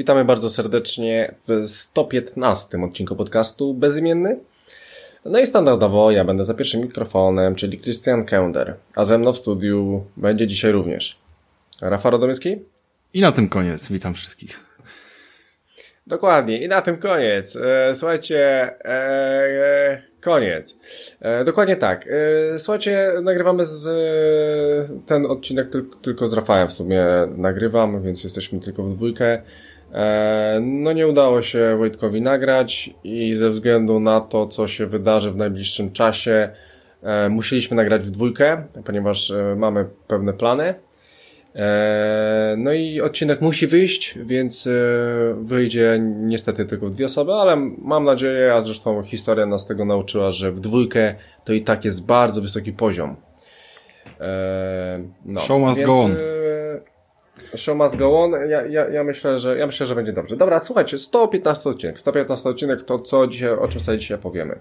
Witamy bardzo serdecznie w 115 odcinku podcastu Bezimienny. No i standardowo ja będę za pierwszym mikrofonem, czyli Christian Kender, a ze mną w studiu będzie dzisiaj również Rafał Radomyski. I na tym koniec. Witam wszystkich. Dokładnie, i na tym koniec. E, słuchajcie, e, e, koniec. Dokładnie tak. Słuchajcie, nagrywamy z, ten odcinek tylko, tylko z Rafałem w sumie nagrywam, więc jesteśmy tylko w dwójkę. E, no nie udało się Wojtkowi nagrać i ze względu na to, co się wydarzy w najbliższym czasie, e, musieliśmy nagrać w dwójkę, ponieważ e, mamy pewne plany. No i odcinek musi wyjść, więc wyjdzie niestety tylko w dwie osoby, ale mam nadzieję, a zresztą historia nas tego nauczyła, że w dwójkę to i tak jest bardzo wysoki poziom. No, Show must więc, go on. Show must go on. Ja, ja, ja, myślę, że, ja myślę, że będzie dobrze. Dobra, słuchajcie, 115 odcinek. 115 odcinek to co dzisiaj, o czym sobie dzisiaj powiemy.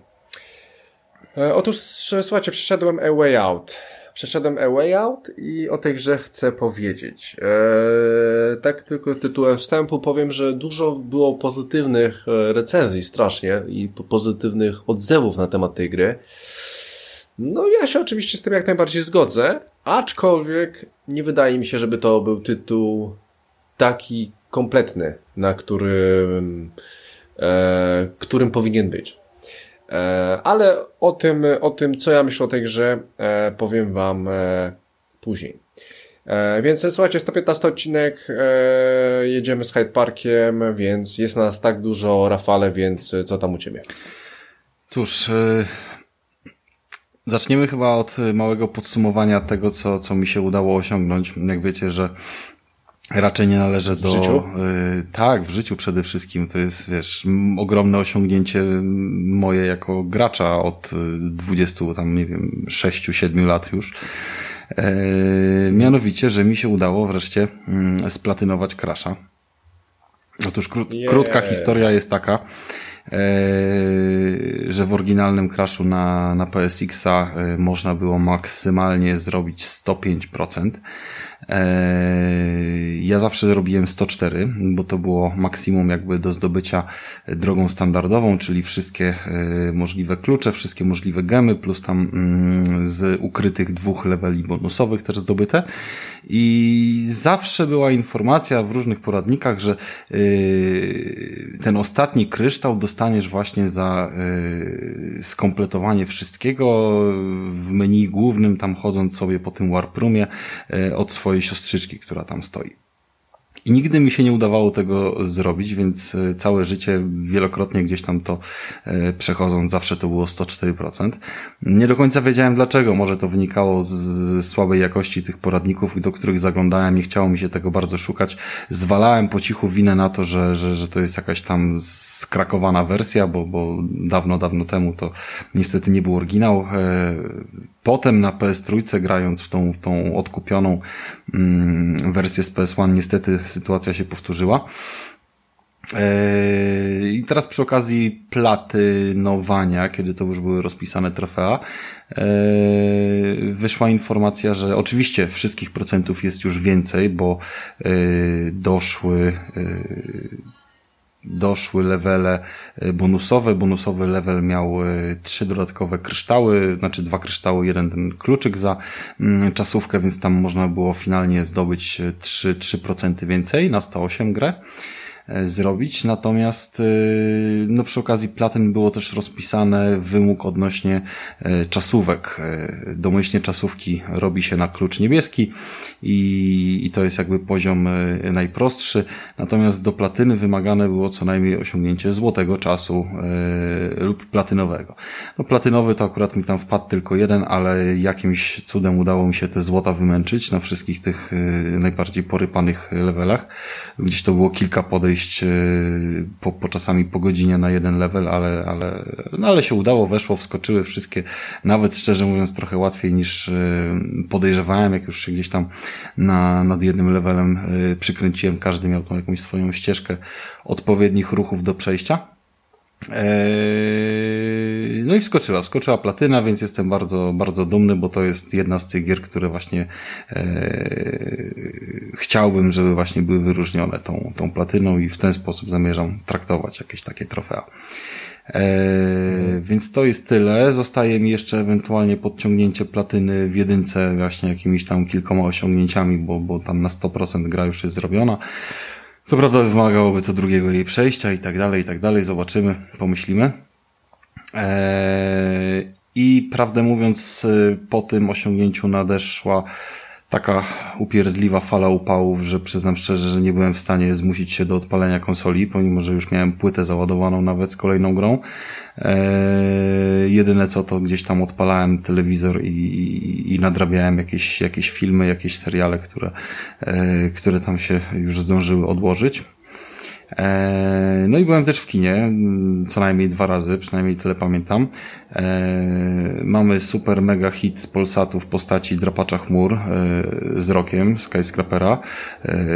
E, otóż, słuchajcie, przeszedłem A Way Out. Przeszedłem A Way Out i o tej grze chcę powiedzieć. Eee, tak tylko tytułem wstępu powiem, że dużo było pozytywnych e, recenzji strasznie i pozytywnych odzewów na temat tej gry. No ja się oczywiście z tym jak najbardziej zgodzę, aczkolwiek nie wydaje mi się, żeby to był tytuł taki kompletny, na którym, e, którym powinien być. E, ale o tym, o tym, co ja myślę o tej grze, e, powiem Wam e, później. E, więc słuchajcie, 115 odcinek, e, jedziemy z Hyde Parkiem, więc jest nas tak dużo, Rafale, więc co tam u Ciebie? Cóż, Zaczniemy chyba od małego podsumowania tego, co, co mi się udało osiągnąć. Jak wiecie, że raczej nie należę do... W życiu? Y, tak, w życiu przede wszystkim. To jest, wiesz, ogromne osiągnięcie moje jako gracza od 20, y, tam nie wiem, 6-7 lat już. E, mianowicie, że mi się udało wreszcie mm, splatynować Crasha. Otóż kró yeah. krótka historia jest taka, że w oryginalnym crashu na, na PSX-a e, można było maksymalnie zrobić 105%. E, ja zawsze robiłem 104, bo to było maksimum jakby do zdobycia drogą standardową, czyli wszystkie możliwe klucze, wszystkie możliwe gemy, plus tam mm, z ukrytych dwóch leveli bonusowych też zdobyte. I zawsze była informacja w różnych poradnikach, że yy, ten ostatni kryształ dostaniesz właśnie za yy, skompletowanie wszystkiego w menu głównym, tam chodząc sobie po tym warp roomie yy, od swojej siostrzyczki, która tam stoi. I nigdy mi się nie udawało tego zrobić, więc e, całe życie wielokrotnie gdzieś tam to e, przechodząc zawsze to było 104%. Nie do końca wiedziałem dlaczego. Może to wynikało z słabej jakości tych poradników, do których zaglądałem. Nie chciało mi się tego bardzo szukać. Zwalałem po cichu winę na to, że, że, że to jest jakaś tam skrakowana wersja, bo, bo dawno, dawno temu to niestety nie był oryginał. Potem na PS3 grając w tą, w tą odkupioną mm, wersję z PS1 niestety sytuacja się powtórzyła. E, I teraz przy okazji platynowania, kiedy to już były rozpisane trofea, e, wyszła informacja, że oczywiście wszystkich procentów jest już więcej, bo e, doszły doszły levele e, bonusowe. Bonusowy level miał e, trzy dodatkowe kryształy, znaczy dwa kryształy, jeden ten kluczyk za mm, czasówkę, więc tam można było finalnie zdobyć 3, e, 3% więcej na 108 grę. E, zrobić. Natomiast e, no przy okazji platyn było też rozpisane wymóg odnośnie e, czasówek. Domyślnie czasówki robi się na klucz niebieski i, i to jest jakby poziom najprostszy. Natomiast do platyny wymagane było co najmniej osiągnięcie złotego czasu lub platynowego. No platynowy to akurat mi tam wpadł tylko jeden, ale jakimś cudem udało mi się te złota wymęczyć na wszystkich tych najbardziej porypanych levelach. Gdzieś to było kilka podejść przejść po, po czasami po godzinie na jeden level, ale, ale, no ale się udało, weszło, wskoczyły wszystkie, nawet szczerze mówiąc trochę łatwiej niż podejrzewałem, jak już się gdzieś tam na, nad jednym levelem przykręciłem, każdy miał tą jakąś swoją ścieżkę odpowiednich ruchów do przejścia. Eee, no i wskoczyła, wskoczyła platyna, więc jestem bardzo, bardzo dumny, bo to jest jedna z tych gier, które właśnie eee, chciałbym, żeby właśnie były wyróżnione tą, tą platyną i w ten sposób zamierzam traktować jakieś takie trofea. Eee, więc to jest tyle. Zostaje mi jeszcze ewentualnie podciągnięcie platyny w jedynce właśnie jakimiś tam kilkoma osiągnięciami, bo, bo tam na 100% gra już jest zrobiona. Co prawda wymagałoby to drugiego jej przejścia i tak dalej, i tak dalej. Zobaczymy, pomyślimy. Eee, I prawdę mówiąc, po tym osiągnięciu nadeszła taka upierdliwa fala upałów, że przyznam szczerze, że nie byłem w stanie zmusić się do odpalenia konsoli, pomimo, że już miałem płytę załadowaną nawet z kolejną grą. Eee, jedyne co to gdzieś tam odpalałem telewizor i, i, i nadrabiałem jakieś, jakieś filmy, jakieś seriale, które, e, które tam się już zdążyły odłożyć. E, no i byłem też w kinie, mm, co najmniej dwa razy, przynajmniej tyle pamiętam. E, mamy super mega hit z Polsatu w postaci drapacza chmur e, z rokiem, Skyscrapera.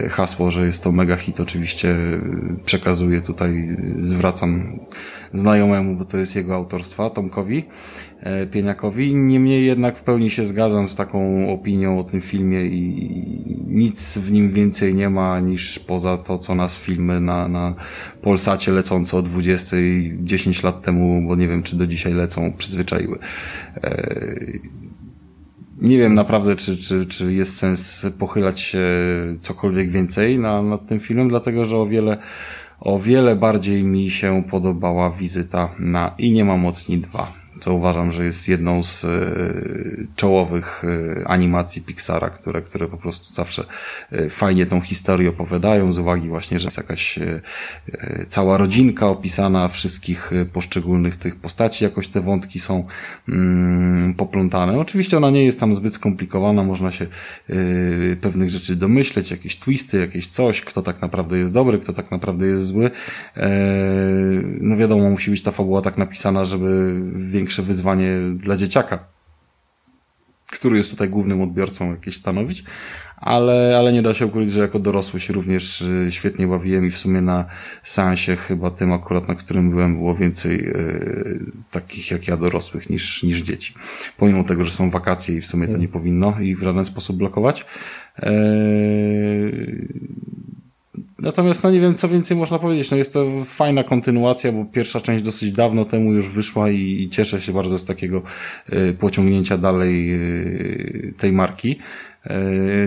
Hasło, że jest to mega hit oczywiście przekazuję tutaj, zwracam znajomemu, bo to jest jego autorstwa, Tomkowi. E, Pieniakowi. Niemniej jednak w pełni się zgadzam z taką opinią o tym filmie i nic w nim więcej nie ma niż poza to, co nas filmy na, na Polsacie lecące o 20 10 lat temu, bo nie wiem, czy do dzisiaj lecą, przyzwyczaiły. E, nie wiem naprawdę, czy, czy, czy jest sens pochylać się cokolwiek więcej na, nad tym filmem, dlatego że o wiele o wiele bardziej mi się podobała wizyta na I nie ma mocni 2 co uważam, że jest jedną z e, czołowych e, animacji Pixara, które, które po prostu zawsze e, fajnie tą historię opowiadają, z uwagi właśnie, że jest jakaś cała rodzinka opisana wszystkich poszczególnych tych postaci, jakoś te wątki są mm, poplątane. Oczywiście ona nie jest tam zbyt skomplikowana, można się pewnych rzeczy domyśleć, jakieś twisty, jakieś coś, kto tak naprawdę jest dobry, kto tak naprawdę jest zły. No wiadomo, musi być ta fabuła tak napisana, żeby większość większe wyzwanie dla dzieciaka, który jest tutaj głównym odbiorcą jakieś stanowić, ale, ale nie da się ukryć, że jako dorosły się również y, świetnie bawiłem i w sumie na seansie chyba tym akurat, na którym byłem, było więcej y, takich jak ja dorosłych niż, niż dzieci. Pomimo tego, że są wakacje i w sumie to nie powinno i w żaden sposób blokować. E, Natomiast no nie wiem, co więcej można powiedzieć. No jest to fajna kontynuacja, bo pierwsza część dosyć dawno temu już wyszła i, i cieszę się bardzo z takiego y, pociągnięcia dalej y, tej marki.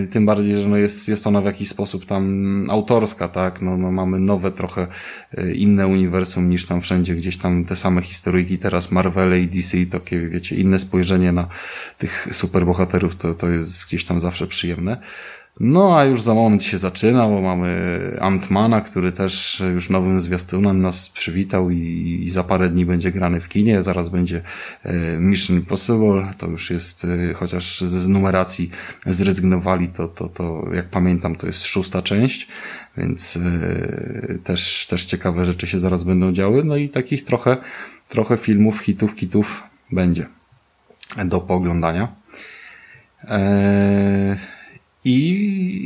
Y, tym bardziej, że no jest, jest ona w jakiś sposób tam autorska, tak? No, no mamy nowe trochę inne uniwersum niż tam wszędzie, gdzieś tam te same historyjki, teraz Marvel i DC, takie wiecie, inne spojrzenie na tych superbohaterów, to, to jest gdzieś tam zawsze przyjemne. No a już za moment się zaczyna, bo mamy Antmana, który też już nowym zwiastunem nas przywitał i, i za parę dni będzie grany w kinie. Zaraz będzie e, Mission Impossible. To już jest, e, chociaż z numeracji zrezygnowali, to, to, to jak pamiętam, to jest szósta część, więc e, też, też ciekawe rzeczy się zaraz będą działy. No i takich trochę, trochę filmów, hitów, kitów będzie do pooglądania. Eee, i,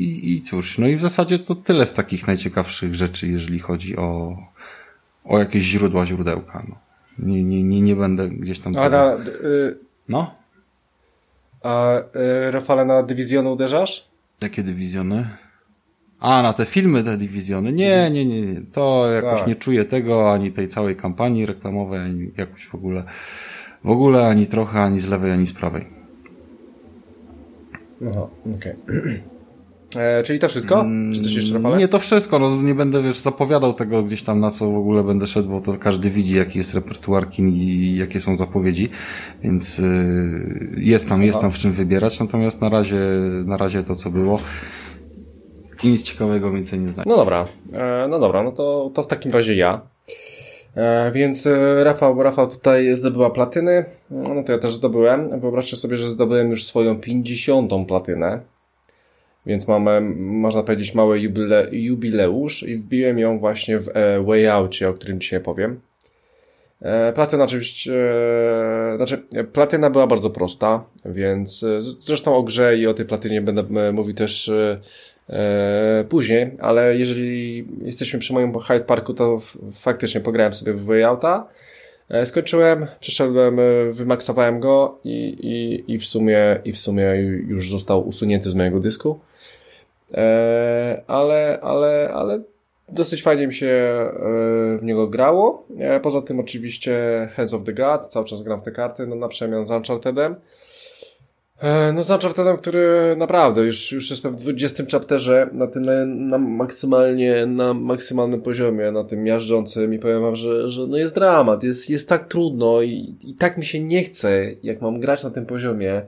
i, I cóż, no i w zasadzie to tyle z takich najciekawszych rzeczy, jeżeli chodzi o, o jakieś źródła, źródełka. No. Nie, nie, nie, nie będę gdzieś tam... A na, y no? A y, Rafale, na dywizjony uderzasz? Jakie dywizjony? A, na te filmy, te dywizjony? Nie, nie, nie, nie. To jakoś tak. nie czuję tego, ani tej całej kampanii reklamowej, ani jakoś w ogóle, w ogóle ani trochę, ani z lewej, ani z prawej. Aha, okej. Okay. E, czyli to wszystko? Czy coś jeszcze, Rafale? Nie, to wszystko. No, nie będę, wiesz, zapowiadał tego gdzieś tam, na co w ogóle będę szedł, bo to każdy widzi, jaki jest repertuar kin i jakie są zapowiedzi, więc y, jest tam, jest tam w czym wybierać, natomiast na razie, na razie to, co było, i nic ciekawego więcej nie znam. No dobra, e, no dobra, no to, to w takim razie ja. E, więc e, Rafał, Rafał tutaj zdobyła platyny, no to ja też zdobyłem. Wyobraźcie sobie, że zdobyłem już swoją 50. platynę. więc mamy, można powiedzieć, mały jubile, jubileusz i wbiłem ją właśnie w e, Way Outie, o którym dzisiaj powiem. E, platyna oczywiście, e, znaczy platyna była bardzo prosta, więc e, zresztą o grze i o tej platynie będę mówił też później, ale jeżeli jesteśmy przy moim Hyde Parku, to faktycznie pograłem sobie w Way Outa. E, skończyłem, przeszedłem, wymaksowałem go i, i, i, w sumie, i w sumie już został usunięty z mojego dysku. E, ale, ale, ale dosyć fajnie mi się e, w niego grało. E, poza tym oczywiście Hands of the God, cały czas gram w te karty, no na przemian z Unchartedem. No z Unchartedem, który naprawdę już, już jestem w 20 chapterze na tym na, maksymalnie, na maksymalnym poziomie, na tym miażdżącym i powiem wam, że, że no jest dramat, jest, jest tak trudno i, i tak mi się nie chce, jak mam grać na tym poziomie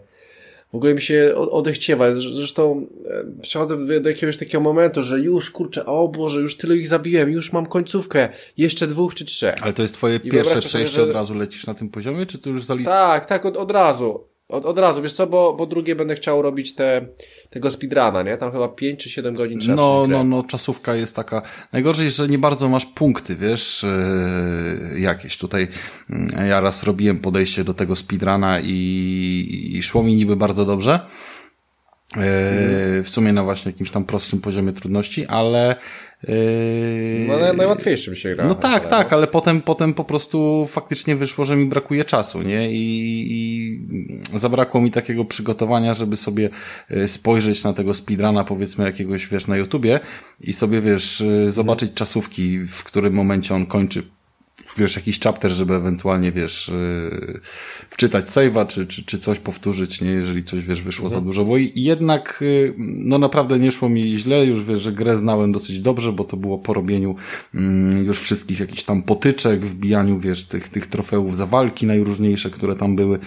w ogóle mi się odechciewa. Zresztą e, przechodzę do jakiegoś takiego momentu, że już kurczę, o Boże, już tyle ich zabiłem, już mam końcówkę, jeszcze dwóch czy trzech. Ale to jest twoje I pierwsze przejście, sobie, że... od razu lecisz na tym poziomie, czy to już zaliczasz? Tak, tak, od, od razu. Od, od razu, wiesz co, bo, bo drugie będę chciał robić te, tego speedruna, nie? Tam chyba 5 czy 7 godzin trzeba No, no, no, czasówka jest taka. Najgorzej, że nie bardzo masz punkty, wiesz, yy, jakieś. Tutaj yy, ja raz robiłem podejście do tego speedruna i, i szło mi niby bardzo dobrze. Yy, w sumie na właśnie jakimś tam prostszym poziomie trudności, ale Yy... No najłatwiejszy by się grał. No tak, tak, no. ale potem, potem po prostu faktycznie wyszło, że mi brakuje czasu, nie? I, I zabrakło mi takiego przygotowania, żeby sobie yy, spojrzeć na tego speedruna, powiedzmy jakiegoś, wiesz, na YouTubie i sobie, wiesz, yy, zobaczyć czasówki, w którym momencie on kończy wiesz, jakiś chapter, żeby ewentualnie, wiesz, yy, wczytać save'a, czy, czy, czy coś powtórzyć, nie, jeżeli coś, wiesz, wyszło mhm. za dużo, bo jednak, yy, no naprawdę nie szło mi źle, już wiesz, że grę znałem dosyć dobrze, bo to było po robieniu yy, już wszystkich jakichś tam potyczek, wbijaniu, wiesz, tych, tych trofeów za walki najróżniejsze, które tam były,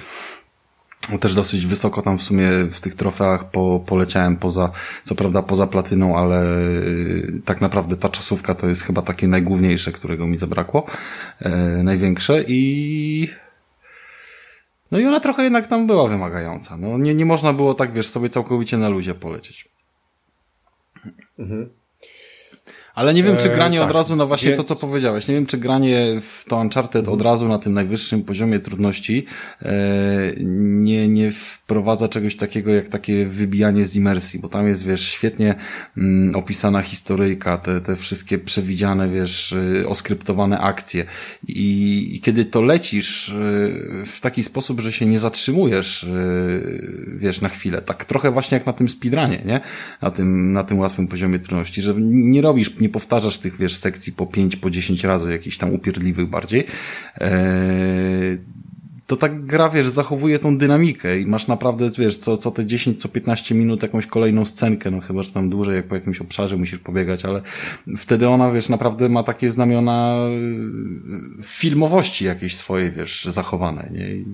też dosyć wysoko tam w sumie w tych trofeach po, poleciałem poza, co prawda poza platyną, ale y, tak naprawdę ta czasówka to jest chyba takie najgłówniejsze, którego mi zabrakło, e, największe i no i ona trochę jednak tam była wymagająca. No nie, nie można było tak, wiesz, sobie całkowicie na luzie polecieć. Mhm. Ale nie wiem, czy e, granie tak, od razu na właśnie więc... to, co powiedziałeś. Nie wiem, czy granie w to Uncharted od razu na tym najwyższym poziomie trudności e, nie, nie wprowadza czegoś takiego jak takie wybijanie z imersji, bo tam jest, wiesz, świetnie mm, opisana historyjka, te, te wszystkie przewidziane, wiesz, e, oskryptowane akcje. I, I kiedy to lecisz w taki sposób, że się nie zatrzymujesz, wiesz, na chwilę, tak trochę właśnie jak na tym speedrunie, nie? Na tym, na tym łatwym poziomie trudności, że nie robisz nie powtarzasz tych, wiesz, sekcji po 5, po 10 razy, jakichś tam upierdliwych bardziej, eee, to tak gra, wiesz, zachowuje tą dynamikę i masz naprawdę, wiesz, co, co te 10, co 15 minut jakąś kolejną scenkę, no chyba, że tam dłużej, jak po jakimś obszarze musisz pobiegać, ale wtedy ona, wiesz, naprawdę ma takie znamiona e, filmowości jakiejś swojej, wiesz, zachowane, nie? I,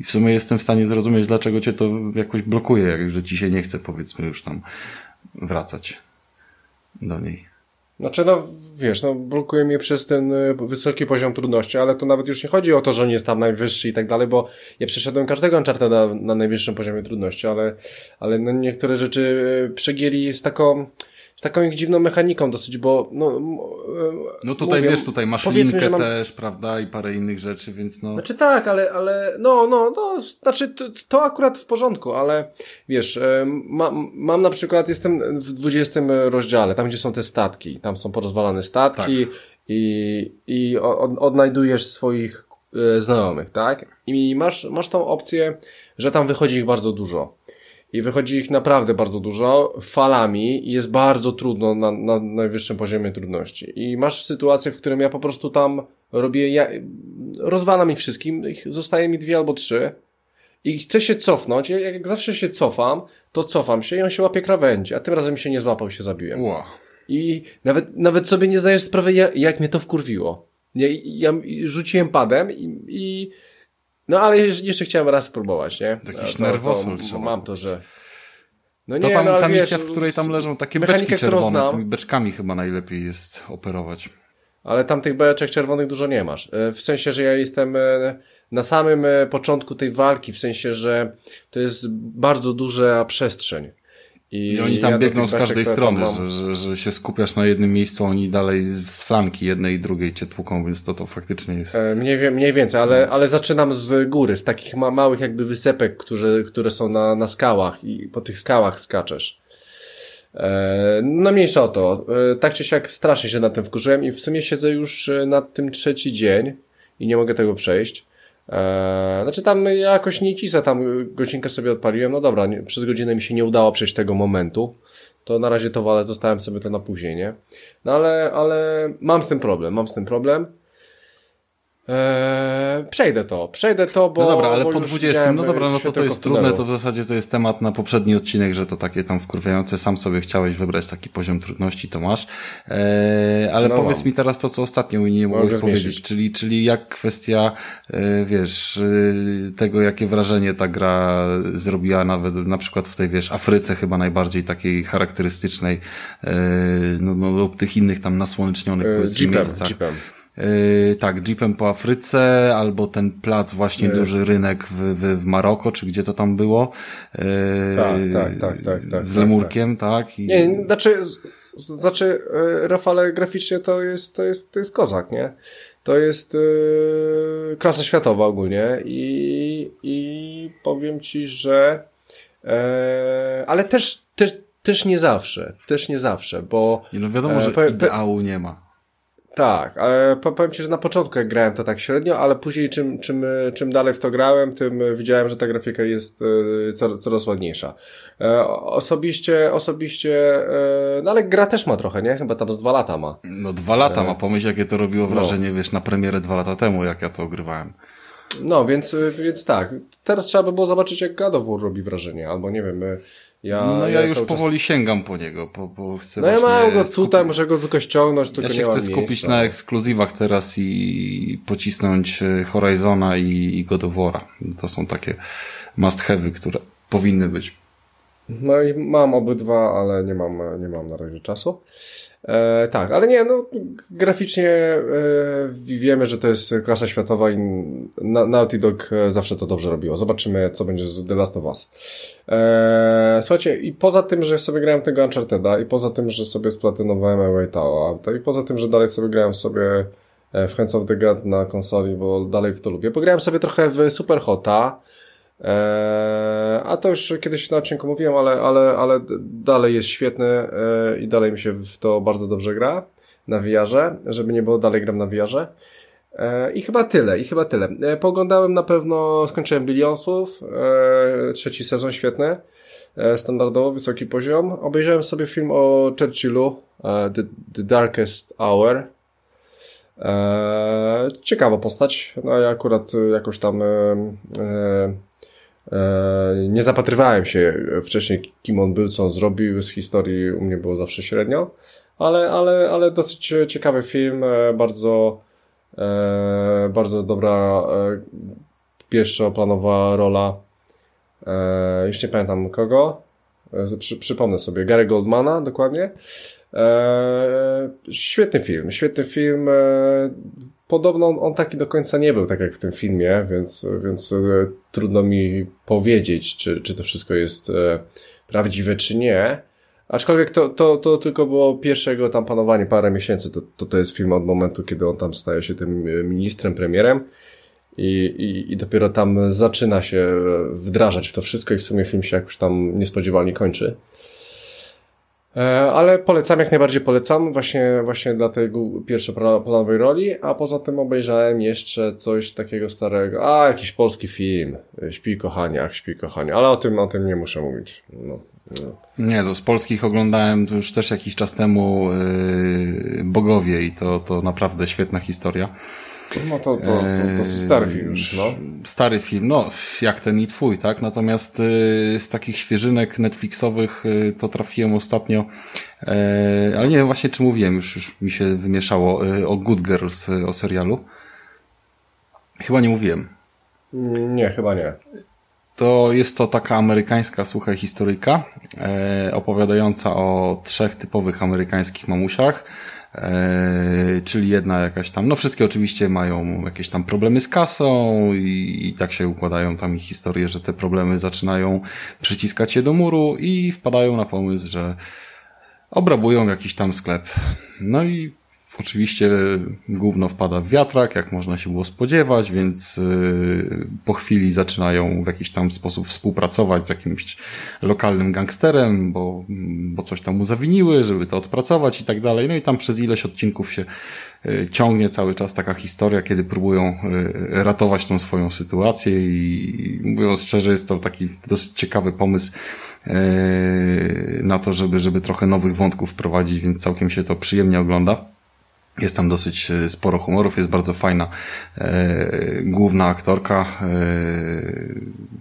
I w sumie jestem w stanie zrozumieć, dlaczego cię to jakoś blokuje, jak, że ci się nie chce, powiedzmy, już tam wracać do niej. Znaczy, no wiesz, no blokuje mnie przez ten y, wysoki poziom trudności, ale to nawet już nie chodzi o to, że on jest tam najwyższy i tak dalej, bo ja przeszedłem każdego Uncharteda na, na najwyższym poziomie trudności, ale, ale no niektóre rzeczy y, przegieli z taką, taką ich dziwną mechaniką dosyć, bo no... No tutaj mówię, wiesz, tutaj masz linkę mam... też, prawda, i parę innych rzeczy, więc no... Znaczy tak, ale, ale no, no, no, znaczy to, to akurat w porządku, ale wiesz, ma, mam na przykład, jestem w 20 rozdziale, tam gdzie są te statki, tam są porozwalane statki tak. i, i od, odnajdujesz swoich e, znajomych, tak? I masz, masz tą opcję, że tam wychodzi ich bardzo dużo i wychodzi ich naprawdę bardzo dużo falami i jest bardzo trudno na, na najwyższym poziomie trudności. I masz sytuację, w którym ja po prostu tam robię, ja, rozwalam ich wszystkim, ich zostaje mi dwie albo trzy i chcę się cofnąć, jak, jak zawsze się cofam, to cofam się i on się łapie krawędzi, a tym razem się nie złapał się zabiłem. Wow. I nawet, nawet sobie nie zdajesz sprawy, jak, jak mnie to wkurwiło. Ja, ja rzuciłem padem i, i no ale jeszcze chciałem raz spróbować, nie? Jakiś no, nerwosol trzeba. Mam to, że... No nie, to tam, no, ta misja, w której tam leżą takie beczki czerwone, znam, tymi beczkami chyba najlepiej jest operować. Ale tam tych beczek czerwonych dużo nie masz. E, w sensie, że ja jestem e, na samym e, początku tej walki, w sensie, że to jest bardzo duża przestrzeń. I, I oni tam ja biegną z każdej strony, że, że, że się skupiasz na jednym miejscu, oni dalej z flanki jednej i drugiej cię tłuką, więc to to faktycznie jest... E, mniej, mniej więcej, ale, ale zaczynam z góry, z takich ma, małych jakby wysepek, które, które są na, na skałach i po tych skałach skaczesz. E, no mniejsza o to. E, tak czy siak strasznie się na tym wkurzyłem i w sumie siedzę już na tym trzeci dzień i nie mogę tego przejść. Eee, znaczy tam jakoś nie tam godzinkę sobie odpaliłem, no dobra, nie, przez godzinę mi się nie udało przejść tego momentu, to na razie to walę, zostałem sobie to na później, nie? No ale, ale mam z tym problem, mam z tym problem. Eee, przejdę to, przejdę to, bo. No dobra, ale po 20, no dobra, no to to jest trudne, to w zasadzie to jest temat na poprzedni odcinek, że to takie tam wkurwiające, sam sobie chciałeś wybrać taki poziom trudności, to masz. Eee, ale no powiedz mam. mi teraz to, co ostatnio mi nie mogłeś powiedzieć, czyli, czyli jak kwestia, e, wiesz, e, tego, jakie wrażenie ta gra zrobiła nawet na przykład w tej, wiesz, Afryce chyba najbardziej takiej charakterystycznej, e, no, no lub tych innych tam nasłonecznionych, e, powiedzmy, miejscach. Jeepem. Yy, tak, jeepem po Afryce, albo ten plac właśnie yy. duży rynek w, w, w Maroko, czy gdzie to tam było. Yy, tak, tak, tak, tak, tak. Z tak, lemurkiem, tak. tak. I... Nie, znaczy, znaczy, yy, Rafale, graficznie to jest, to jest, to jest kozak, nie? To jest yy, klasa światowa ogólnie i, i powiem ci, że yy, ale też, też, też nie zawsze, też nie zawsze, bo... Nie, no wiadomo, że e, ideału nie ma. Tak, ale powiem Ci, że na początku jak grałem to tak średnio, ale później czym, czym, czym dalej w to grałem, tym widziałem, że ta grafika jest e, coraz, coraz ładniejsza. E, osobiście, osobiście, e, no ale gra też ma trochę, nie? Chyba tam z dwa lata ma. No dwa lata ma, pomyśl jakie to robiło no. wrażenie, no. wiesz, na premierę dwa lata temu, jak ja to ogrywałem. No, więc, więc tak. Teraz trzeba by było zobaczyć, jak God robi wrażenie, albo nie wiem, ja, no ja, ja już powoli czas... sięgam po niego, bo, bo chcę No ja mam go tutaj, muszę go tylko ściągnąć, tylko Ja się chcę skupić miejsca. na ekskluzywach teraz i pocisnąć e, Horizona i, i God of War'a. To są takie must have'y, które powinny być. No i mam obydwa, ale nie mam, nie mam na razie czasu. E, tak, ale nie, no graficznie e, wiemy, że to jest klasa światowa i Naughty Dog e, zawsze to dobrze robiło. Zobaczymy, co będzie z The Last of Us. E, słuchajcie, i poza tym, że sobie grałem tego Uncharted'a i poza tym, że sobie splatynowałem Away Tower, to i poza tym, że dalej sobie grałem sobie e, w Hands of the God na konsoli, bo dalej w to lubię. Pograłem sobie trochę w Super Hota, a to już kiedyś na odcinku mówiłem, ale, ale, ale dalej jest świetny eee, i dalej mi się w to bardzo dobrze gra na VR-ze, żeby nie było dalej gram na VR-ze. Eee, I chyba tyle, i chyba tyle. Poglądałem na pewno, skończyłem Billionsów, trzeci sezon świetny, standardowo, wysoki poziom. Obejrzałem sobie film o Churchillu, The, The Darkest Hour. Ciekawa postać. No ja akurat jakoś tam E, nie zapatrywałem się wcześniej, kim on był, co on zrobił. Z historii u mnie było zawsze średnio, ale, ale, ale dosyć ciekawy film, e, bardzo, e, bardzo dobra pierwszoplanowa rola. Już nie pamiętam kogo. Przy, przypomnę sobie, Gary Goldmana dokładnie. Świetny film, świetny film podobno on taki do końca nie był, tak jak w tym filmie, więc, więc e, trudno mi powiedzieć, czy, czy to wszystko jest e, prawdziwe, czy nie. Aczkolwiek to, to, to tylko było pierwszego tam panowanie, parę miesięcy. To, to, to jest film od momentu, kiedy on tam staje się tym e, ministrem, premierem. I, i, I dopiero tam zaczyna się wdrażać w to wszystko i w sumie film się jakoś tam niespodziewanie kończy. E, ale polecam, jak najbardziej polecam, właśnie, właśnie dla tej pierwszoplanowej roli, a poza tym obejrzałem jeszcze coś takiego starego, a jakiś polski film, Śpi kochaniach, Śpi kochania, ale o tym, o tym nie muszę mówić. No, no. Nie, to z polskich oglądałem już też jakiś czas temu yy, Bogowie i to, to naprawdę świetna historia. No to, to, to, to jest stary film już, no. Stary film, no, jak ten i twój, tak? Natomiast y, z takich świeżynek Netflixowych y, to trafiłem ostatnio, y, ale nie wiem właśnie czy mówiłem, już, już mi się wymieszało, y, o Good Girls, o serialu. Chyba nie mówiłem. Nie, chyba nie. To jest to taka amerykańska, słuchaj, historyjka, opowiadająca o trzech typowych amerykańskich mamusiach, e, czyli jedna jakaś tam, no wszystkie oczywiście mają jakieś tam problemy z kasą i, i tak się układają tam ich historie, że te problemy zaczynają przyciskać się do muru i wpadają na pomysł, że obrabują jakiś tam sklep. No i Oczywiście gówno wpada w wiatrak, jak można się było spodziewać, więc y, po chwili zaczynają w jakiś tam sposób współpracować z jakimś lokalnym gangsterem, bo, bo coś tam mu zawiniły, żeby to odpracować i tak dalej. No i tam przez ileś odcinków się y, ciągnie cały czas taka historia, kiedy próbują y, ratować tą swoją sytuację i mówiąc szczerze, jest to taki dosyć ciekawy pomysł na to, żeby, żeby trochę nowych wątków wprowadzić, więc całkiem się to przyjemnie ogląda. Jest tam dosyć e, sporo humorów, jest bardzo fajna e, główna aktorka, e,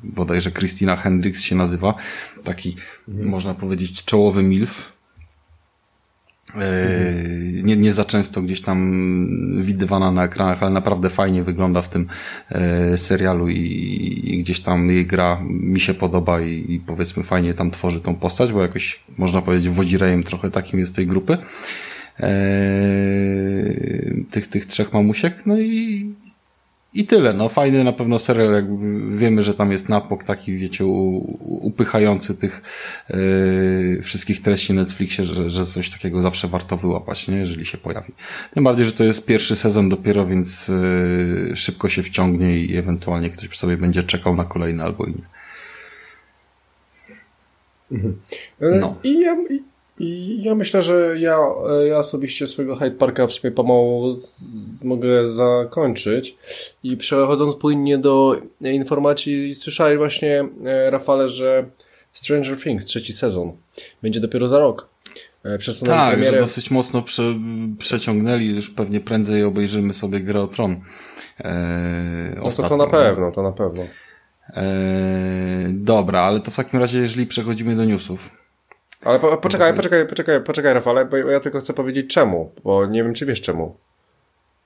bodajże Christina Hendricks się nazywa, taki mhm. można powiedzieć czołowy milf. E, mhm. nie, nie za często gdzieś tam widywana na ekranach, ale naprawdę fajnie wygląda w tym e, serialu i, i, gdzieś tam jej gra mi się podoba i, i powiedzmy fajnie tam tworzy tą postać, bo jakoś można powiedzieć wodzirejem trochę takim jest tej grupy. Eee, tych, tych trzech mamusiek, no i, i tyle. No fajny na pewno serial, jak wiemy, że tam jest napok taki, wiecie, u, upychający tych yy, wszystkich treści Netflixie, że, że coś takiego zawsze warto wyłapać, nie? jeżeli się pojawi. Tym bardziej, że to jest pierwszy sezon dopiero, więc yy, szybko się wciągnie i ewentualnie ktoś sobie będzie czekał na kolejny albo inny. Mhm. No. I ja, i ja myślę, że ja, ja osobiście swojego Hyde Parka w sumie pomału z, z, mogę zakończyć. I przechodząc płynnie do informacji, słyszałeś właśnie, e, Rafale, że Stranger Things, trzeci sezon, będzie dopiero za rok. E, tak, premierę... że dosyć mocno prze, przeciągnęli, już pewnie prędzej obejrzymy sobie grę o Tron. Eee, no to, to na pewno, to na pewno. Eee, dobra, ale to w takim razie, jeżeli przechodzimy do newsów. Ale po, poczekaj, poczekaj, poczekaj, poczekaj, Rafale, bo ja tylko chcę powiedzieć czemu, bo nie wiem, czy wiesz czemu.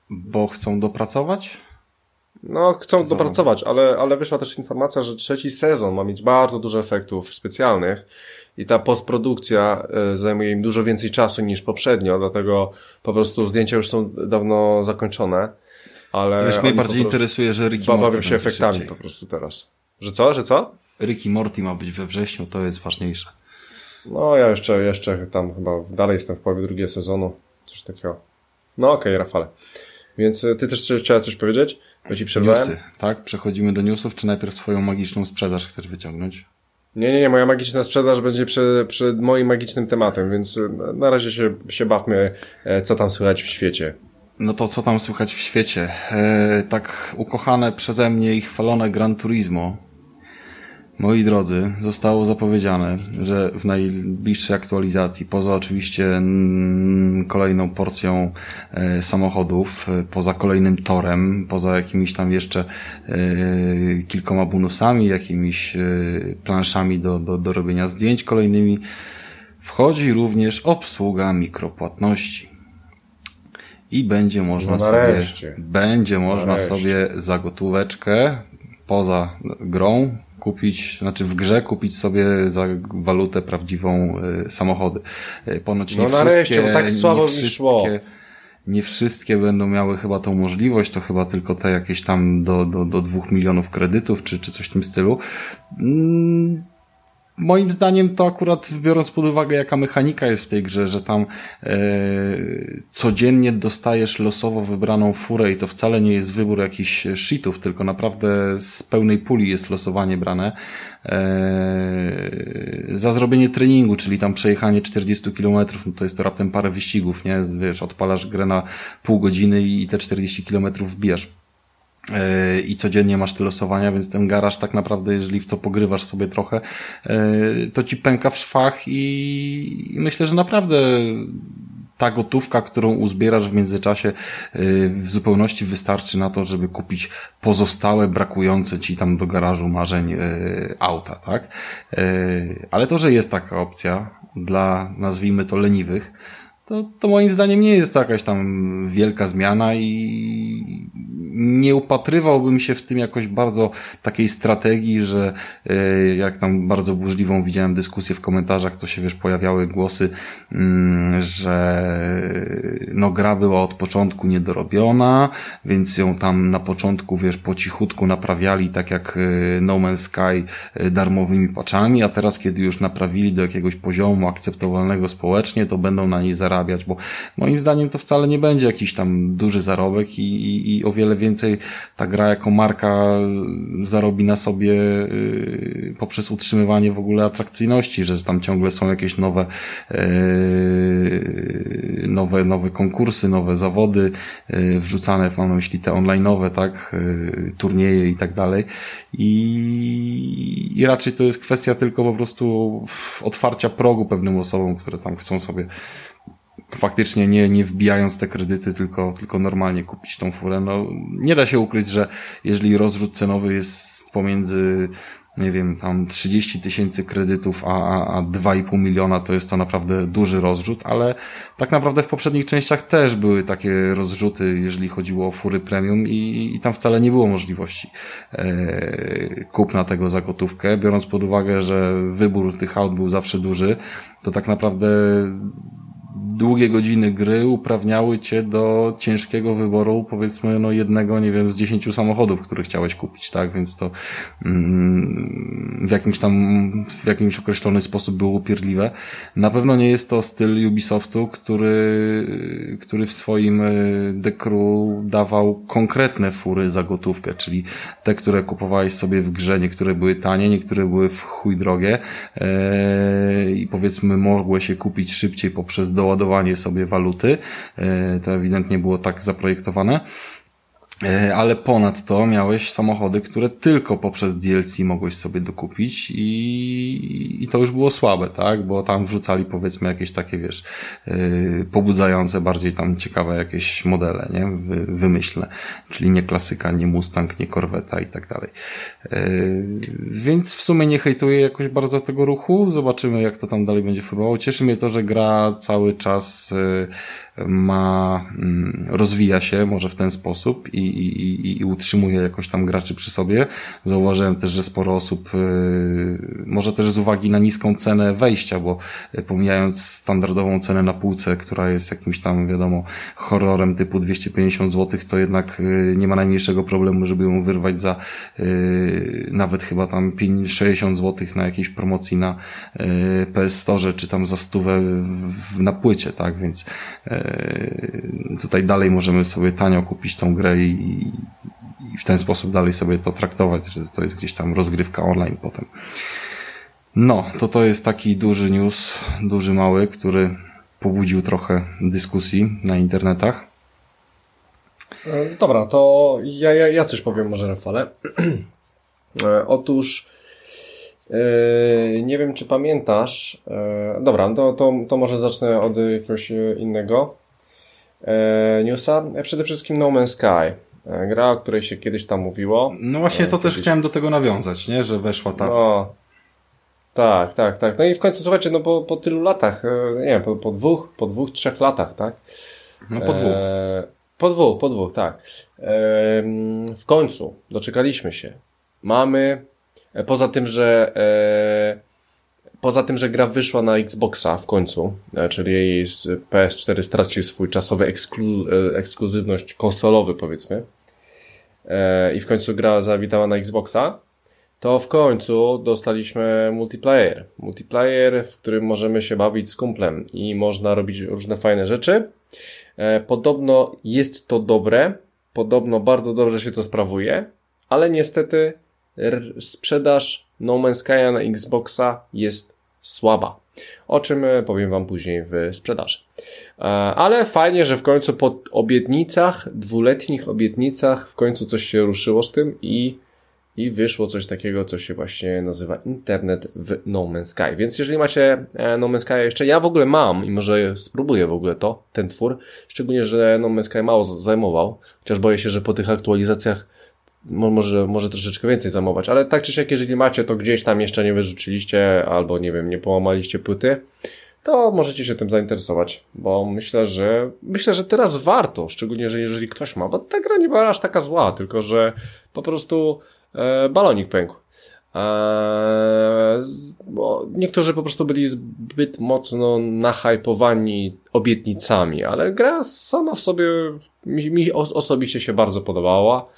Bo chcą dopracować? No, chcą dopracować, ale, ale wyszła też informacja, że trzeci sezon ma mieć bardzo dużo efektów specjalnych i ta postprodukcja y, zajmuje im dużo więcej czasu niż poprzednio, dlatego po prostu zdjęcia już są dawno zakończone. Ale Wiesz, mnie bardziej interesuje, że Ricky Morty Bawią się efektami szybciej. po prostu teraz. Że co? Że co? Ricky Morty ma być we wrześniu, to jest ważniejsze. No, ja jeszcze, jeszcze tam chyba dalej jestem w połowie drugiego sezonu. Coś takiego. No okej, okay, Rafale. Więc e, ty też chciałeś coś powiedzieć? Bo ci przerwałem. Newsy, tak? Przechodzimy do newsów, czy najpierw swoją magiczną sprzedaż chcesz wyciągnąć? Nie, nie, nie, moja magiczna sprzedaż będzie przed, przed moim magicznym tematem, więc e, na razie się, się bawmy, e, co tam słychać w świecie. No to co tam słychać w świecie? E, tak ukochane przeze mnie i chwalone Gran Turismo Moi drodzy, zostało zapowiedziane, że w najbliższej aktualizacji, poza oczywiście mm, kolejną porcją e, samochodów, e, poza kolejnym torem, poza jakimiś tam jeszcze e, kilkoma bonusami, jakimiś planszami do, do, do robienia zdjęć kolejnymi, wchodzi również obsługa mikropłatności. I będzie można no sobie, będzie można nareszcie. sobie za gotóweczkę poza grą kupić, znaczy w grze kupić sobie za walutę prawdziwą y, samochody. Y, ponoć nie no wszystkie, tak słabo nie wszystkie, szło. nie wszystkie będą miały chyba tą możliwość, to chyba tylko te jakieś tam do, do, do dwóch milionów kredytów, czy, czy coś w tym stylu. Mm moim zdaniem to akurat biorąc pod uwagę jaka mechanika jest w tej grze, że tam e, codziennie dostajesz losowo wybraną furę i to wcale nie jest wybór jakichś shitów, tylko naprawdę z pełnej puli jest losowanie brane e, za zrobienie treningu, czyli tam przejechanie 40 km, no to jest to raptem parę wyścigów, nie? Wiesz, odpalasz grę na pół godziny i te 40 km wbijasz i codziennie masz te losowania, więc ten garaż tak naprawdę, jeżeli w to pogrywasz sobie trochę, e, to ci pęka w szwach i myślę, że naprawdę ta gotówka, którą uzbierasz w międzyczasie e, w zupełności wystarczy na to, żeby kupić pozostałe, brakujące ci tam do garażu marzeń e, auta, tak? Ale to, że jest taka opcja dla, nazwijmy to, leniwych, to, to moim zdaniem nie jest to jakaś tam wielka zmiana i nie upatrywałbym się w tym jakoś bardzo takiej strategii, że e, jak tam bardzo burzliwą widziałem dyskusję w komentarzach, to się wiesz, pojawiały głosy, mm, że no gra była od początku niedorobiona, więc ją tam na początku wiesz, po cichutku naprawiali tak jak e, No Man's Sky e, darmowymi paczami, a teraz kiedy już naprawili do jakiegoś poziomu akceptowalnego społecznie, to będą na niej zarabiać, bo moim zdaniem to wcale nie będzie jakiś tam duży zarobek i, i, i o wiele więcej ta gra jako marka zarobi na sobie yy, poprzez utrzymywanie w ogóle atrakcyjności, że tam ciągle są jakieś nowe yy, nowe, nowe konkursy, nowe zawody yy, wrzucane, mam na myśli te online'owe, tak, turnieje i tak dalej. I, i raczej to jest kwestia tylko po prostu otwarcia progu pewnym osobom, które tam chcą sobie faktycznie nie, nie wbijając te kredyty, tylko, tylko normalnie kupić tą furę. No, nie da się ukryć, że jeżeli rozrzut cenowy jest pomiędzy nie wiem, tam 30 tysięcy kredytów, a, a, a 2,5 miliona to jest to naprawdę duży rozrzut, ale tak naprawdę w poprzednich częściach też były takie rozrzuty, jeżeli chodziło o fury premium i, i tam wcale nie było możliwości e, kupna tego za gotówkę, biorąc pod uwagę, że wybór tych aut był zawsze duży, to tak naprawdę długie godziny gry uprawniały cię do ciężkiego wyboru, powiedzmy, no jednego, nie wiem, z dziesięciu samochodów, które chciałeś kupić, tak? Więc to mm, w jakimś tam, w jakimś określony sposób było upierdliwe. Na pewno nie jest to styl Ubisoftu, który, który w swoim e, dekru dawał konkretne fury za gotówkę, czyli te, które kupowałeś sobie w grze, niektóre były tanie, niektóre były w chuj drogie e, i powiedzmy mogłeś je kupić szybciej poprzez doładowanie doładowanie sobie waluty. E, to ewidentnie było tak zaprojektowane. E, ale ponadto miałeś samochody, które tylko poprzez DLC mogłeś sobie dokupić i, i to już było słabe, tak? Bo tam wrzucali powiedzmy jakieś takie, wiesz, yy, pobudzające, bardziej tam ciekawe jakieś modele, nie? Wy, wymyślne. Czyli nie klasyka, nie Mustang, nie Corvetta i tak dalej. Yy, więc w sumie nie hejtuję jakoś bardzo tego ruchu. Zobaczymy, jak to tam dalej będzie formowało. Cieszy mnie to, że gra cały czas yy, ma, mm, rozwija się może w ten sposób i, i, i utrzymuje jakoś tam graczy przy sobie. Zauważyłem też, że sporo osób, y, może też z uwagi na niską cenę wejścia, bo pomijając standardową cenę na półce, która jest jakimś tam, wiadomo, horrorem typu 250 zł, to jednak y, nie ma najmniejszego problemu, żeby ją wyrwać za y, nawet chyba tam 60 zł na jakiejś promocji na PS Store, czy tam za stówę na płycie, tak, więc tutaj dalej możemy sobie tanio kupić tą grę i, i w ten sposób dalej sobie to traktować, że to jest gdzieś tam rozgrywka online potem. No, to to jest taki duży news, duży mały, który pobudził trochę dyskusji na internetach. E, dobra, to ja, ja, ja coś powiem może Rafale. E, otóż e, nie wiem, czy pamiętasz. Dobra, to, to, to może zacznę od jakiegoś innego newsa. Przede wszystkim No Man's Sky. E, gra, o której się kiedyś tam mówiło. No właśnie to kiedyś... też chciałem do tego nawiązać, nie? Że weszła ta... No, tak, tak, tak. No i w końcu słuchajcie, no po, po tylu latach, e, nie wiem, po, po dwóch, po dwóch, trzech latach, tak? No po dwóch. E, po dwóch, po dwóch, tak. E, w końcu doczekaliśmy się. Mamy, e, poza tym, że e, poza tym, że gra wyszła na Xboxa w końcu, czyli jej PS4 stracił swój czasowy eksklu, ekskluzywność konsolowy, powiedzmy, E, i w końcu gra zawitała na Xboxa, to w końcu dostaliśmy multiplayer. Multiplayer, w którym możemy się bawić z kumplem i można robić różne fajne rzeczy. E, podobno jest to dobre, podobno bardzo dobrze się to sprawuje, ale niestety sprzedaż No Man's Sky na Xboxa jest słaba. O czym e, powiem Wam później w sprzedaży. E, ale fajnie, że w końcu po obietnicach, dwuletnich obietnicach, w końcu coś się ruszyło z tym i, i wyszło coś takiego, co się właśnie nazywa internet w No Man's Sky. Więc jeżeli macie e, No Man's Sky jeszcze, ja w ogóle mam i może spróbuję w ogóle to, ten twór, szczególnie, że No Man's Sky mało zajmował, chociaż boję się, że po tych aktualizacjach może, może troszeczkę więcej zajmować, ale tak czy siak, jeżeli macie to gdzieś tam jeszcze nie wyrzuciliście, albo nie wiem, nie połamaliście płyty, to możecie się tym zainteresować, bo myślę, że myślę, że teraz warto, szczególnie, że jeżeli ktoś ma, bo ta gra nie była aż taka zła, tylko że po prostu e, balonik pękł. Eee, bo niektórzy po prostu byli zbyt mocno nachajpowani obietnicami, ale gra sama w sobie mi, mi osobiście się bardzo podobała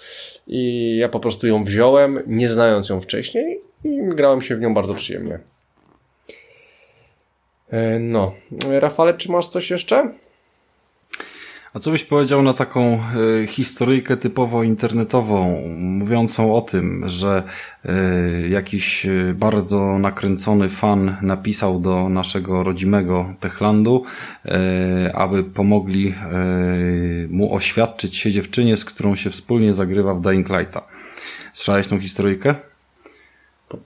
i ja po prostu ją wziąłem, nie znając ją wcześniej i grałem się w nią bardzo przyjemnie. Eee, no. Rafale, czy masz coś jeszcze? Co byś powiedział na taką y, historyjkę typowo internetową, mówiącą o tym, że y, jakiś e, bardzo nakręcony fan napisał do naszego rodzimego Techlandu, aby pomogli mu oświadczyć się dziewczynie, z którą się wspólnie zagrywa w Dying Lighta. Słyszałeś tą historyjkę?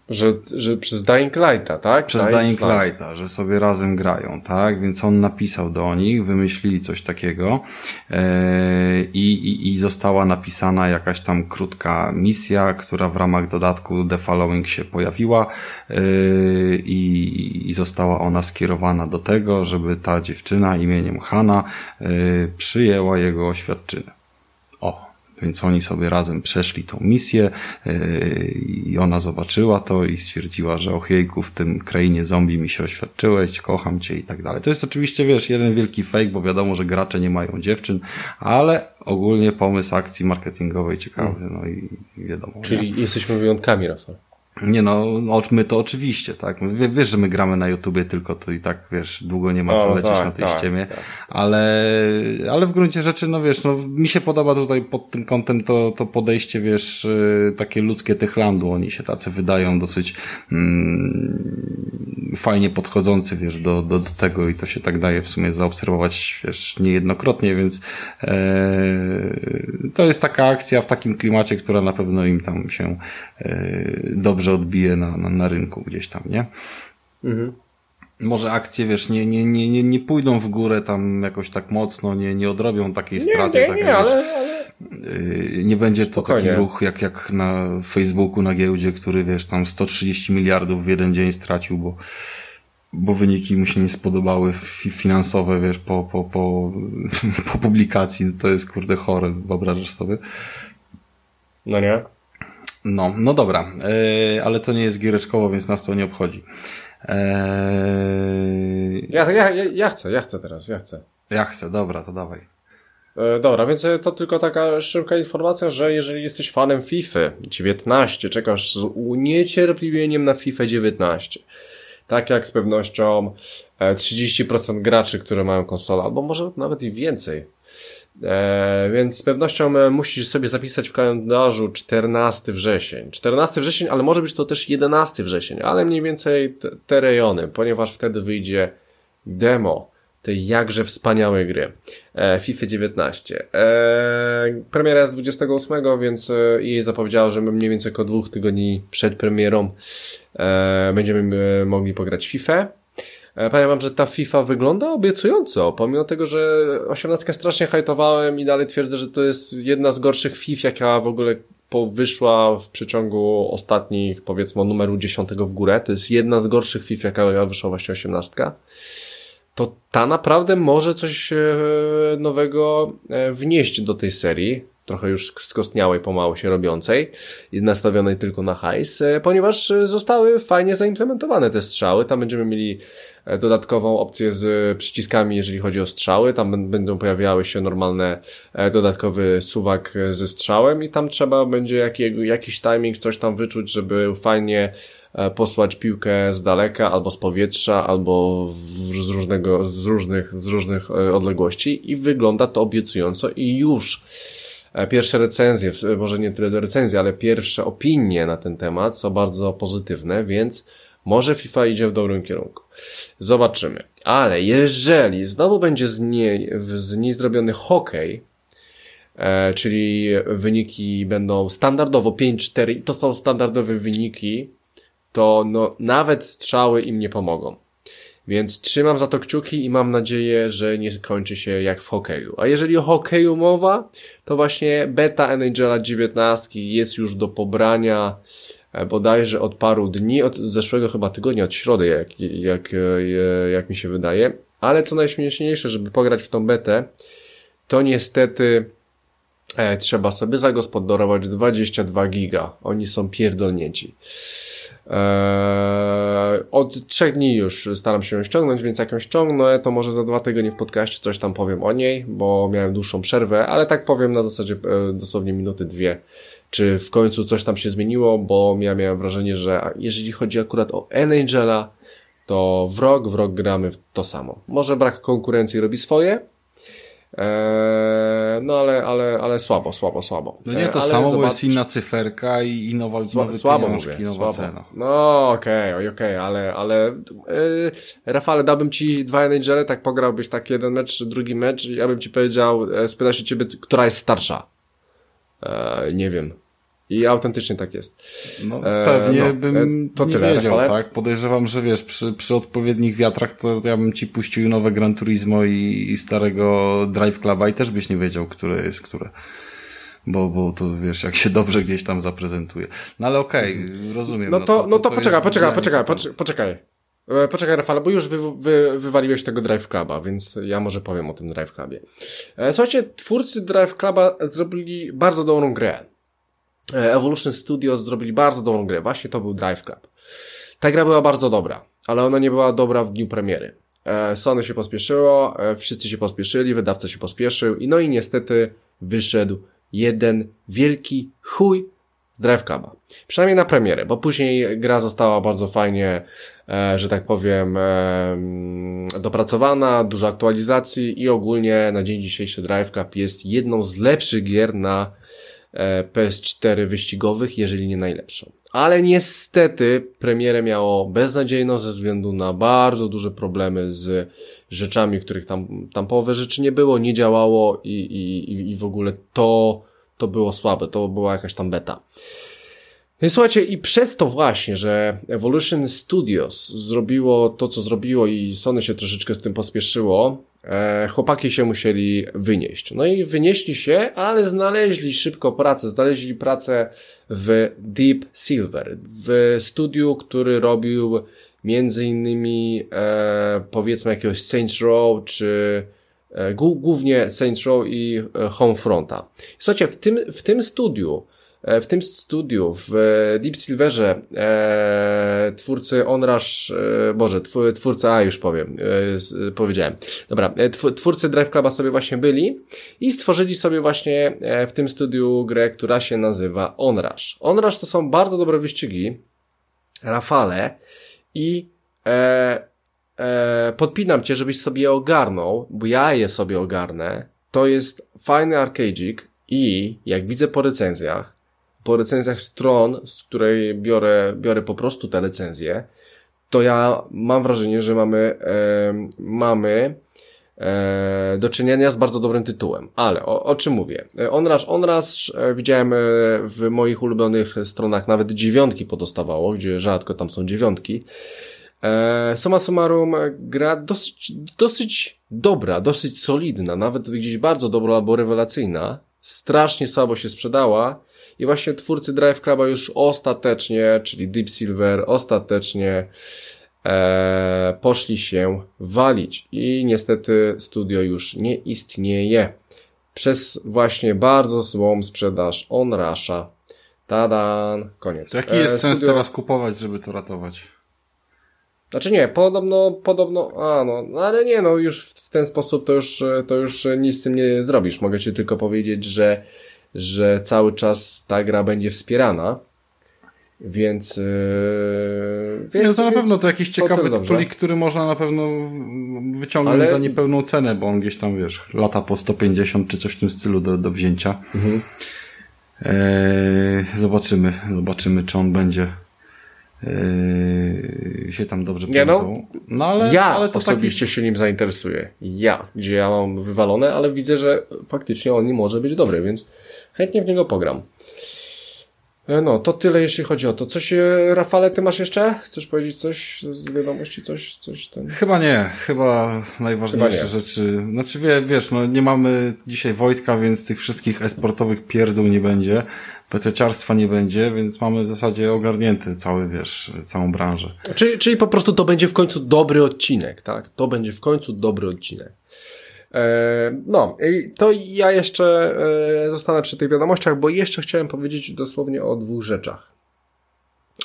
Że, że przez Dying Lighta, tak? Przez Dying, Dying Lighta, że sobie razem grają, tak? Więc on napisał do nich, wymyślili coś takiego yy, i, i została napisana jakaś tam krótka misja, która w ramach dodatku The Following się pojawiła yy, i, i została ona skierowana do tego, żeby ta dziewczyna imieniem Hanna yy, przyjęła jego oświadczynę. Więc oni sobie razem przeszli tą misję yy, i ona zobaczyła to i stwierdziła, że ojejku, w tym krainie zombie mi się oświadczyłeś, kocham cię i tak dalej. To jest oczywiście, wiesz, jeden wielki fake, bo wiadomo, że gracze nie mają dziewczyn, ale ogólnie pomysł akcji marketingowej ciekawy, no i wiadomo. Czyli nie? jesteśmy wyjątkami, Rafał. Nie no, my to oczywiście, tak. Wiesz, że my gramy na YouTubie, tylko to i tak, wiesz, długo nie ma co o, lecieć tak, na tej tak, ściemie, tak. ale, ale w gruncie rzeczy, no wiesz, no mi się podoba tutaj pod tym kątem to, to podejście, wiesz, y, takie ludzkie Techlandu, oni się tacy wydają dosyć mm, fajnie podchodzący, wiesz, do, do, do tego i to się tak daje w sumie zaobserwować, wiesz, niejednokrotnie, więc e, to jest taka akcja w takim klimacie, która na pewno im tam się e, dobrze dobrze odbije na, na, na rynku gdzieś tam, nie? Mhm. Może akcje, wiesz, nie, nie, nie, nie, nie pójdą w górę tam jakoś tak mocno, nie, nie odrobią takiej straty. Nie, nie, tak, nie, ale, ale... Yy, nie będzie to Spokojnie. taki ruch jak, jak na Facebooku, na giełdzie, który, wiesz, tam 130 miliardów w jeden dzień stracił, bo, bo wyniki mu się nie spodobały finansowe, wiesz, po, po, po, po publikacji. To jest, kurde, chore, wyobrażasz sobie? No nie. No, no dobra, yy, ale to nie jest giereczkowo, więc nas to nie obchodzi. Eee... Ja, ja, ja chcę, ja chcę teraz, ja chcę. Ja chcę, dobra, to dawaj. E, dobra, więc to tylko taka szybka informacja, że jeżeli jesteś fanem FIFA 19, czekasz z uniecierpliwieniem na FIFA 19, tak jak z pewnością 30% graczy, które mają konsolę, albo może nawet i więcej, E, więc z pewnością e, musisz sobie zapisać w kalendarzu 14 wrzesień. 14 wrzesień, ale może być to też 11 wrzesień, ale mniej więcej te, te rejony, ponieważ wtedy wyjdzie demo tej jakże wspaniałej gry e, FIFA 19. E, premiera jest 28, więc e, jej zapowiedziała, że mniej więcej około dwóch tygodni przed premierą e, będziemy e, mogli pograć FIFA. E, wam, że ta FIFA wygląda obiecująco, pomimo tego, że 18 strasznie hajtowałem i dalej twierdzę, że to jest jedna z gorszych FIFA, jaka w ogóle wyszła w przeciągu ostatnich, powiedzmy, numeru 10 w górę. To jest jedna z gorszych FIFA, jaka wyszła właśnie 18. To ta naprawdę może coś e, nowego e, wnieść do tej serii trochę już skostniałej pomału się robiącej i nastawionej tylko na hajs, e, ponieważ e, zostały fajnie zaimplementowane te strzały. Tam będziemy mieli e, dodatkową opcję z przyciskami, jeżeli chodzi o strzały. Tam będą pojawiały się normalne dodatkowy suwak ze strzałem i tam trzeba będzie jakiś timing, coś tam wyczuć, żeby fajnie posłać piłkę z daleka, albo z powietrza, albo z różnego, z różnych, z różnych odległości i wygląda to obiecująco i już pierwsze recenzje, może nie tyle do recenzji, ale pierwsze opinie na ten temat są bardzo pozytywne, więc może FIFA idzie w dobrym kierunku. Zobaczymy. Ale jeżeli znowu będzie z niej, z niej zrobiony hokej, e, czyli wyniki będą standardowo 5-4 i to są standardowe wyniki, to no, nawet strzały im nie pomogą. Więc trzymam za to kciuki i mam nadzieję, że nie kończy się jak w hokeju. A jeżeli o hokeju mowa, to właśnie beta NHL 19 jest już do pobrania bodajże od paru dni, od zeszłego chyba tygodnia, od środy, jak, jak, jak mi się wydaje. Ale co najśmieszniejsze, żeby pograć w tą betę, to niestety e, trzeba sobie zagospodarować 22 giga. Oni są pierdolnięci. Eee, od trzech dni już staram się ją ściągnąć, więc jak ją ściągnę, to może za dwa tygodnie w podcaście coś tam powiem o niej, bo miałem dłuższą przerwę, ale tak powiem na zasadzie e, dosłownie minuty, dwie, czy w końcu coś tam się zmieniło, bo ja miałem wrażenie, że jeżeli chodzi akurat o N-Angela, to w rok, w rok gramy w to samo. Może brak konkurencji robi swoje, no ale, ale, ale słabo, słabo, słabo. No nie to ale samo, zobacz... bo jest inna cyferka i inna Sła, słabo mówię, nowa słabo. cena. No okej, okay, okej, okay, ale, ale yy, Rafale, dałbym ci dwa NHL, tak pograłbyś tak jeden mecz, drugi mecz i ja bym ci powiedział, e, spytał się ciebie, która jest starsza. E, nie wiem. I autentycznie tak jest. No, e, pewnie no, bym to nie tyle, wiedział, tak? Podejrzewam, że wiesz, przy, przy odpowiednich wiatrach to ja bym ci puścił nowe Gran Turismo i, i starego Drive Cluba i też byś nie wiedział, które jest które. Bo, bo to wiesz, jak się dobrze gdzieś tam zaprezentuje. No ale okej, okay, rozumiem. No to, no to, no to, to poczekaj, poczekaj, poczekaj, poczekaj, poczekaj. Poczekaj, Rafale, bo już wy, wy, wywaliłeś tego Drive Cluba, więc ja może powiem o tym Drive Clubie. E, słuchajcie, twórcy Drive Cluba zrobili bardzo dobrą grę. E, Evolution Studios zrobili bardzo dobrą grę. Właśnie to był Drive Club. Ta gra była bardzo dobra, ale ona nie była dobra w dniu premiery. E, Sony się pospieszyło, e, wszyscy się pospieszyli, wydawca się pospieszył i no i niestety wyszedł jeden wielki chuj z Drive Cluba. Przynajmniej na premierę, bo później gra została bardzo fajnie, że tak powiem, dopracowana, dużo aktualizacji i ogólnie na dzień dzisiejszy Drive Club jest jedną z lepszych gier na PS4 wyścigowych, jeżeli nie najlepszą. Ale niestety premierę miało beznadziejną ze względu na bardzo duże problemy z rzeczami, których tam, tam połowę rzeczy nie było, nie działało i, i, i w ogóle to, to było słabe, to była jakaś tam beta. No i słuchajcie, i przez to właśnie, że Evolution Studios zrobiło to, co zrobiło i Sony się troszeczkę z tym pospieszyło, e, chłopaki się musieli wynieść. No i wynieśli się, ale znaleźli szybko pracę. Znaleźli pracę w Deep Silver, w studiu, który robił między innymi e, powiedzmy jakiegoś Saints Row, czy e, głównie Saints Row i e, Homefronta. Słuchajcie, w tym, w tym studiu w tym studiu, w Deep Silverze, e, twórcy Onrush, e, Boże, twórcy, a już powiem, e, powiedziałem. Dobra, e, twórcy Drive Cluba sobie właśnie byli i stworzyli sobie właśnie e, w tym studiu grę, która się nazywa Onrush. Onrush to są bardzo dobre wyścigi, Rafale i e, e, podpinam cię, żebyś sobie je ogarnął, bo ja je sobie ogarnę. To jest fajny arcade'ik i jak widzę po recenzjach, po recenzjach stron, z której biorę, biorę po prostu te recenzje, to ja mam wrażenie, że mamy, e, mamy e, do czynienia z bardzo dobrym tytułem. Ale o, o czym mówię? Onrush, Onrush e, widziałem e, w moich ulubionych stronach nawet dziewiątki podostawało, gdzie rzadko tam są dziewiątki. E, summa summarum, gra dosyć, dosyć dobra, dosyć solidna, nawet gdzieś bardzo dobra albo rewelacyjna. Strasznie słabo się sprzedała i właśnie twórcy Drive Cluba już ostatecznie, czyli Deep Silver, ostatecznie e, poszli się walić. I niestety studio już nie istnieje. Przez właśnie bardzo złą sprzedaż Onrasha. Tadan, koniec. To jaki jest e, sens teraz kupować, żeby to ratować? Znaczy nie, podobno, podobno, a no, no ale nie, no już w, w ten sposób to już, to już nic z tym nie zrobisz. Mogę ci tylko powiedzieć, że że cały czas ta gra będzie wspierana. Więc, yy, więc, to na pewno to jakiś ciekawy tytulik, który można na pewno wyciągnąć Ale... za niepełną cenę, bo on gdzieś tam, wiesz, lata po 150 czy coś w tym stylu do, do wzięcia. Mhm. Eee, zobaczymy, zobaczymy, czy on będzie Yy, się tam dobrze nie no, no ale, ja ale to osobiście taki... się nim zainteresuję. Ja, gdzie ja mam wywalone, ale widzę, że faktycznie on nie może być dobry, więc chętnie w niego pogram. E, no, to tyle jeśli chodzi o to. Coś, e, Rafale, ty masz jeszcze? Chcesz powiedzieć coś z wiadomości, coś, coś ten? Chyba nie, chyba najważniejsze chyba rzeczy. Znaczy wie, wiesz, no nie mamy dzisiaj Wojtka, więc tych wszystkich esportowych pierdół nie będzie, pececiarstwa nie będzie, więc mamy w zasadzie ogarnięty cały, wiesz, całą branżę. Czyli, czyli po prostu to będzie w końcu dobry odcinek, tak? To będzie w końcu dobry odcinek. E, no, to ja jeszcze e, zostanę przy tych wiadomościach, bo jeszcze chciałem powiedzieć dosłownie o dwóch rzeczach.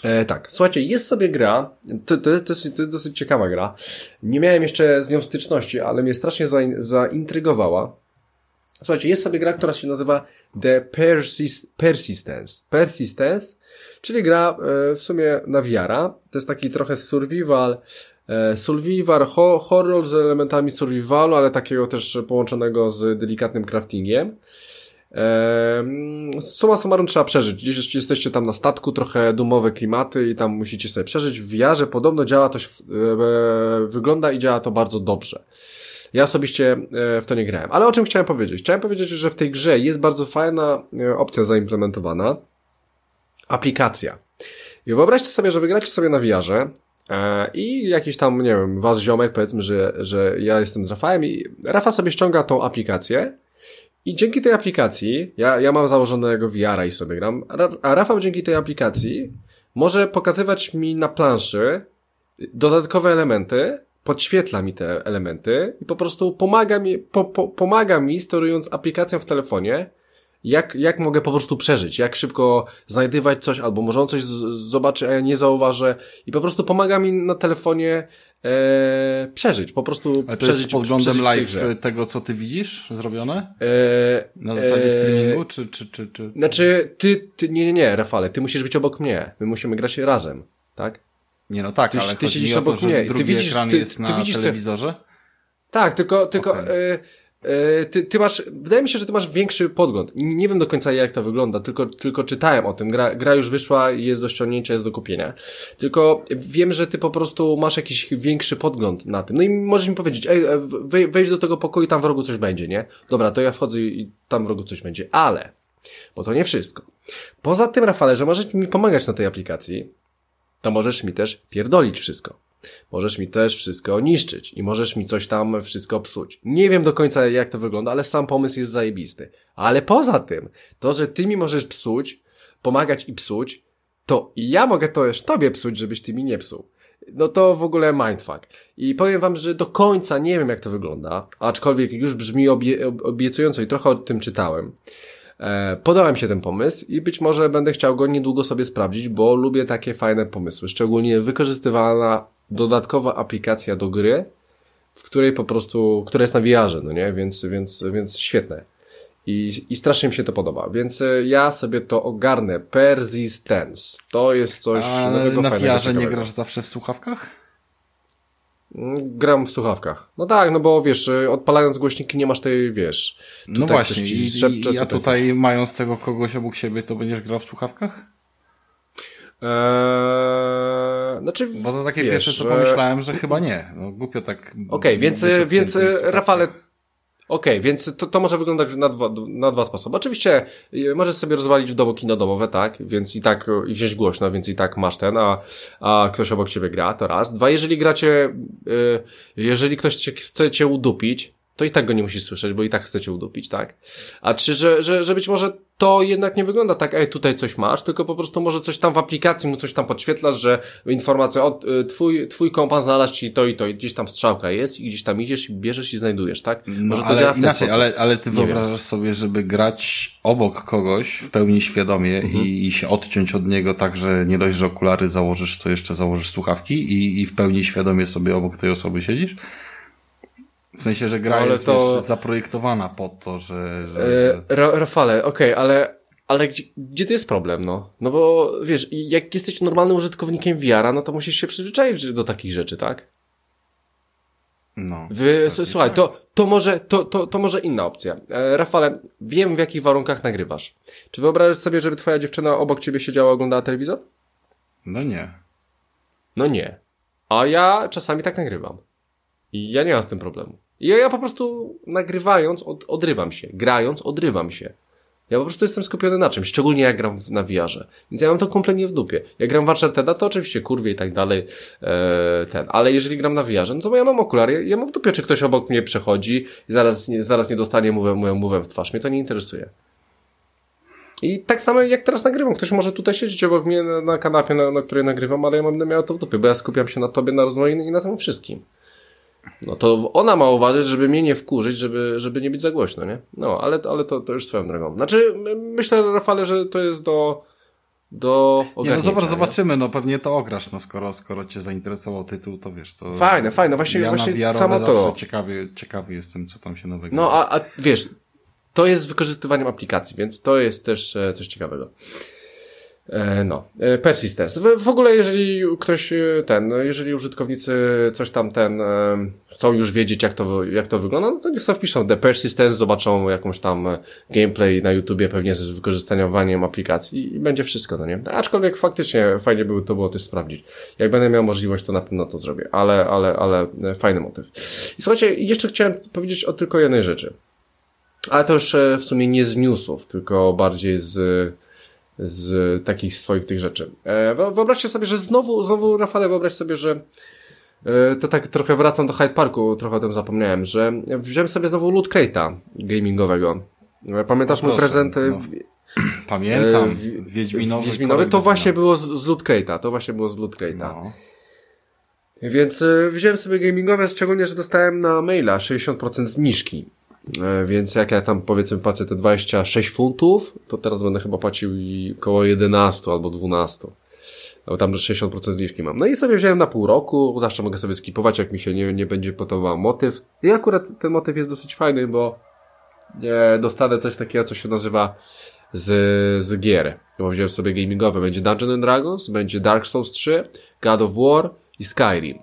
E, tak, słuchajcie, jest sobie gra, to, to, to, jest, to jest dosyć ciekawa gra. Nie miałem jeszcze z nią styczności, ale mnie strasznie zaintrygowała. Słuchajcie, jest sobie gra, która się nazywa The Persist Persistence. Persistence, czyli gra w sumie na wiara. To jest taki trochę survival, E, survival, horror z elementami survivalu, ale takiego też połączonego z delikatnym craftingiem. E, suma summarum trzeba przeżyć. Gdzieś jesteście tam na statku, trochę dumowe klimaty i tam musicie sobie przeżyć. W wiarze podobno działa to, e, wygląda i działa to bardzo dobrze. Ja osobiście w to nie grałem. Ale o czym chciałem powiedzieć? Chciałem powiedzieć, że w tej grze jest bardzo fajna opcja zaimplementowana. Aplikacja. I wyobraźcie sobie, że wygracie sobie na wiarze I jakiś tam, nie wiem, was ziomek, powiedzmy, że, że ja jestem z Rafałem i Rafa sobie ściąga tą aplikację i dzięki tej aplikacji, ja, ja mam założonego VR-a i sobie gram, a Rafał dzięki tej aplikacji może pokazywać mi na planszy dodatkowe elementy, podświetla mi te elementy i po prostu pomaga mi, po, po, pomaga mi sterując aplikacją w telefonie, jak, jak mogę po prostu przeżyć, jak szybko znajdywać coś, albo może on coś zobaczy, a ja nie zauważę i po prostu pomaga mi na telefonie e, przeżyć, po prostu Ale to przeżyć, jest podglądem live tego, co ty widzisz zrobione? E, na zasadzie e, streamingu, czy, czy, czy, czy... Znaczy, ty, ty, nie, nie, nie, Rafale, ty musisz być obok mnie, my musimy grać razem, tak? Nie, no tak, ty, ale ty siedzisz obok to, mnie. Drugi ty widzisz, ekran ty, jest na widzisz, telewizorze? Tak, tylko, tylko okay. Ty, ty masz, wydaje mi się, że ty masz większy podgląd. Nie wiem do końca jak to wygląda, tylko, tylko czytałem o tym. Gra, gra już wyszła jest do ściągnięcia, jest do kupienia. Tylko wiem, że ty po prostu masz jakiś większy podgląd na tym. No i możesz mi powiedzieć, ej, e, wejdź do tego pokoju, tam w rogu coś będzie, nie? Dobra, to ja wchodzę i tam w rogu coś będzie. Ale, bo to nie wszystko. Poza tym, Rafale, że możesz mi pomagać na tej aplikacji, to możesz mi też pierdolić wszystko. Możesz mi też wszystko niszczyć i możesz mi coś tam wszystko psuć. Nie wiem do końca jak to wygląda, ale sam pomysł jest zajebisty. Ale poza tym, to, że ty mi możesz psuć, pomagać i psuć, to ja mogę to też tobie psuć, żebyś ty mi nie psuł. No to w ogóle mindfuck. I powiem wam, że do końca nie wiem jak to wygląda, aczkolwiek już brzmi obie obiecująco i trochę o tym czytałem. E, się ten pomysł i być może będę chciał go niedługo sobie sprawdzić, bo lubię takie fajne pomysły, szczególnie wykorzystywana dodatkowa aplikacja do gry, w której po prostu, która jest na VR-ze, no nie? Więc, więc, więc świetne. I, I strasznie mi się to podoba. Więc e, ja sobie to ogarnę. Persistence. To jest coś A nowego, na VR-ze nie grasz zawsze w słuchawkach? Mm, gram w słuchawkach. No tak, no bo wiesz, e, odpalając głośniki nie masz tej, wiesz... No właśnie, i, szepcze, i, a tutaj coś. mając tego kogoś obok siebie, to będziesz grał w słuchawkach? Eee, znaczy, Bo to takie wiesz, pierwsze, co pomyślałem, że chyba nie. No, głupio tak. Okej, okay, więc, więc Rafale, Okej, okay, więc to, to może wyglądać na dwa, na dwa sposoby. Oczywiście y, możesz sobie rozwalić w domu kino domowe, tak? Więc i tak, i wziąć głośno, więc i tak masz ten, a, a ktoś obok ciebie gra, to raz. Dwa, jeżeli gracie, jeżeli ktoś cię, chce cię udupić, to i tak go nie musisz słyszeć, bo i tak chcecie udupić, tak? A trzy, że, że, że być może to jednak nie wygląda tak, ej, tutaj coś masz, tylko po prostu może coś tam w aplikacji mu coś tam podświetlasz, że informacja, o, y, twój, twój kompas znalazł ci to i to, i gdzieś tam strzałka jest i gdzieś tam idziesz i bierzesz i znajdujesz, tak? No, może ale inaczej, ale, ale ty nie wyobrażasz wiem. sobie, żeby grać obok kogoś w pełni świadomie mhm. i, i się odciąć od niego tak, że nie dość, że okulary założysz, to jeszcze założysz słuchawki i, i w pełni świadomie sobie obok tej osoby siedzisz? W sensie, że gra no, jest to... wiesz, zaprojektowana pod to, że... że, e, że... Rafale, okej, okay, ale, ale gdzie, gdzie tu jest problem, no? No bo wiesz, jak jesteś normalnym użytkownikiem VR-a, no to musisz się przyzwyczaić do takich rzeczy, tak? No. Wy, słuchaj, tak. to, to, może, to, to, to może inna opcja. E, Rafale, wiem w jakich warunkach nagrywasz. Czy wyobrażasz sobie, żeby twoja dziewczyna obok ciebie siedziała oglądała telewizor? No nie. No nie. A ja czasami tak nagrywam. I ja nie mam z tym problemu. I ja, ja po prostu nagrywając od, odrywam się, grając odrywam się. Ja po prostu jestem skupiony na czymś, szczególnie jak gram na VR-ze. Więc ja mam to kompletnie w dupie. Jak gram w Uncharted'a, to oczywiście kurwie i tak dalej, e, ten. Ale jeżeli gram na VR-ze, no to ja mam okulary, ja mam w dupie, czy ktoś obok mnie przechodzi i zaraz, nie, zaraz nie dostanie mówię, mówię, mówię w twarz. Mnie to nie interesuje. I tak samo jak teraz nagrywam. Ktoś może tutaj siedzieć obok mnie na, na kanapie, na, na której nagrywam, ale ja mam miał to w dupie, bo ja skupiam się na tobie, na rozwoju i na tym wszystkim. No to ona ma uważać, żeby mnie nie wkurzyć, żeby, żeby nie być za głośno, nie? No, ale, ale to, to już swoją drogą. Znaczy, myślę, Rafale, że to jest do, do Nie, no zobacz, zobaczymy, no pewnie to ograsz, no skoro, skoro cię zainteresował tytuł, to wiesz, to... Fajne, fajne, właśnie, ja właśnie na samo to. Ciekawy, ciekawy jestem, co tam się nowego No, a, a wiesz, to jest z wykorzystywaniem aplikacji, więc to jest też e, coś ciekawego. E, no, e, persistence. W, ogóle, jeżeli ktoś ten, jeżeli użytkownicy coś tam ten chcą już wiedzieć, jak to, jak to wygląda, no to niech sobie wpiszą The Persistence, zobaczą jakąś tam gameplay na YouTubie, pewnie z wykorzystaniem aplikacji i będzie wszystko, no nie? Aczkolwiek faktycznie fajnie by to było też sprawdzić. Jak będę miał możliwość, to na pewno to zrobię, ale, ale, ale fajny motyw. I słuchajcie, jeszcze chciałem powiedzieć o tylko jednej rzeczy. Ale to już w sumie nie z newsów, tylko bardziej z, z takich swoich tych rzeczy. E, wyobraźcie sobie, że znowu, znowu Rafale, wyobraź sobie, że e, to tak trochę wracam do Hyde Parku, trochę o tym zapomniałem, że wziąłem sobie znowu Loot Crate'a gamingowego. E, pamiętasz no mój prezent? No. Pamiętam. Wiedźminowy. Wiedźminowy to właśnie było z, z Loot Crate'a. To właśnie było z Loot Crate'a. No. Więc wziąłem sobie gamingowe, szczególnie, że dostałem na maila 60% zniżki. E, więc jak ja tam powiedzmy płacę te 26 funtów, to teraz będę chyba płacił około 11 albo 12. Bo tam 60% zniżki mam. No i sobie wziąłem na pół roku, zawsze mogę sobie skipować, jak mi się nie, nie będzie podobał motyw. I akurat ten motyw jest dosyć fajny, bo e, dostanę coś takiego, co się nazywa z, z gier. Bo wziąłem sobie gamingowe. Będzie Dungeon and Dragons, będzie Dark Souls 3, God of War i Skyrim.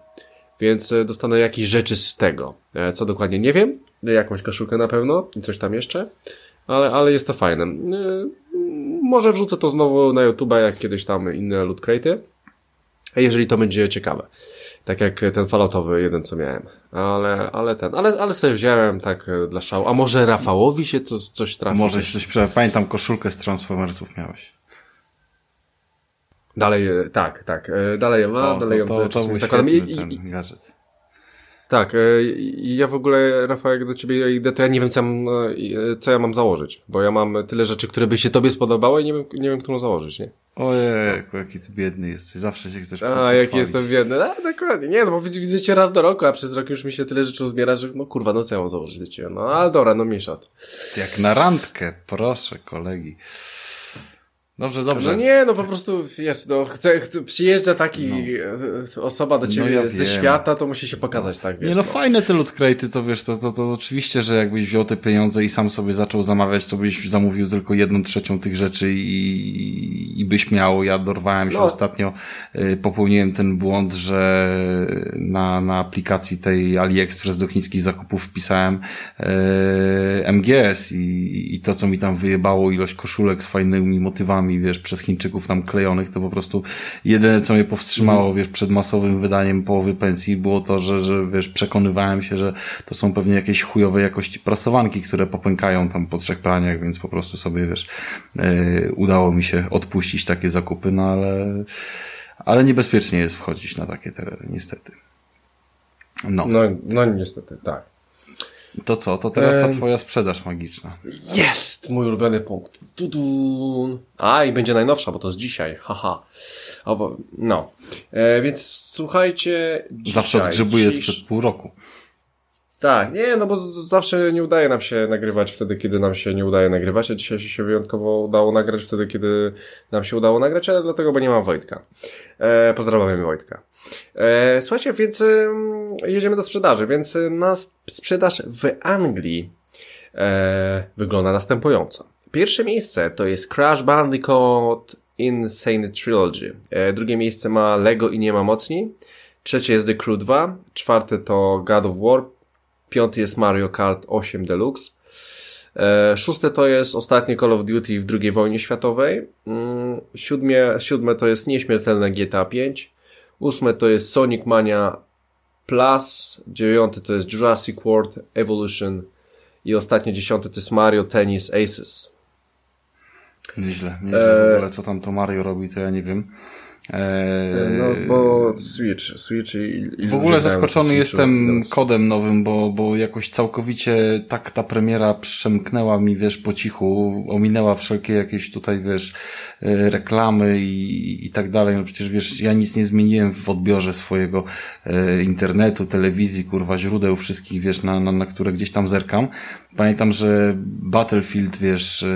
Więc e, dostanę jakieś rzeczy z tego. E, co dokładnie nie wiem, jakąś koszulkę na pewno i coś tam jeszcze, ale, ale jest to fajne. Y, może wrzucę to znowu na YouTube, jak kiedyś tam inne loot crate'y, jeżeli to będzie ciekawe. Tak jak ten falloutowy jeden, co miałem. Ale, ale ten, ale, ale sobie wziąłem tak e, dla szału. A może Rafałowi się to coś trafi? Może coś, pamiętam koszulkę z Transformersów miałeś. Dalej, e, tak, tak. E, dalej ma, to, dalej to, to, to, to świetny I, ten i, gadżet. Tak, e, ja w ogóle, Rafał, jak do ciebie idę, to ja nie wiem, co ja, mam, e, co ja mam założyć, bo ja mam tyle rzeczy, które by się tobie spodobały i nie wiem, nie wiem którą założyć, nie? Ojej, jaki ty biedny jesteś, zawsze się chcesz A, jaki jestem biedny, no, dokładnie, nie, no bo widzę cię raz do roku, a przez rok już mi się tyle rzeczy uzbiera, że no kurwa, no co ja mam założyć do ciebie, no ale dobra, no mniejsza Jak na randkę, proszę kolegi. Dobrze, dobrze. No nie, no po prostu, wiesz, no, chce, przyjeżdża taki no. osoba do ciebie no ze wiem. świata, to musi się pokazać, tak, wiesz. Nie, no, no. fajne te loot to wiesz, to, to, to oczywiście, że jakbyś wziął te pieniądze i sam sobie zaczął zamawiać, to byś zamówił tylko jedną trzecią tych rzeczy i, i byś miał. Ja dorwałem się no. ostatnio, y, popełniłem ten błąd, że na, na aplikacji tej AliExpress do chińskich zakupów wpisałem y, MGS i, i to, co mi tam wyjebało, ilość koszulek z fajnymi motywami, wiesz, przez Chińczyków tam klejonych, to po prostu jedyne, co mnie powstrzymało, wiesz, przed masowym wydaniem połowy pensji było to, że, że wiesz, przekonywałem się, że to są pewnie jakieś chujowe jakości prasowanki, które popękają tam po trzech praniach, więc po prostu sobie, wiesz, yy, udało mi się odpuścić takie zakupy, no ale, ale niebezpiecznie jest wchodzić na takie tereny, niestety. No. No, no niestety, tak. To co? To teraz ta twoja sprzedaż magiczna. Jest! Mój ulubiony punkt. Tudun. A, i będzie najnowsza, bo to z dzisiaj. Haha. Obo, no. E, więc słuchajcie. Dzisiaj, Zawsze odgrzebuję dziś... sprzed pół roku. Tak, nie, no bo zawsze nie udaje nam się nagrywać wtedy, kiedy nam się nie udaje nagrywać, a dzisiaj się wyjątkowo udało nagrać wtedy, kiedy nam się udało nagrać, ale dlatego, bo nie mam Wojtka. E, pozdrawiamy Wojtka. E, słuchajcie, więc e, jedziemy do sprzedaży, więc na sprzedaż w Anglii e, wygląda następująco. Pierwsze miejsce to jest Crash Bandicoot Insane Trilogy. E, drugie miejsce ma Lego i nie ma mocni. Trzecie jest The Crew 2. Czwarte to God of War. Piąty jest Mario Kart 8 Deluxe. E, szóste to jest ostatnie Call of Duty w II wojnie światowej. Mm, siódmie, siódme to jest nieśmiertelne GTA 5. Ósme to jest Sonic Mania Plus. Dziewiąty to jest Jurassic World Evolution. I ostatnie dziesiąte to jest Mario Tennis Aces. Nieźle, nieźle w ogóle, co tam to Mario robi, to ja nie wiem. Eee, no bo Switch, Switch i, i W ogóle zaskoczony jestem kodem nowym, bo, bo jakoś całkowicie tak ta premiera przemknęła mi, wiesz, po cichu, ominęła wszelkie jakieś tutaj, wiesz, e, reklamy i, i tak dalej. No przecież, wiesz, ja nic nie zmieniłem w odbiorze swojego e, internetu, telewizji, kurwa, źródeł wszystkich, wiesz, na, na, na które gdzieś tam zerkam. Pamiętam, że Battlefield, wiesz, e,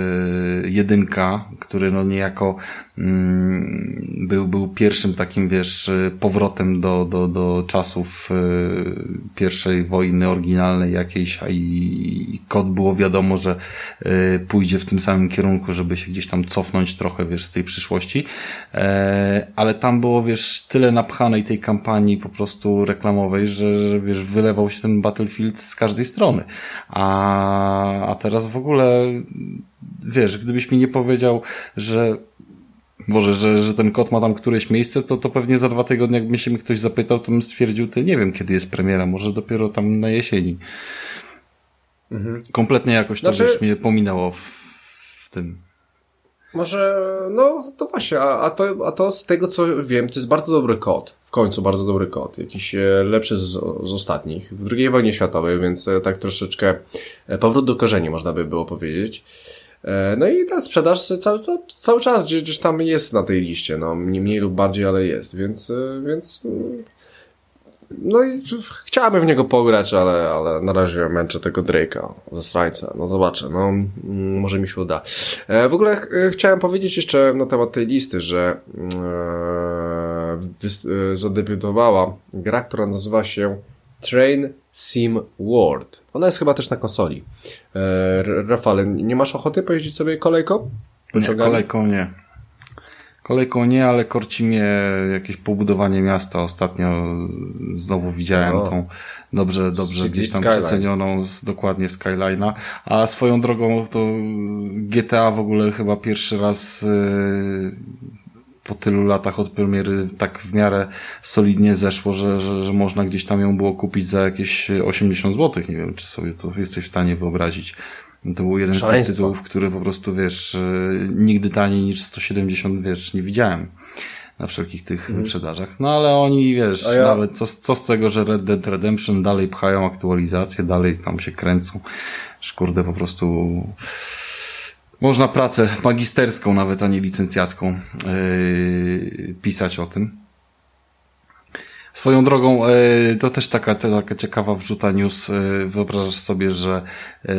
jedynka, który no niejako mm, był, był pierwszym takim, wiesz, e, powrotem do, do, do czasów e, pierwszej wojny oryginalnej jakiejś, a i kod było wiadomo, że pójdzie w tym samym kierunku, żeby się gdzieś tam cofnąć trochę, wiesz, z tej przyszłości. Ale tam było, wiesz, tyle napchanej tej kampanii po prostu reklamowej, że, że wiesz, wylewał się ten Battlefield z każdej strony. A a, teraz w ogóle, wiesz, gdybyś mi nie powiedział, że może, że, że ten kot ma tam któreś miejsce, to, to pewnie za dwa tygodnie, jakby się mi ktoś zapytał, to bym stwierdził, ty nie wiem, kiedy jest premiera, może dopiero tam na jesieni. Mhm. Kompletnie jakoś to znaczy... mnie pominęło w, w tym. Może, no to właśnie, a, a, to, a to z tego co wiem, to jest bardzo dobry kod. W końcu bardzo dobry kod. Jakiś e, lepszy z, z ostatnich. W II wojnie światowej, więc e, tak troszeczkę e, powrót do korzeni można by było powiedzieć. No i ta sprzedaż cały, cały, cały czas gdzieś, gdzieś tam jest na tej liście, no nie mniej lub bardziej, ale jest, więc, więc no i chciałabym w niego pograć, ale, ale na razie męczę tego Drake'a ze strajca. No zobaczę, no mm, może mi się uda. E, w ogóle ch chciałem powiedzieć jeszcze na temat tej listy, że e, e zadebiutowała gra, która nazywa się Train Sim World. Ona jest chyba też na konsoli. E, Rafale, nie masz ochoty pojeździć sobie kolejką? Nie, kolejką nie. Kolejką nie, ale korci mnie jakieś pobudowanie miasta. Ostatnio znowu widziałem o. tą dobrze, dobrze City gdzieś tam Skyline. przecenioną dokładnie Skyline'a. A swoją drogą to GTA w ogóle chyba pierwszy raz yy, po tylu latach od premiery tak w miarę solidnie zeszło, że, że, że można gdzieś tam ją było kupić za jakieś 80 zł. Nie wiem, czy sobie to jesteś w stanie wyobrazić. To był jeden z tych tytułów, który po prostu, wiesz, e, nigdy taniej niż 170, wiesz, nie widziałem na wszelkich tych mhm. sprzedażach. No ale oni, wiesz, ja... nawet co, co z tego, że Red Dead Redemption dalej pchają aktualizacje, dalej tam się kręcą. Szkurde, po prostu można pracę magisterską nawet, a nie licencjacką yy, pisać o tym. Swoją drogą, e, to też taka, taka ciekawa wrzuta news. E, wyobrażasz sobie, że e,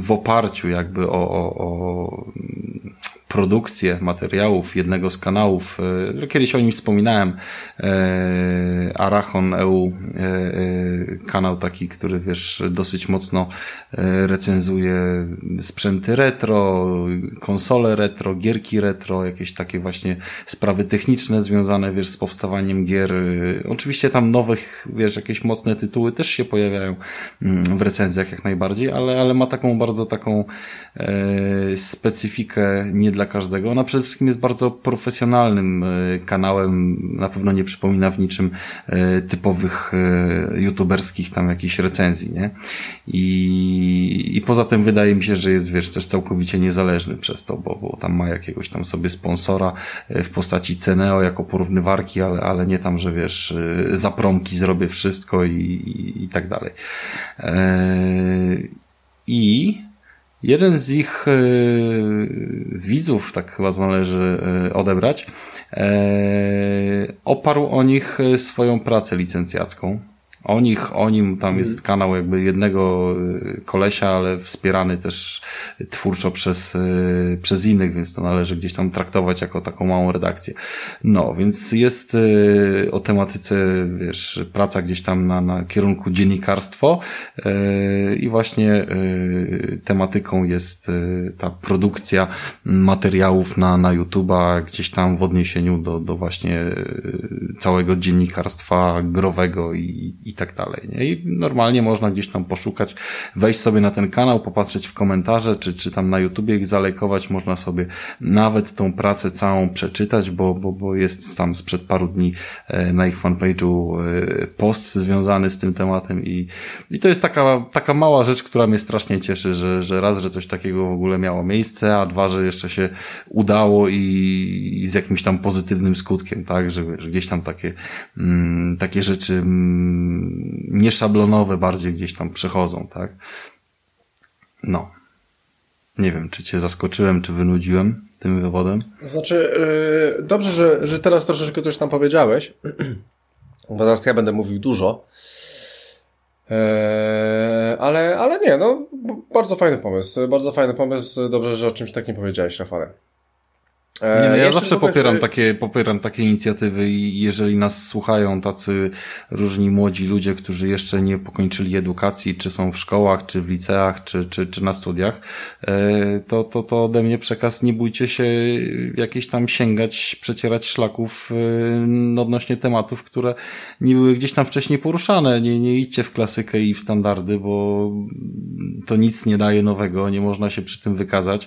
w oparciu jakby o, o, o produkcję materiałów jednego z kanałów, e, kiedyś o nim wspominałem, e, Arachon EU, e, kanał taki, który wiesz, dosyć mocno recenzuje sprzęty retro, konsole retro, gierki retro, jakieś takie właśnie sprawy techniczne związane, wiesz, z powstawaniem gier. Oczywiście tam nowych, wiesz, jakieś mocne tytuły też się pojawiają mm, w recenzjach jak najbardziej, ale, ale ma taką bardzo taką specyfikę nie dla dla każdego. Ona przede wszystkim jest bardzo profesjonalnym e, kanałem, na pewno nie przypomina w niczym e, typowych e, youtuberskich tam jakichś recenzji, nie? I, I poza tym wydaje mi się, że jest, wiesz, też całkowicie niezależny przez to, bo, bo tam ma jakiegoś tam sobie sponsora w postaci Ceneo jako porównywarki, ale, ale nie tam, że wiesz, za promki zrobię wszystko i, i, i tak dalej. I Jeden z ich e, widzów, tak chyba to należy e, odebrać, e, oparł o nich swoją pracę licencjacką. O nich, o nim tam jest kanał jakby jednego y, kolesia, ale wspierany też twórczo przez, y, przez innych, więc to należy gdzieś tam traktować jako taką małą redakcję. No, więc jest y, o tematyce, wiesz, praca gdzieś tam na, na kierunku dziennikarstwo i właśnie tematyką jest ta produkcja materiałów na, na YouTube'a, gdzieś tam w odniesieniu do, do właśnie całego dziennikarstwa growego i, i i tak dalej. Nie? I normalnie można gdzieś tam poszukać, wejść sobie na ten kanał, popatrzeć w komentarze, czy, czy tam na YouTubie ich zalejkować, można sobie nawet tą pracę całą przeczytać, bo, bo, bo jest tam sprzed paru dni e, na ich fanpage'u e, post związany z tym tematem i, i to jest taka, taka mała rzecz, która mnie strasznie cieszy, że, że raz, że coś takiego w ogóle miało miejsce, a dwa, że jeszcze się udało i, i z jakimś tam pozytywnym skutkiem, tak, że, że gdzieś tam takie, mm, takie rzeczy mm, nieszablonowe bardziej gdzieś tam przechodzą, tak. No. Nie wiem, czy cię zaskoczyłem, czy wynudziłem tym wywodem. Znaczy, yy, dobrze, że, że teraz troszeczkę coś tam powiedziałeś, bo teraz ja będę mówił dużo. Eee, ale, ale nie, no, bardzo fajny pomysł. Bardzo fajny pomysł. Dobrze, że o czymś takim powiedziałeś, Rafale. E, nie, no ja zawsze popieram, takie, popieram takie inicjatywy i jeżeli nas słuchają tacy różni młodzi ludzie, którzy jeszcze nie pokończyli edukacji, czy są w szkołach, czy w liceach, czy, czy, czy na studiach, e, to, to, to ode mnie przekaz, nie bójcie się jakieś tam sięgać, przecierać szlaków e, odnośnie tematów, które nie były gdzieś tam wcześniej poruszane. Nie, nie idźcie w klasykę i w standardy, bo to nic nie daje nowego, nie można się przy tym wykazać.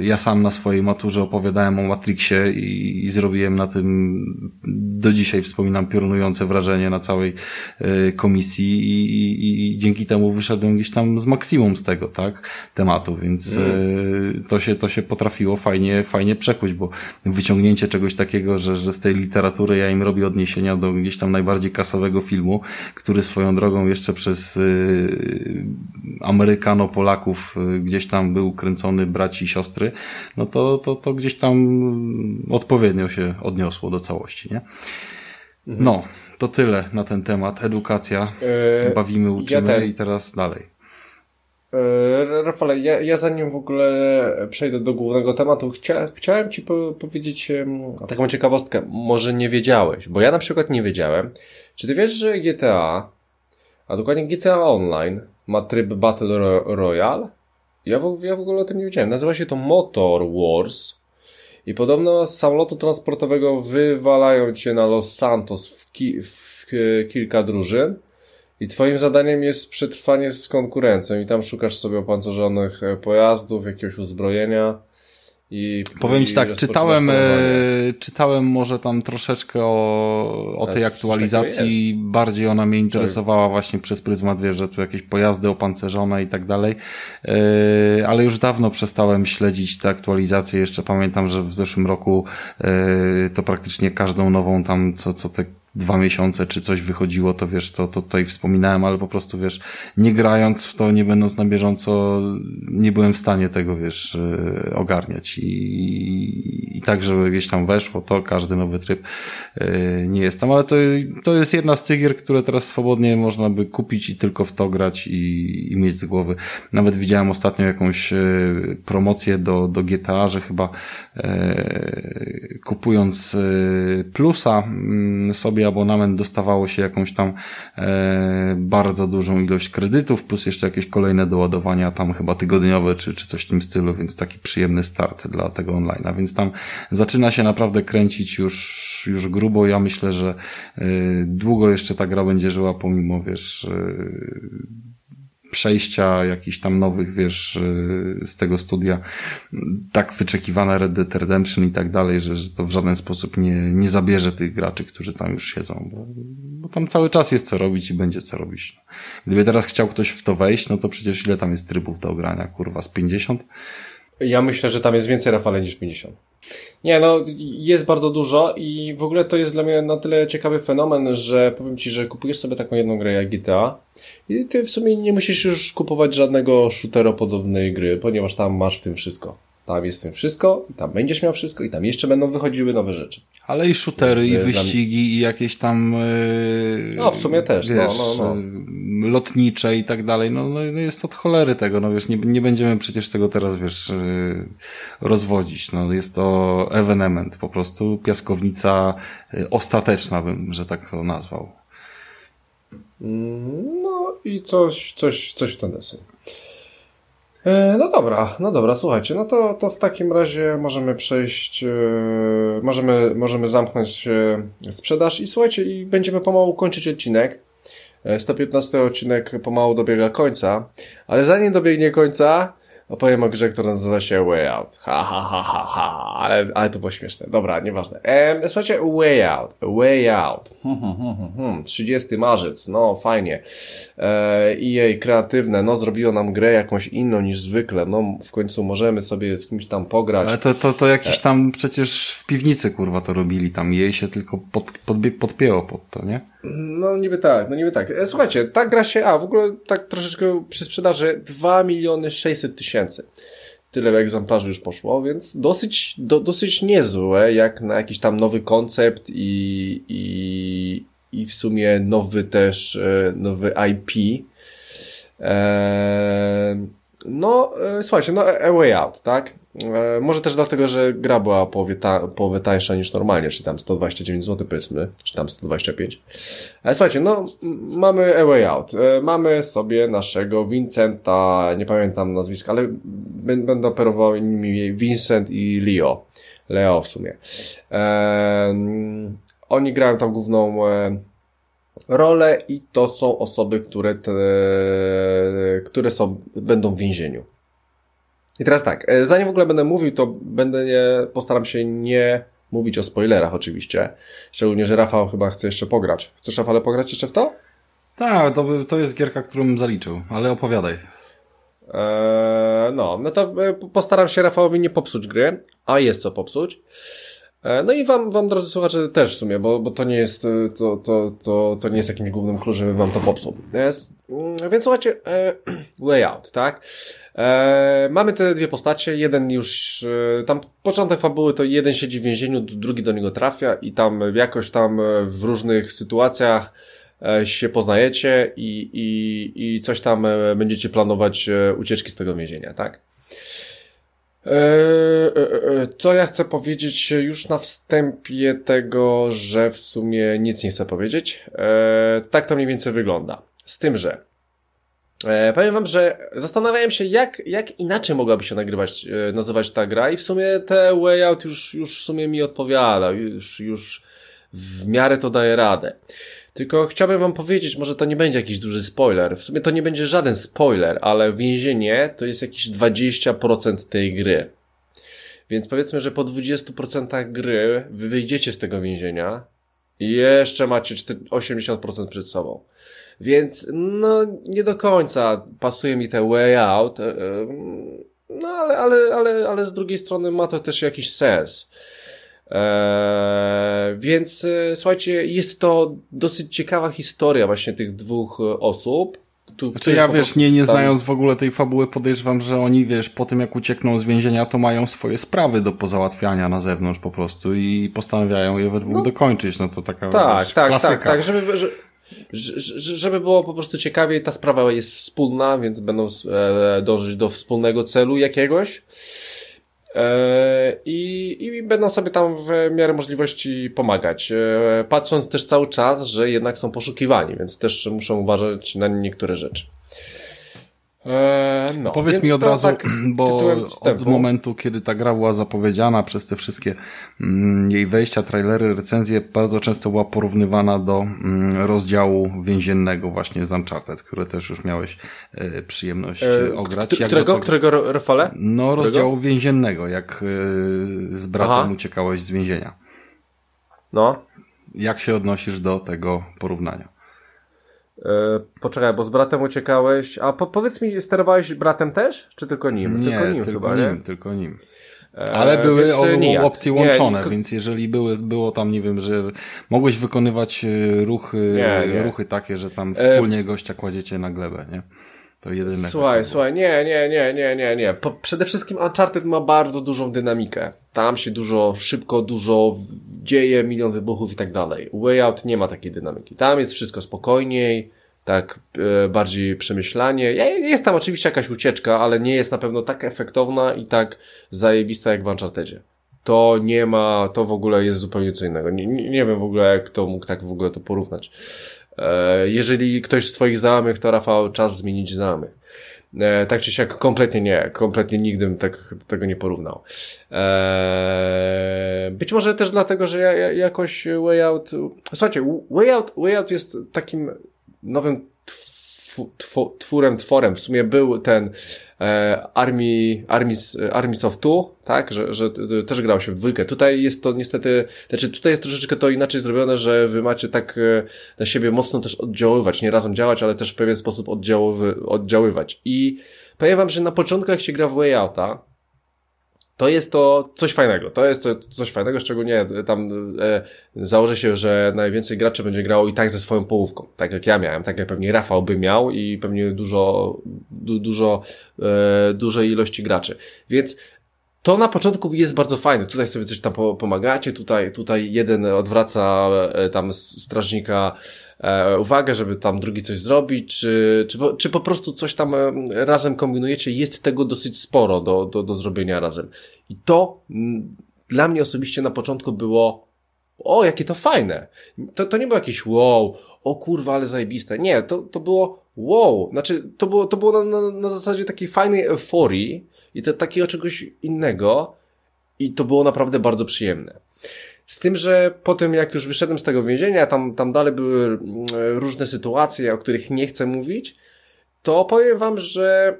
Ja sam na swoje swojej maturze opowiadałem o Matrixie i, i zrobiłem na tym do dzisiaj wspominam piorunujące wrażenie na całej y, komisji i, i, i, dzięki temu wyszedłem gdzieś tam z maksimum z tego, tak, tematu, więc y, to się, to się potrafiło fajnie, fajnie przekuć, bo wyciągnięcie czegoś takiego, że, że z tej literatury ja im robię odniesienia do gdzieś tam najbardziej kasowego filmu, który swoją drogą jeszcze przez y, Amerykano-Polaków gdzieś tam był kręcony braci i siostry, no to to, to, to gdzieś tam odpowiednio się odniosło do całości, nie? No, to tyle na ten temat. Edukacja. Yy, Bawimy, uczymy ja i teraz dalej. Yy, Rafale, ja, ja zanim w ogóle przejdę do głównego tematu, chcia, chciałem Ci po, powiedzieć taką ciekawostkę. Może nie wiedziałeś, bo ja na przykład nie wiedziałem. Czy Ty wiesz, że GTA, a dokładnie GTA Online, ma tryb Battle Royale? Ja w, ja w ogóle o tym nie wiedziałem. Nazywa się to Motor Wars. I podobno z samolotu transportowego wywalają cię na Los Santos w, ki w kilka drużyn. I twoim zadaniem jest przetrwanie z konkurencją. I tam szukasz sobie opancerzonych pojazdów, jakiegoś uzbrojenia. I, Powiem Ci tak, czytałem, e, czytałem może tam troszeczkę o, o tej aktualizacji. Bardziej ona mnie interesowała właśnie przez pryzmat, wiesz, że tu jakieś pojazdy opancerzone i tak dalej. E, ale już dawno przestałem śledzić te aktualizacje. Jeszcze pamiętam, że w zeszłym roku e, to praktycznie każdą nową tam, co, co te dwa miesiące czy coś wychodziło, to wiesz, to, to tutaj wspominałem, ale po prostu wiesz, nie grając w to, nie będąc na bieżąco, nie byłem w stanie tego, wiesz, e, ogarniać i, i tak, żeby gdzieś tam weszło, to każdy nowy tryb e, nie jest tam, ale to, to jest jedna z tych gier, które teraz swobodnie można by kupić i tylko w to grać i, i mieć z głowy. Nawet widziałem ostatnio jakąś e, promocję do, do GTA, że chyba e, kupując plusa mm, sobie sobie abonament dostawało się jakąś tam e, bardzo dużą ilość kredytów, plus jeszcze jakieś kolejne doładowania, tam chyba tygodniowe, czy, czy coś w tym stylu, więc taki przyjemny start dla tego online'a, więc tam zaczyna się naprawdę kręcić już, już grubo. Ja myślę, że e, długo jeszcze ta gra będzie żyła, pomimo, wiesz, e, przejścia jakichś tam nowych, wiesz, y, z tego studia, tak wyczekiwane Red Dead Redemption i tak dalej, że, że to w żaden sposób nie, nie zabierze tych graczy, którzy tam już siedzą, bo, bo tam cały czas jest co robić i będzie co robić. Gdyby teraz chciał ktoś w to wejść, no to przecież ile tam jest trybów do ogrania, kurwa, z 50? Ja myślę, że tam jest więcej Rafale niż 50. Nie, no jest bardzo dużo i w ogóle to jest dla mnie na tyle ciekawy fenomen, że powiem Ci, że kupujesz sobie taką jedną grę jak GTA i Ty w sumie nie musisz już kupować żadnego shootero podobnej gry, ponieważ tam masz w tym wszystko. Tam jest w tym wszystko, tam będziesz miał wszystko i tam jeszcze będą wychodziły nowe rzeczy. Ale i shootery, Więc, i wyścigi, i jakieś tam. Yy, no, w sumie też, no, wiesz, no, no, no. Lotnicze i tak dalej. No, no jest od cholery tego, no wiesz, nie, nie będziemy przecież tego teraz, wiesz, rozwodzić. No, jest to evenement, po prostu piaskownica ostateczna, bym, że tak to nazwał. Mm, no i coś, coś, coś w ten deseń. E, no dobra, no dobra, słuchajcie, no to, to w takim razie możemy przejść, e, możemy, możemy zamknąć sprzedaż i słuchajcie, i będziemy pomału kończyć odcinek. 115 odcinek pomału dobiega końca, ale zanim dobiegnie końca, opowiem o grze, która nazywa się Way Out. Ha, ha, ha, ha, ha. Ale, ale to było śmieszne. Dobra, nieważne. E, słuchajcie, Way Out. Way Out. Hmm, hmm, hmm, hmm. 30 marzec. No, fajnie. E, EA kreatywne. No, zrobiło nam grę jakąś inną niż zwykle. No, w końcu możemy sobie z kimś tam pograć. Ale to, to, to jakiś tam przecież w piwnicy, kurwa, to robili. Tam jej się tylko pod, pod, podpięło pod to, nie? No niby tak, no niby tak. E, słuchajcie, ta gra się, a w ogóle tak troszeczkę przy sprzedaży 2 miliony 600 tysięcy. Tyle egzemplarzy już poszło, więc dosyć, do, dosyć niezłe, jak na jakiś tam nowy koncept i, i, i w sumie nowy też, e, nowy IP. Eee, no, e, słuchajcie, no A Way Out, tak? E, może też dlatego, że gra była połowie, ta, połowę tańsza niż normalnie, czy tam 129 zł powiedzmy, czy tam 125. Ale słuchajcie, no mamy A Way Out. E, mamy sobie naszego Vincenta, nie pamiętam nazwiska, ale będę operował nimi Vincent i Leo. Leo w sumie. oni grają tam główną rolę i to są osoby, które, te, które są, będą w więzieniu. I teraz tak, e, zanim w ogóle będę mówił, to będę nie, postaram się nie mówić o spoilerach oczywiście. Szczególnie, że Rafał chyba chce jeszcze pograć. Chcesz Rafale pograć jeszcze w to? Tak, to, to jest gierka, którą bym zaliczył, ale opowiadaj. Eee, no, no to e, postaram się Rafałowi nie popsuć gry, a jest co popsuć. E, no i wam, wam drodzy słuchacze, też w sumie, bo, bo to nie jest, e, to, to, to, to nie jest jakimś głównym kluczem, żeby wam to popsuł. Jest, mm, więc słuchajcie, e, way out, tak? E, mamy te dwie postacie, jeden już, e, tam początek fabuły to jeden siedzi w więzieniu, drugi do niego trafia i tam jakoś tam w różnych sytuacjach się poznajecie i, i, i coś tam będziecie planować ucieczki z tego więzienia, tak? E, e, e, co ja chcę powiedzieć już na wstępie tego, że w sumie nic nie chcę powiedzieć. Tak to mniej więcej wygląda. Z tym, że powiem wam, że zastanawiałem się, jak, jak inaczej mogłaby się nagrywać, nazywać ta gra i w sumie te way out już, już w sumie mi odpowiada, już, już w miarę to daje radę. Tylko chciałbym wam powiedzieć, może to nie będzie jakiś duży spoiler. W sumie to nie będzie żaden spoiler, ale więzienie to jest jakieś 20% tej gry. Więc powiedzmy, że po 20% gry wy wyjdziecie z tego więzienia i jeszcze macie 80% przed sobą. Więc no nie do końca pasuje mi te way out. No ale, ale, ale, ale z drugiej strony ma to też jakiś sens. Eee, więc e, słuchajcie, jest to dosyć ciekawa historia właśnie tych dwóch e, osób. Tu, znaczy ja wiesz, nie, nie znając w ogóle tej fabuły podejrzewam, że oni wiesz, po tym jak uciekną z więzienia, to mają swoje sprawy do pozałatwiania na zewnątrz po prostu i postanawiają je we dwóch no, dokończyć. No to taka tak, wiesz, tak, klasyka. Tak, tak, żeby, że, żeby było po prostu ciekawiej, ta sprawa jest wspólna, więc będą e, dążyć do wspólnego celu jakiegoś. E, I, I będą sobie tam w miarę możliwości pomagać. E, patrząc też cały czas, że jednak są poszukiwani, więc też muszą uważać na niektóre rzeczy. E, no, Powiedz mi od razu, tak bo od momentu, kiedy ta gra była zapowiedziana przez te wszystkie mm, jej wejścia, trailery, recenzje, bardzo często była porównywana do mm, rozdziału więziennego właśnie z Uncharted, które też już miałeś e, przyjemność e, ograć. Jak którego, tego, którego Rafale? No, którego? rozdziału więziennego, jak e, z bratem Aha. uciekałeś z więzienia. No. Jak się odnosisz do tego porównania? E, poczekaj, bo z bratem uciekałeś. A po, powiedz mi, sterowałeś bratem też? Czy tylko nim? Nie, tylko nim, tylko, chyba, nim, nie? tylko nim. E, Ale były o, opcje łączone, nie, więc jeżeli były, było tam, nie wiem, że mogłeś wykonywać e, ruchy, nie, ruchy takie, że tam wspólnie gościa kładziecie na glebę, nie? To jedyne. Słuchaj, słuchaj, nie, nie, nie, nie, nie, nie. Po, przede wszystkim Uncharted ma bardzo dużą dynamikę. Tam się dużo, szybko, dużo dzieje, milion wybuchów i tak dalej. Way Out nie ma takiej dynamiki. Tam jest wszystko spokojniej, tak e, bardziej przemyślanie. Jest tam oczywiście jakaś ucieczka, ale nie jest na pewno tak efektowna i tak zajebista jak w Unchartedzie. To nie ma, to w ogóle jest zupełnie co innego. Nie, nie, nie wiem w ogóle, kto mógł tak w ogóle to porównać. E, jeżeli ktoś z twoich znajomych, to Rafał, czas zmienić znajomych. E, tak czy siak, kompletnie nie, kompletnie nigdy bym tak, tego nie porównał. E, być może też dlatego, że ja, ja jakoś Way Out, słuchajcie, Way Out, Way Out jest takim nowym twórem, tworem. W sumie był ten e, Army, Armies, Armies of Two, tak, że, że też grał się w dwójkę. Tutaj jest to niestety, znaczy tutaj jest troszeczkę to inaczej zrobione, że wy macie tak e, na siebie mocno też oddziaływać, nie razem działać, ale też w pewien sposób oddziaływać. I powiem wam, że na początku jak się gra w Way Outa, to jest to coś fajnego. To jest to, coś fajnego, szczególnie tam e, założę się, że najwięcej graczy będzie grało i tak ze swoją połówką. Tak jak ja miałem, tak jak pewnie Rafał by miał i pewnie dużo, du, dużo, e, dużej ilości graczy. Więc to na początku jest bardzo fajne. Tutaj sobie coś tam pomagacie, tutaj, tutaj jeden odwraca e, tam strażnika e, uwagę, żeby tam drugi coś zrobić, czy, czy, czy po prostu coś tam e, razem kombinujecie. Jest tego dosyć sporo do, do, do zrobienia razem. I to dla mnie osobiście na początku było o, jakie to fajne. To, to nie było jakieś wow, o kurwa, ale zajebiste. Nie, to, to było wow. Znaczy, to było, to było na, na, na zasadzie takiej fajnej euforii, i to takiego czegoś innego i to było naprawdę bardzo przyjemne. Z tym, że po tym jak już wyszedłem z tego więzienia, tam, tam dalej były mm, różne sytuacje, o których nie chcę mówić, to powiem wam, że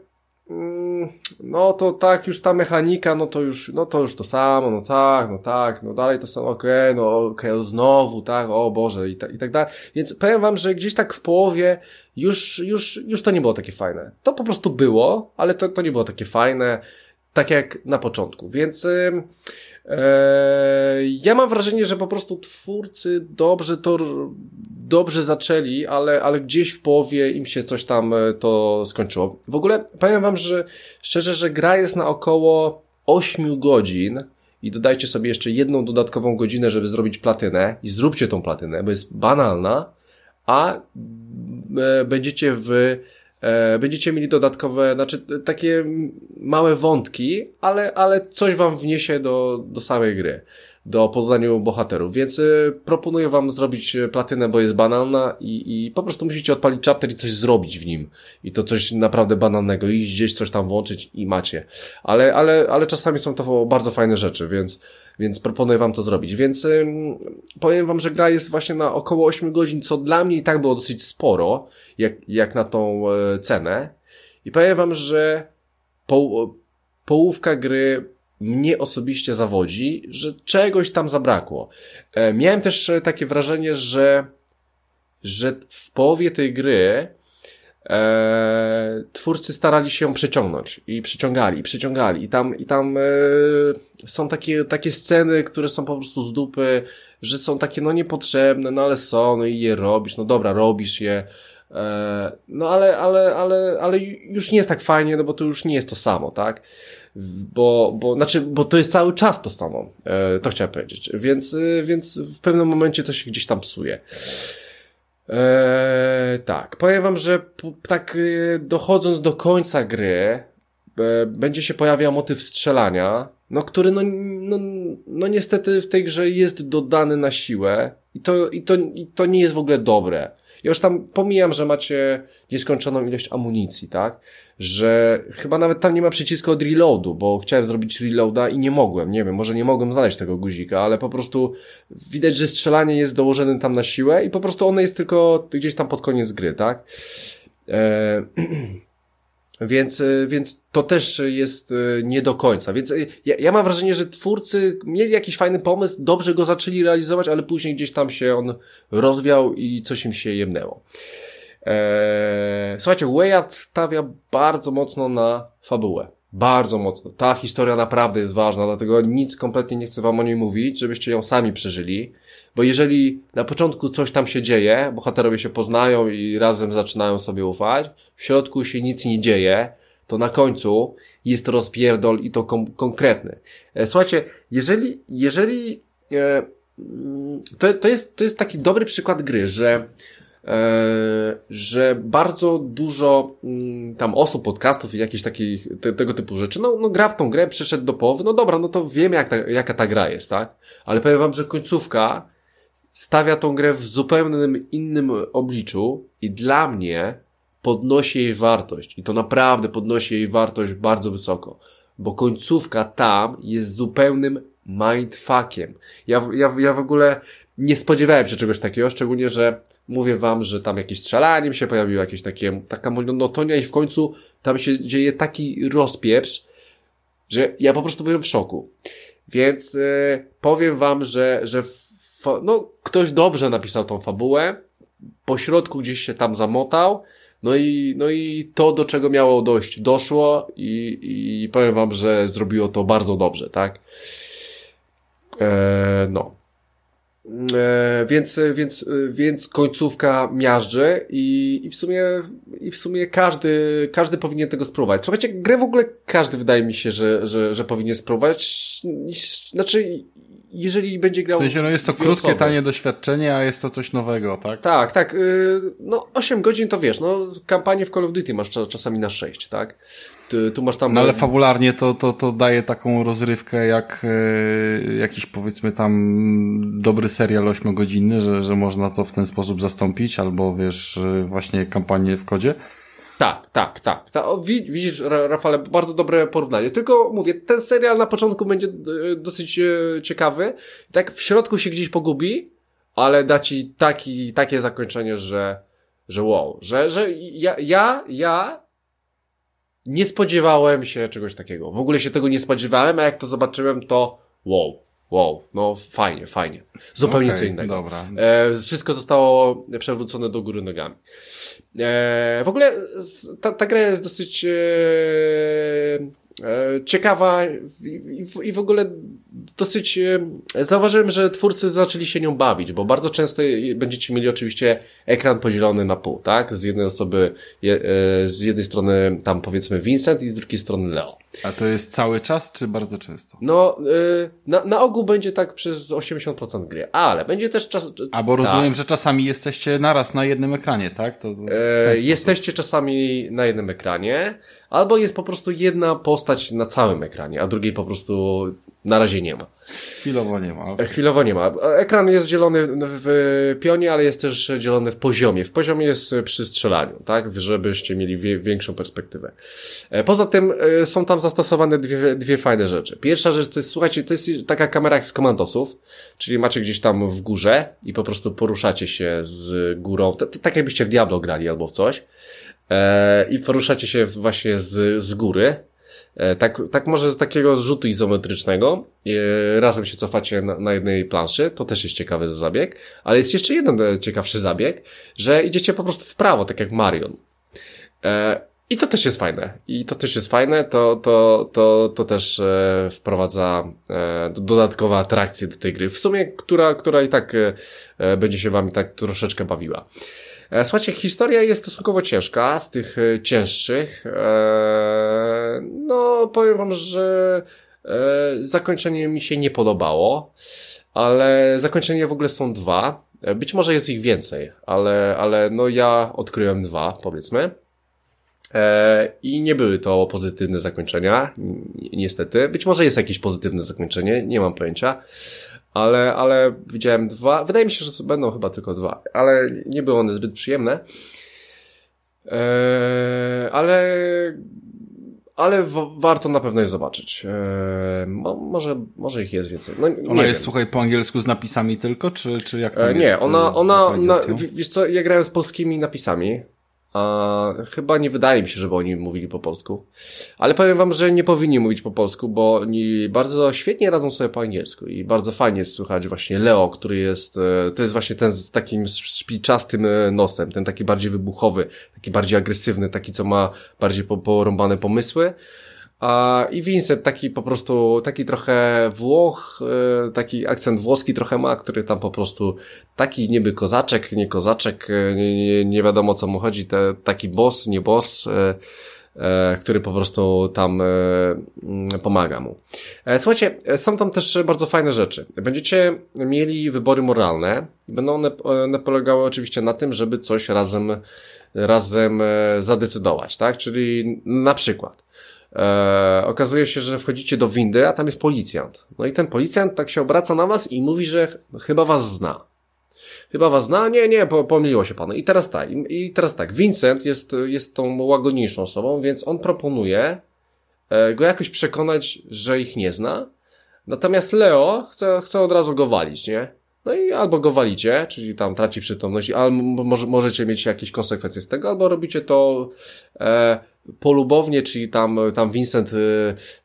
no to tak, już ta mechanika, no to już, no to już to samo, no tak, no tak, no dalej to są, okej, okay, no okej, okay, znowu, tak, o Boże, i, ta, i tak dalej. Więc powiem wam, że gdzieś tak w połowie już, już, już to nie było takie fajne. To po prostu było, ale to, to nie było takie fajne, tak jak na początku. Więc yy, ja mam wrażenie, że po prostu twórcy dobrze to dobrze zaczęli, ale, ale gdzieś w połowie im się coś tam e, to skończyło. W ogóle powiem wam, że szczerze, że gra jest na około 8 godzin i dodajcie sobie jeszcze jedną dodatkową godzinę, żeby zrobić platynę i zróbcie tą platynę, bo jest banalna, a e, będziecie w e, będziecie mieli dodatkowe, znaczy takie małe wątki, ale, ale coś wam wniesie do, do samej gry do poznaniu bohaterów. Więc y, proponuję wam zrobić y, platynę, bo jest banalna i, i po prostu musicie odpalić chapter i coś zrobić w nim. I to coś naprawdę banalnego. I gdzieś coś tam włączyć i macie. Ale, ale, ale czasami są to bardzo fajne rzeczy, więc, więc proponuję wam to zrobić. Więc y, powiem wam, że gra jest właśnie na około 8 godzin, co dla mnie i tak było dosyć sporo, jak, jak na tą y, cenę. I powiem wam, że po, połówka gry mnie osobiście zawodzi, że czegoś tam zabrakło. E, miałem też e, takie wrażenie, że, że w połowie tej gry e, twórcy starali się przeciągnąć i przyciągali, i przyciągali. I tam, i tam e, są takie, takie sceny, które są po prostu z dupy, że są takie no niepotrzebne, no ale są, no i je robisz, no dobra, robisz je. E, no ale, ale, ale, ale już nie jest tak fajnie, no bo to już nie jest to samo, tak? Bo, bo, znaczy, bo to jest cały czas to samo, e, to chciałem powiedzieć, więc, e, więc w pewnym momencie to się gdzieś tam psuje. E, tak, powiem wam, że tak e, dochodząc do końca gry, e, będzie się pojawiał motyw strzelania, no który no, no, no niestety w tej grze jest dodany na siłę i to, i to, i to nie jest w ogóle dobre. Ja już tam pomijam, że macie nieskończoną ilość amunicji, tak? Że chyba nawet tam nie ma przycisku od reloadu, bo chciałem zrobić reloada i nie mogłem. Nie wiem, może nie mogłem znaleźć tego guzika, ale po prostu widać, że strzelanie jest dołożone tam na siłę i po prostu ono jest tylko gdzieś tam pod koniec gry, tak? Eee... Więc, y, więc to też jest y, nie do końca. Więc y, ja, ja mam wrażenie, że twórcy mieli jakiś fajny pomysł, dobrze go zaczęli realizować, ale później gdzieś tam się on rozwiał i coś im się jemnęło. Eee, słuchajcie, Way Out stawia bardzo mocno na fabułę. Bardzo mocno. Ta historia naprawdę jest ważna, dlatego nic kompletnie nie chcę wam o niej mówić, żebyście ją sami przeżyli. Bo jeżeli na początku coś tam się dzieje, bohaterowie się poznają i razem zaczynają sobie ufać, w środku się nic nie dzieje, to na końcu jest rozpierdol i to konkretny. E, słuchajcie, jeżeli, jeżeli, e, mm, to, to jest, to jest taki dobry przykład gry, że że bardzo dużo mm, tam osób, podcastów i jakichś takich te, tego typu rzeczy, no, no gra w tą grę, przyszedł do połowy, no dobra, no to wiem jak ta, jaka ta gra jest, tak? Ale powiem wam, że końcówka stawia tą grę w zupełnym innym obliczu i dla mnie podnosi jej wartość. I to naprawdę podnosi jej wartość bardzo wysoko. Bo końcówka tam jest zupełnym mindfuckiem. Ja, ja, ja w ogóle nie spodziewałem się czegoś takiego, szczególnie, że mówię wam, że tam jakieś strzelanie się pojawiło, jakieś takie, taka monotonia i w końcu tam się dzieje taki rozpieprz, że ja po prostu byłem w szoku. Więc yy, powiem wam, że, że no, ktoś dobrze napisał tą fabułę, po środku gdzieś się tam zamotał, no i, no i to, do czego miało dojść, doszło i, i powiem wam, że zrobiło to bardzo dobrze, tak? E, no. E, więc, więc, więc końcówka miażdży i, i w sumie, i w sumie każdy, każdy powinien tego spróbować. Słuchajcie, grę w ogóle każdy wydaje mi się, że, że, że powinien spróbować. Znaczy, jeżeli będzie grał. W sensie, no jest to krótkie, osoby. tanie doświadczenie, a jest to coś nowego, tak? Tak, tak. Yy, no 8 godzin to wiesz, no kampanię w Call of Duty masz czasami na 6, tak? Tu, tu masz tam. No ale fabularnie to, to, to daje taką rozrywkę jak yy, jakiś powiedzmy tam dobry serial 8-godzinny, że, że można to w ten sposób zastąpić, albo wiesz, yy, właśnie kampanię w kodzie. Tak, tak, tak. Ta, o, widzisz, Rafale, bardzo dobre porównanie. Tylko mówię, ten serial na początku będzie e, dosyć e, ciekawy. Tak w środku się gdzieś pogubi, ale da ci taki, takie zakończenie, że, że wow, że, że ja, ja, ja nie spodziewałem się czegoś takiego. W ogóle się tego nie spodziewałem, a jak to zobaczyłem, to wow, wow, no fajnie, fajnie. Zupełnie okay, co innego. Dobra. E, wszystko zostało przewrócone do góry nogami. E, w ogóle ta, ta gra jest dosyć e, e, ciekawa i, i w ogóle dosyć zauważyłem, że twórcy zaczęli się nią bawić, bo bardzo często będziecie mieli oczywiście ekran podzielony na pół, tak? Z jednej osoby, z jednej strony tam powiedzmy Vincent i z drugiej strony Leo. A to jest cały czas, czy bardzo często? No, yy, na, na ogół będzie tak przez 80% gry, ale będzie też czas... A bo rozumiem, tak. że czasami jesteście naraz na jednym ekranie, tak? To, to e, jesteście czasami na jednym ekranie, albo jest po prostu jedna postać na całym ekranie, a drugiej po prostu na razie nie ma. Chwilowo nie ma. Okay. Chwilowo nie ma. Ekran jest dzielony w pionie, ale jest też dzielony w poziomie. W poziomie jest przy strzelaniu, tak? Żebyście mieli większą perspektywę. E, poza tym e, są tam zastosowane dwie, dwie fajne rzeczy. Pierwsza rzecz to jest, słuchajcie, to jest taka kamera jak z komandosów, czyli macie gdzieś tam w górze i po prostu poruszacie się z górą, tak jakbyście w Diablo grali albo w coś. E, I poruszacie się właśnie z, z góry, tak, tak może z takiego zrzutu izometrycznego, e, razem się cofacie na, na, jednej planszy, to też jest ciekawy zabieg, ale jest jeszcze jeden e, ciekawszy zabieg, że idziecie po prostu w prawo, tak jak Marion. I to też jest fajne. I to też jest fajne, to, to, to, to też wprowadza dodatkowe atrakcje do tej gry. W sumie, która, która i tak będzie się wami tak troszeczkę bawiła. E, słuchajcie, historia jest stosunkowo ciężka, z tych e, cięższych. E, no, powiem wam, że zakończenie mi się nie podobało, ale zakończenia w ogóle są dwa. Być może jest ich więcej, ale, ale no ja odkryłem dwa, powiedzmy. I nie były to pozytywne zakończenia, niestety. Być może jest jakieś pozytywne zakończenie, nie mam pojęcia ale, ale widziałem dwa. Wydaje mi się, że będą chyba tylko dwa, ale nie były one zbyt przyjemne. Eee, ale ale warto na pewno je zobaczyć. Eee, może, może ich jest więcej. No, ona jest, wiem. słuchaj, po angielsku z napisami tylko, czy, czy jak tam eee, Nie, ona, ona, na, wiesz co, ja grałem z polskimi napisami, a chyba nie wydaje mi się, żeby oni mówili po polsku. Ale powiem wam, że nie powinni mówić po polsku, bo oni bardzo świetnie radzą sobie po angielsku i bardzo fajnie jest słychać właśnie Leo, który jest, e, to jest właśnie ten z takim szpiczastym e, nosem, ten taki bardziej wybuchowy, taki bardziej agresywny, taki co ma bardziej porąbane pomysły. I Vincent taki po prostu, taki trochę Włoch, e, taki akcent włoski trochę ma, który tam po prostu taki niby kozaczek, nie kozaczek, e, nie, nie, nie wiadomo co mu chodzi, te, taki boss, nie boss, e, który po prostu tam mm, pomaga mu. Słuchajcie, są tam też bardzo fajne rzeczy. Będziecie mieli wybory moralne i będą one, one polegały oczywiście na tym, żeby coś razem, razem zadecydować, tak? Czyli na przykład e, okazuje się, że wchodzicie do windy, a tam jest policjant. No i ten policjant tak się obraca na was i mówi, że chyba was zna. Chyba was zna? Nie, nie, pomyliło się panu. I teraz tak, i teraz tak, Vincent jest, jest tą łagodniejszą osobą, więc on proponuje e, go jakoś przekonać, że ich nie zna. Natomiast Leo chce, chce od razu go walić, nie? No i albo go walicie, czyli tam traci przytomność, albo może, możecie mieć jakieś konsekwencje z tego, albo robicie to e, polubownie, czyli tam, tam Vincent e,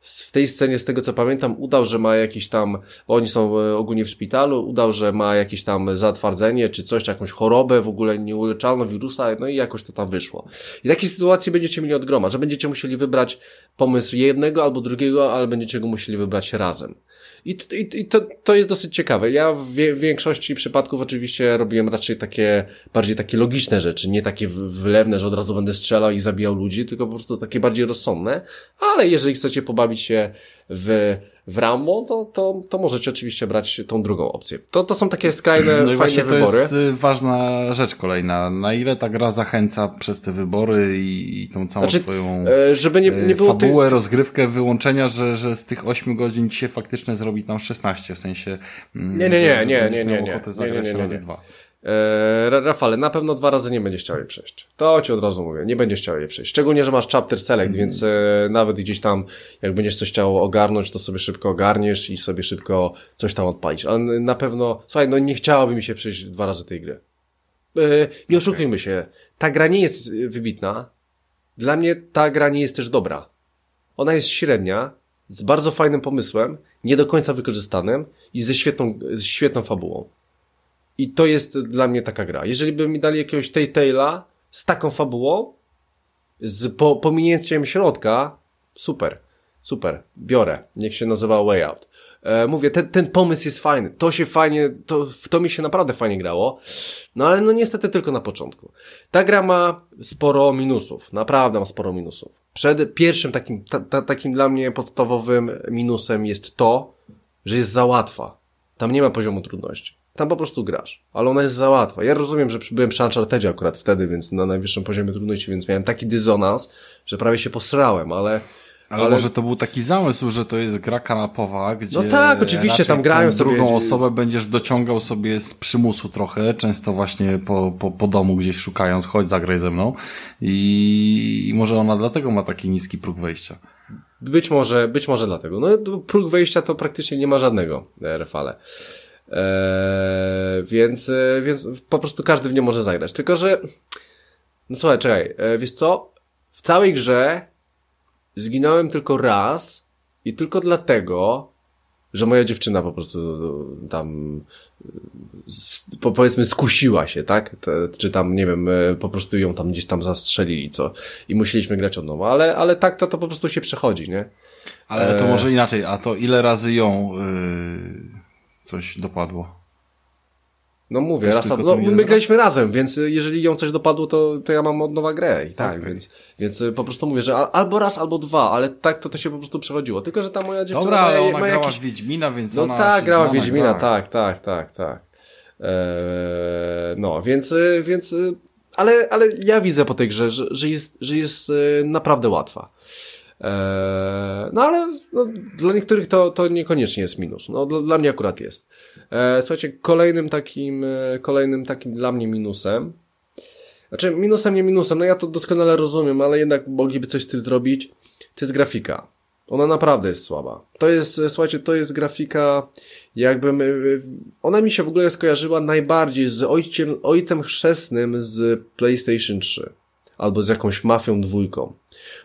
w tej scenie, z tego co pamiętam, udał, że ma jakieś tam, oni są e, ogólnie w szpitalu, udał, że ma jakieś tam zatwardzenie, czy coś, czy jakąś chorobę, w ogóle nieuleczalną wirusa, no i jakoś to tam wyszło. I takie sytuacje będziecie mieli od groma, że będziecie musieli wybrać pomysł jednego albo drugiego, ale będziecie go musieli wybrać razem. I, i, i to, to jest dosyć ciekawe. Ja w, większości przypadków oczywiście robiłem raczej takie, bardziej takie logiczne rzeczy, nie takie wylewne, że od razu będę strzelał i zabijał ludzi, tylko po prostu takie bardziej rozsądne. Ale jeżeli chcecie pobawić się w w Rambo, to, to, to możecie oczywiście brać tą drugą opcję. To, to są takie skrajne, no i właśnie to wybory. jest y, ważna rzecz kolejna. Na ile ta gra zachęca przez te wybory i, i tą całą znaczy, swoją e, żeby nie, nie było fabułę, rozgrywkę, wyłączenia, że, że z tych 8 godzin się faktycznie zrobi tam 16, w sensie mm, nie, nie, nie, nie, nie, nie, nie, ochotę zagrać nie, nie, nie, nie. razy dwa. Eee, Rafale, na pewno dwa razy nie będziesz chciał jej przejść. To ci od razu mówię, nie będziesz chciał jej przejść. Szczególnie, że masz chapter select, mm. więc e, nawet gdzieś tam, jak będziesz coś chciał ogarnąć, to sobie szybko ogarniesz i sobie szybko coś tam odpalisz. Ale na pewno, słuchaj, no nie chciałoby mi się przejść dwa razy tej gry. E, nie oszukujmy się, ta gra nie jest wybitna. Dla mnie ta gra nie jest też dobra. Ona jest średnia, z bardzo fajnym pomysłem, nie do końca wykorzystanym i ze świetną, ze świetną fabułą. I to jest dla mnie taka gra. Jeżeli by mi dali jakiegoś Telltale'a z taką fabułą, z po, pominięciem środka, super, super, biorę. Niech się nazywa Way Out. E, mówię, ten, ten pomysł jest fajny, to się fajnie, to, w to mi się naprawdę fajnie grało, no ale no niestety tylko na początku. Ta gra ma sporo minusów, naprawdę ma sporo minusów. Przed pierwszym takim, ta, ta, takim dla mnie podstawowym minusem jest to, że jest za łatwa. Tam nie ma poziomu trudności. Tam po prostu grasz, ale ona jest za łatwa. Ja rozumiem, że byłem przy Unchartedzie akurat wtedy, więc na najwyższym poziomie trudności, więc miałem taki dysonans, że prawie się posrałem, ale... Ale, ale, może to był taki zamysł, że to jest gra kanapowa, gdzie. No tak, oczywiście tam grają sobie. drugą osobę będziesz dociągał sobie z przymusu trochę, często właśnie po, po, po domu gdzieś szukając, chodź zagraj ze mną. I, I może ona dlatego ma taki niski próg wejścia. Być może, być może dlatego. No próg wejścia to praktycznie nie ma żadnego, e, Rafale. Eee, więc, e, więc po prostu każdy w nie może zagrać. Tylko, że no słuchaj, czekaj, e, wiesz co? W całej grze zginąłem tylko raz i tylko dlatego, że moja dziewczyna po prostu e, tam powiedzmy skusiła się, tak? czy tam, nie wiem, po prostu ją tam gdzieś tam zastrzelili, co? I musieliśmy grać od nowa, ale, ale tak to, to po prostu się przechodzi, nie? Ale to może inaczej, a to ile razy ją yy coś dopadło? No mówię, raz, no, my graliśmy razem, więc jeżeli ją coś dopadło, to, to ja mam od nowa grę i tak, okay. więc, więc po prostu mówię, że albo raz, albo dwa, ale tak to, to się po prostu przechodziło. Tylko, że ta moja dziewczyna Dobra, ale ona ma grała jakiś... w Wiedźmina, więc no ona tak, grała w Wiedźmina, tak, tak, tak, tak. Eee, no, więc, więc, ale, ale ja widzę po tej grze, że, że jest, że jest naprawdę łatwa. Eee, no ale no, dla niektórych to, to niekoniecznie jest minus. No dla, dla mnie akurat jest. Eee, słuchajcie, kolejnym takim, e, kolejnym takim dla mnie minusem, znaczy minusem, nie minusem, no ja to doskonale rozumiem, ale jednak mogliby coś z tym zrobić, to jest grafika. Ona naprawdę jest słaba. To jest, e, słuchajcie, to jest grafika, jakbym, e, ona mi się w ogóle skojarzyła najbardziej z ojciem, ojcem chrzestnym z PlayStation 3 albo z jakąś mafią dwójką.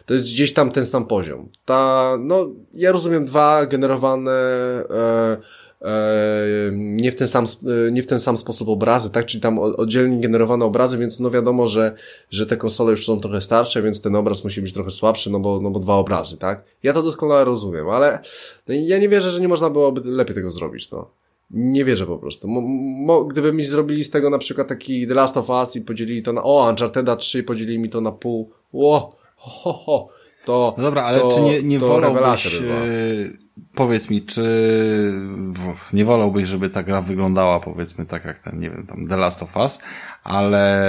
To jest gdzieś tam ten sam poziom. Ta, no, ja rozumiem dwa generowane e, e, nie, w ten sam, e, nie w ten sam sposób obrazy, tak? Czyli tam oddzielnie generowane obrazy, więc no wiadomo, że, że te konsole już są trochę starsze, więc ten obraz musi być trochę słabszy, no bo, no bo dwa obrazy, tak? Ja to doskonale rozumiem, ale no, ja nie wierzę, że nie można byłoby lepiej tego zrobić, no. Nie wierzę po prostu. Mo, mo, gdyby mi zrobili z tego na przykład taki The Last of Us i podzielili to na, o, Uncharted 3 podzielili mi to na pół, ło, ho, ho, to... No dobra, ale to, czy nie, nie wolałbyś, e, powiedz mi, czy nie wolałbyś, żeby ta gra wyglądała powiedzmy tak jak ten, nie wiem, tam The Last of Us, ale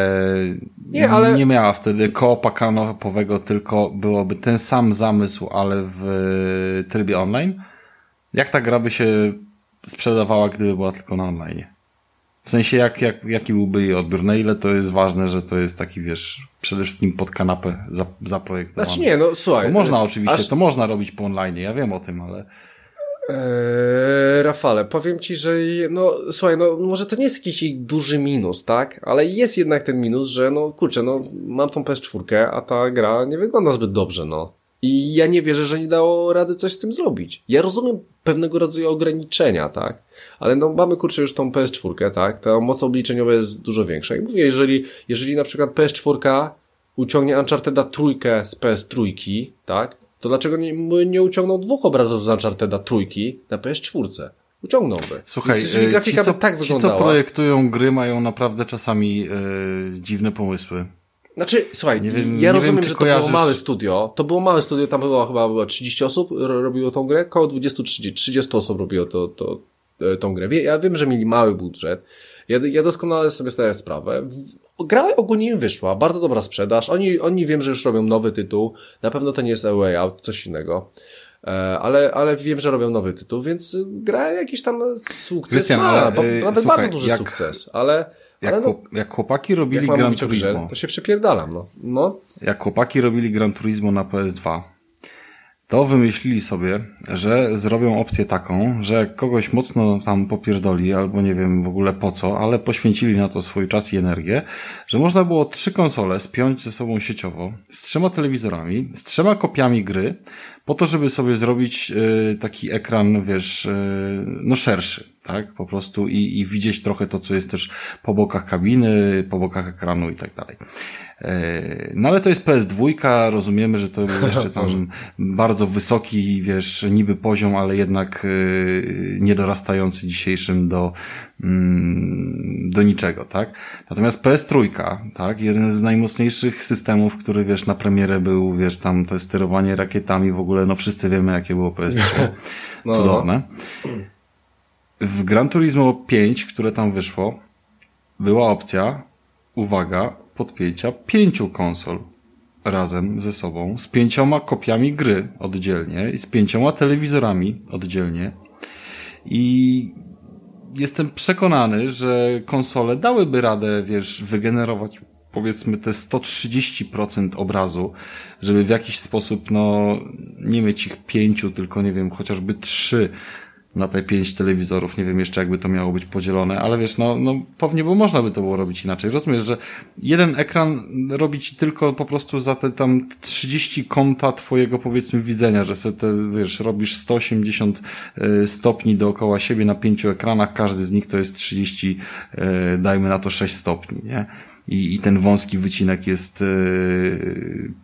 nie, ale... nie miała wtedy koopa kanopowego, tylko byłoby ten sam zamysł, ale w trybie online? Jak ta gra by się sprzedawała, gdyby była tylko na online. W sensie, jak, jak, jaki byłby jej odbiór? Na ile to jest ważne, że to jest taki, wiesz, przede wszystkim pod kanapę za, zaprojektowany? Znaczy nie, no słuchaj. Bo można oczywiście, aż... to można robić po online, ja wiem o tym, ale... Eee, Rafale, powiem ci, że no słuchaj, no może to nie jest jakiś duży minus, tak? Ale jest jednak ten minus, że no kurczę, no mam tą PS4, a ta gra nie wygląda zbyt dobrze, no. I ja nie wierzę, że nie dało rady coś z tym zrobić. Ja rozumiem pewnego rodzaju ograniczenia, tak? Ale no mamy kurczę już tą PS4, tak? Ta moc obliczeniowa jest dużo większa. I mówię, jeżeli, jeżeli na przykład PS4 uciągnie Uncharted'a trójkę z PS3, tak? To dlaczego nie, nie uciągnął dwóch obrazów z Uncharted'a trójki na PS4? Uciągnąłby. Słuchaj, jeżeli grafika ci, co, by tak ci, co projektują gry, mają naprawdę czasami yy, dziwne pomysły. Znaczy, słuchaj, nie wiem, ja nie rozumiem, wiem, że to kojarzysz... było małe studio. To było małe studio, tam było chyba było 30 osób robiło tą grę, około 20-30 30 osób robiło to, to, e, tą grę. Ja wiem, że mieli mały budżet. Ja, ja doskonale sobie zdaję sprawę. Gra ogólnie im wyszła, bardzo dobra sprzedaż. Oni, oni wiem, że już robią nowy tytuł. Na pewno to nie jest A Way Out, coś innego. E, ale, ale wiem, że robią nowy tytuł, więc gra jakiś tam sukces Christian, ma. Ale, yy, nawet słuchaj, bardzo duży jak... sukces, ale jak, no, jak chłopaki robili Gran Turismo. to się przepierdalam, no. no. Jak chłopaki robili Gran Turismo na PS2, to wymyślili sobie, że zrobią opcję taką, że jak kogoś mocno tam popierdoli, albo nie wiem w ogóle po co, ale poświęcili na to swój czas i energię, że można było trzy konsole spiąć ze sobą sieciowo, z trzema telewizorami, z trzema kopiami gry, po to, żeby sobie zrobić y, taki ekran, wiesz, y, no szerszy, tak, po prostu i, i widzieć trochę to, co jest też po bokach kabiny, po bokach ekranu i tak dalej. E, no ale to jest PS2, rozumiemy, że to był jeszcze tam bardzo wysoki, wiesz, niby poziom, ale jednak e, niedorastający dzisiejszym do, mm, do niczego, tak? Natomiast PS3, tak? Jeden z najmocniejszych systemów, który, wiesz, na premierę był, wiesz, tam to sterowanie rakietami w ogóle, no wszyscy wiemy, jakie było PS3. No. Cudowne. W Gran Turismo 5, które tam wyszło, była opcja, uwaga, podpięcia pięciu konsol razem ze sobą, z pięcioma kopiami gry oddzielnie i z pięcioma telewizorami oddzielnie. I jestem przekonany, że konsole dałyby radę, wiesz, wygenerować powiedzmy te 130% obrazu, żeby w jakiś sposób, no, nie mieć ich pięciu, tylko nie wiem, chociażby trzy na te pięć telewizorów. Nie wiem jeszcze, jakby to miało być podzielone, ale wiesz, no, no pewnie, bo można by to było robić inaczej. Rozumiesz, że jeden ekran robi ci tylko po prostu za te tam 30 kąta twojego powiedzmy widzenia, że sobie te, wiesz, robisz 180 e, stopni dookoła siebie na pięciu ekranach, każdy z nich to jest 30, e, dajmy na to 6 stopni, nie? I, i ten wąski wycinek jest e,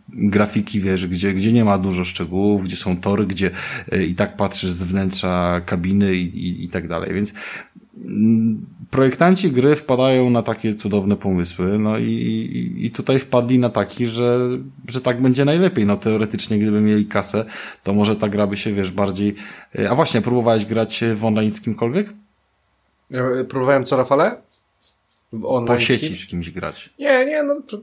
grafiki, wiesz, gdzie, gdzie nie ma dużo szczegółów, gdzie są tory, gdzie e, i tak patrzysz z wnętrza kabiny i, i, i tak dalej, więc mm, projektanci gry wpadają na takie cudowne pomysły, no i, i, i tutaj wpadli na taki, że, że tak będzie najlepiej. No teoretycznie, gdyby mieli kasę, to może ta gra by się, wiesz, bardziej... E, a właśnie, próbowałeś grać w online z kimkolwiek? Ja próbowałem co, Rafale? Po sieci z kimś grać. Nie, nie, no to,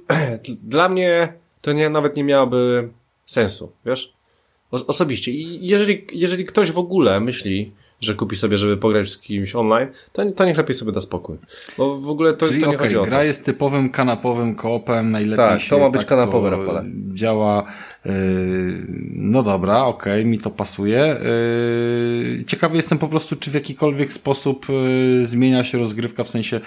dla mnie to nie, nawet nie miałoby sensu, wiesz? O, osobiście. I jeżeli, jeżeli ktoś w ogóle myśli, że kupi sobie, żeby pograć z kimś online, to, to niech lepiej sobie da spokój. Bo w ogóle to, Czyli to nie okay, chodzi o gra jest typowym kanapowym koopem, najlepiej tak, się to ma być tak kanapowe, Rafale. działa. Yy, no dobra, okej, okay, mi to pasuje. Yy, ciekawy jestem po prostu, czy w jakikolwiek sposób yy, zmienia się rozgrywka, w sensie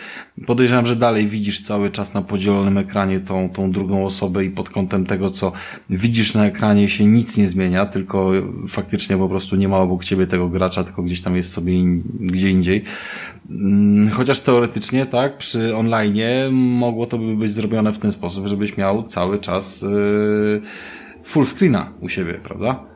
podejrzewam, że dalej widzisz cały czas na podzielonym ekranie tą, tą drugą osobę i pod kątem tego, co widzisz na ekranie się nic nie zmienia, tylko faktycznie po prostu nie ma obok ciebie tego gracza, tylko gdzieś tam jest sobie in, gdzie indziej. Mm, chociaż teoretycznie, tak, przy online mogło to by być zrobione w ten sposób, żebyś miał cały czas yy, full screena u siebie, prawda?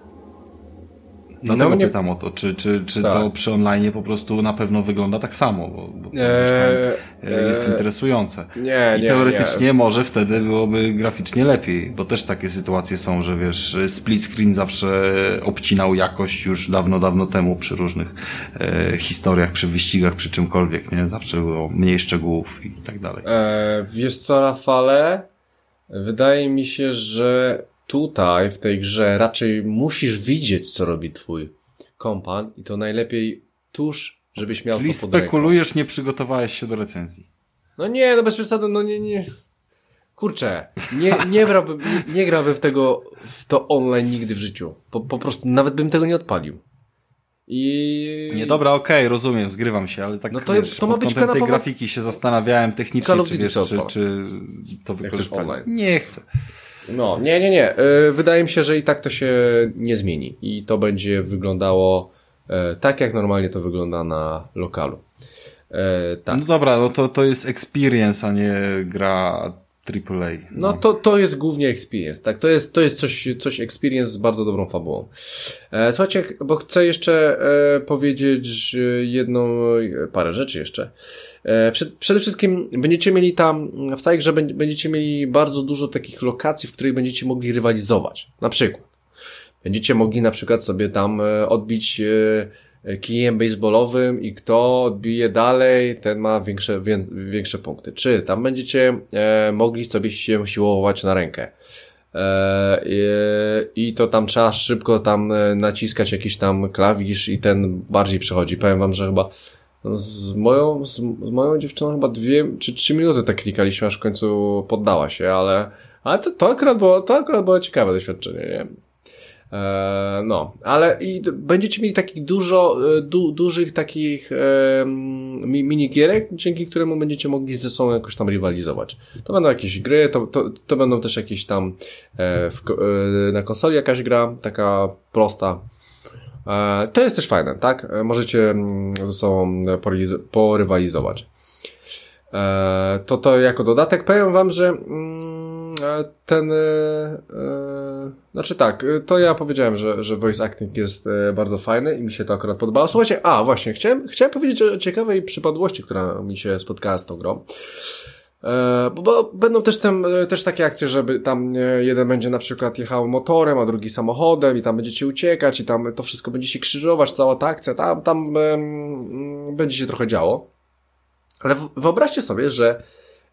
Dlatego no, nie... pytam o to, czy, czy, czy tak. to przy online po prostu na pewno wygląda tak samo, bo, bo to eee, jest interesujące. Nie, I nie, teoretycznie nie. może wtedy byłoby graficznie lepiej, bo też takie sytuacje są, że wiesz, split screen zawsze obcinał jakość już dawno, dawno temu przy różnych e, historiach, przy wyścigach, przy czymkolwiek, nie? Zawsze było mniej szczegółów i tak dalej. Eee, wiesz co, Rafale? Wydaje mi się, że tutaj w tej grze raczej musisz widzieć, co robi twój kompan i to najlepiej tuż żebyś miał Czyli to pod spekulujesz, ręką. nie przygotowałeś się do recenzji. No nie, no bez przesady, no nie, nie. Kurczę, nie, nie, grałbym, nie, nie grałbym w tego, w to online nigdy w życiu. Po, po prostu nawet bym tego nie odpalił. I... Nie, dobra, okej, rozumiem, zgrywam się, ale tak No to- wiesz, to ma być kątem tej kanapowa- grafiki się zastanawiałem technicznie, czy wiesz, czy, czy to wykorzystali. online. Nie chcę. No, nie, nie, nie. E, Wydaje mi się, że i tak to się nie zmieni. I to będzie wyglądało e, tak, jak normalnie to wygląda na lokalu. E, tak. No dobra, no to, to jest experience, a nie gra AAA. No to, to jest głównie experience, tak? To jest, to jest coś, coś experience z bardzo dobrą fabułą. E, słuchajcie, bo chcę jeszcze e, powiedzieć jedną, e, parę rzeczy jeszcze. E, przed, przede wszystkim będziecie mieli tam, w całej grze będ- będziecie mieli bardzo dużo takich lokacji, w których będziecie mogli rywalizować. Na przykład. Będziecie mogli na przykład sobie tam e, odbić e, kijem baseballowym i kto odbije dalej, ten ma większe, wię, większe punkty. Czy tam będziecie e, mogli sobie się siłować na rękę. E, i, to tam trzeba szybko tam e, naciskać jakiś tam klawisz i ten bardziej przechodzi. Powiem wam, że chyba no, z moją, z moją dziewczyną chyba dwie czy trzy minuty tak klikaliśmy, aż w końcu poddała się, ale, ale to, to akurat było, to akurat było ciekawe doświadczenie, nie? E, no, ale i będziecie mieli takich dużo, e, du, dużych takich e, mi, minigierek, dzięki któremu będziecie mogli ze sobą jakoś tam rywalizować. To będą jakieś gry, to, to, to będą też jakieś tam e, w, e, na konsoli jakaś gra, taka prosta. E, to jest też fajne, tak? E, Możecie ze sobą porywaliz- porywalizować. E, to to jako dodatek. Powiem wam, że mm, ten, e, e, znaczy tak, e, to ja powiedziałem, że, że voice acting jest e, bardzo fajny i mi się to akurat podobało. Słuchajcie, a właśnie, chciałem, chciałem powiedzieć o ciekawej przypadłości, która mi się spotkała z tą grą. E, Bo, bo będą też, tam, e, też takie akcje, żeby tam e, jeden będzie na przykład jechał motorem, a drugi samochodem i tam będziecie uciekać i tam to wszystko będzie się krzyżować, cała ta akcja, tam, tam em, będzie się trochę działo. Ale wyobraźcie sobie, że,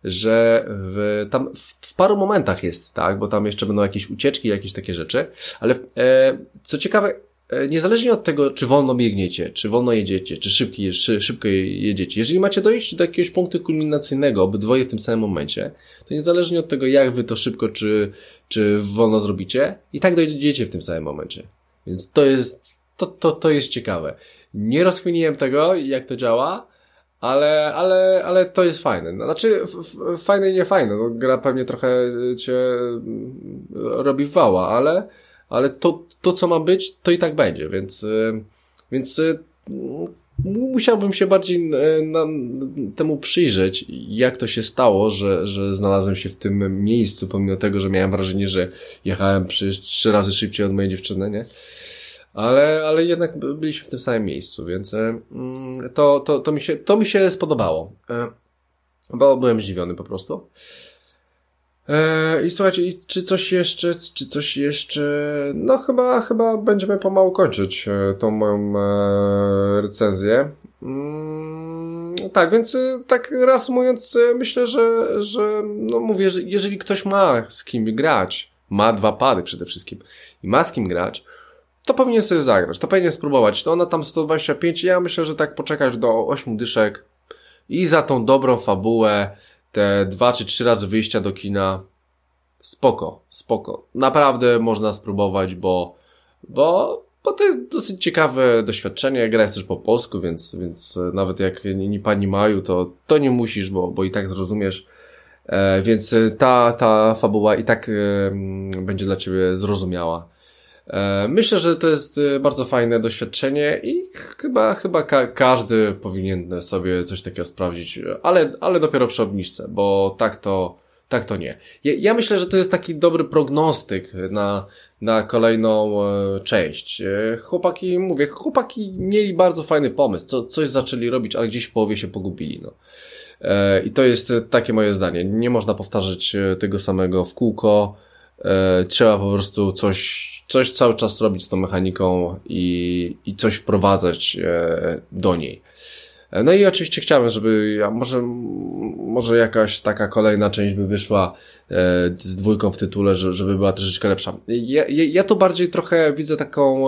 że w, tam w, w paru momentach jest, tak, bo tam jeszcze będą jakieś ucieczki, jakieś takie rzeczy, ale e, co ciekawe, e, niezależnie od tego, czy wolno biegniecie, czy wolno jedziecie, czy szybki, szy, szybko jedziecie, jeżeli macie dojść do jakiegoś punktu kulminacyjnego, obydwoje w tym samym momencie, to niezależnie od tego, jak wy to szybko, czy, czy wolno zrobicie, i tak dojdziecie w tym samym momencie. Więc to jest, to, to, to jest ciekawe. Nie rozkminiłem tego, jak to działa, ale, ale, ale to jest fajne. No, Znaczy, fajne i niefajne. No, gra pewnie trochę cię robi wała, ale, ale to, to, co ma być, to i tak będzie, więc, y, więc y, musiałbym się bardziej y, na, temu przyjrzeć, jak to się stało, że, że znalazłem się w tym miejscu, pomimo tego, że miałem wrażenie, że jechałem przecież trzy razy szybciej od mojej dziewczyny, nie? Ale, ale jednak by- byliśmy w tym samym miejscu, więc e, mm, to, to, to, mi, się, to mi się spodobało. E, Bo byłem zdziwiony po prostu. E, I słuchajcie, czy coś jeszcze, czy coś jeszcze, no chyba, chyba będziemy pomału kończyć tą moją recenzję. Mm, tak, więc tak reasumując, e, myślę, że, że no mówię, że jeżeli ktoś ma z kim grać, ma dwa pady przede wszystkim i ma z kim grać, to powinien sobie zagrać, to powinien spróbować. To ona tam 125, ja myślę, że tak poczekać do 8 dyszek i za tą dobrą fabułę, te dwa czy trzy razy wyjścia do kina, spoko, spoko. Naprawdę można spróbować, bo, bo, bo to jest dosyć ciekawe doświadczenie. Gra jest też po polsku, więc, więc nawet jak nie, nie pani Maju, to, to nie musisz, bo, bo i tak zrozumiesz. E, więc ta, ta fabuła i tak e, będzie dla ciebie zrozumiała. E, Myślę, że to jest e, bardzo fajne doświadczenie i chyba, chyba ka każdy powinien sobie coś takiego sprawdzić, ale, ale dopiero przy obniżce, bo tak to, tak to nie. Ja, ja myślę, że to jest taki dobry prognostyk na, na kolejną e, część. Chłopaki, mówię, chłopaki mieli bardzo fajny pomysł, co, coś zaczęli robić, ale gdzieś w połowie się pogubili. No. I to jest takie moje zdanie. Nie można powtarzać tego samego w kółko. Trzeba po prostu coś, coś cały czas robić z tą mechaniką i, i coś wprowadzać e, do niej. E, No i oczywiście chciałem, żeby ja, może, może jakaś taka kolejna część by wyszła e, z dwójką w tytule, że- żeby była troszeczkę lepsza. Ja, ja, tu bardziej trochę widzę taką,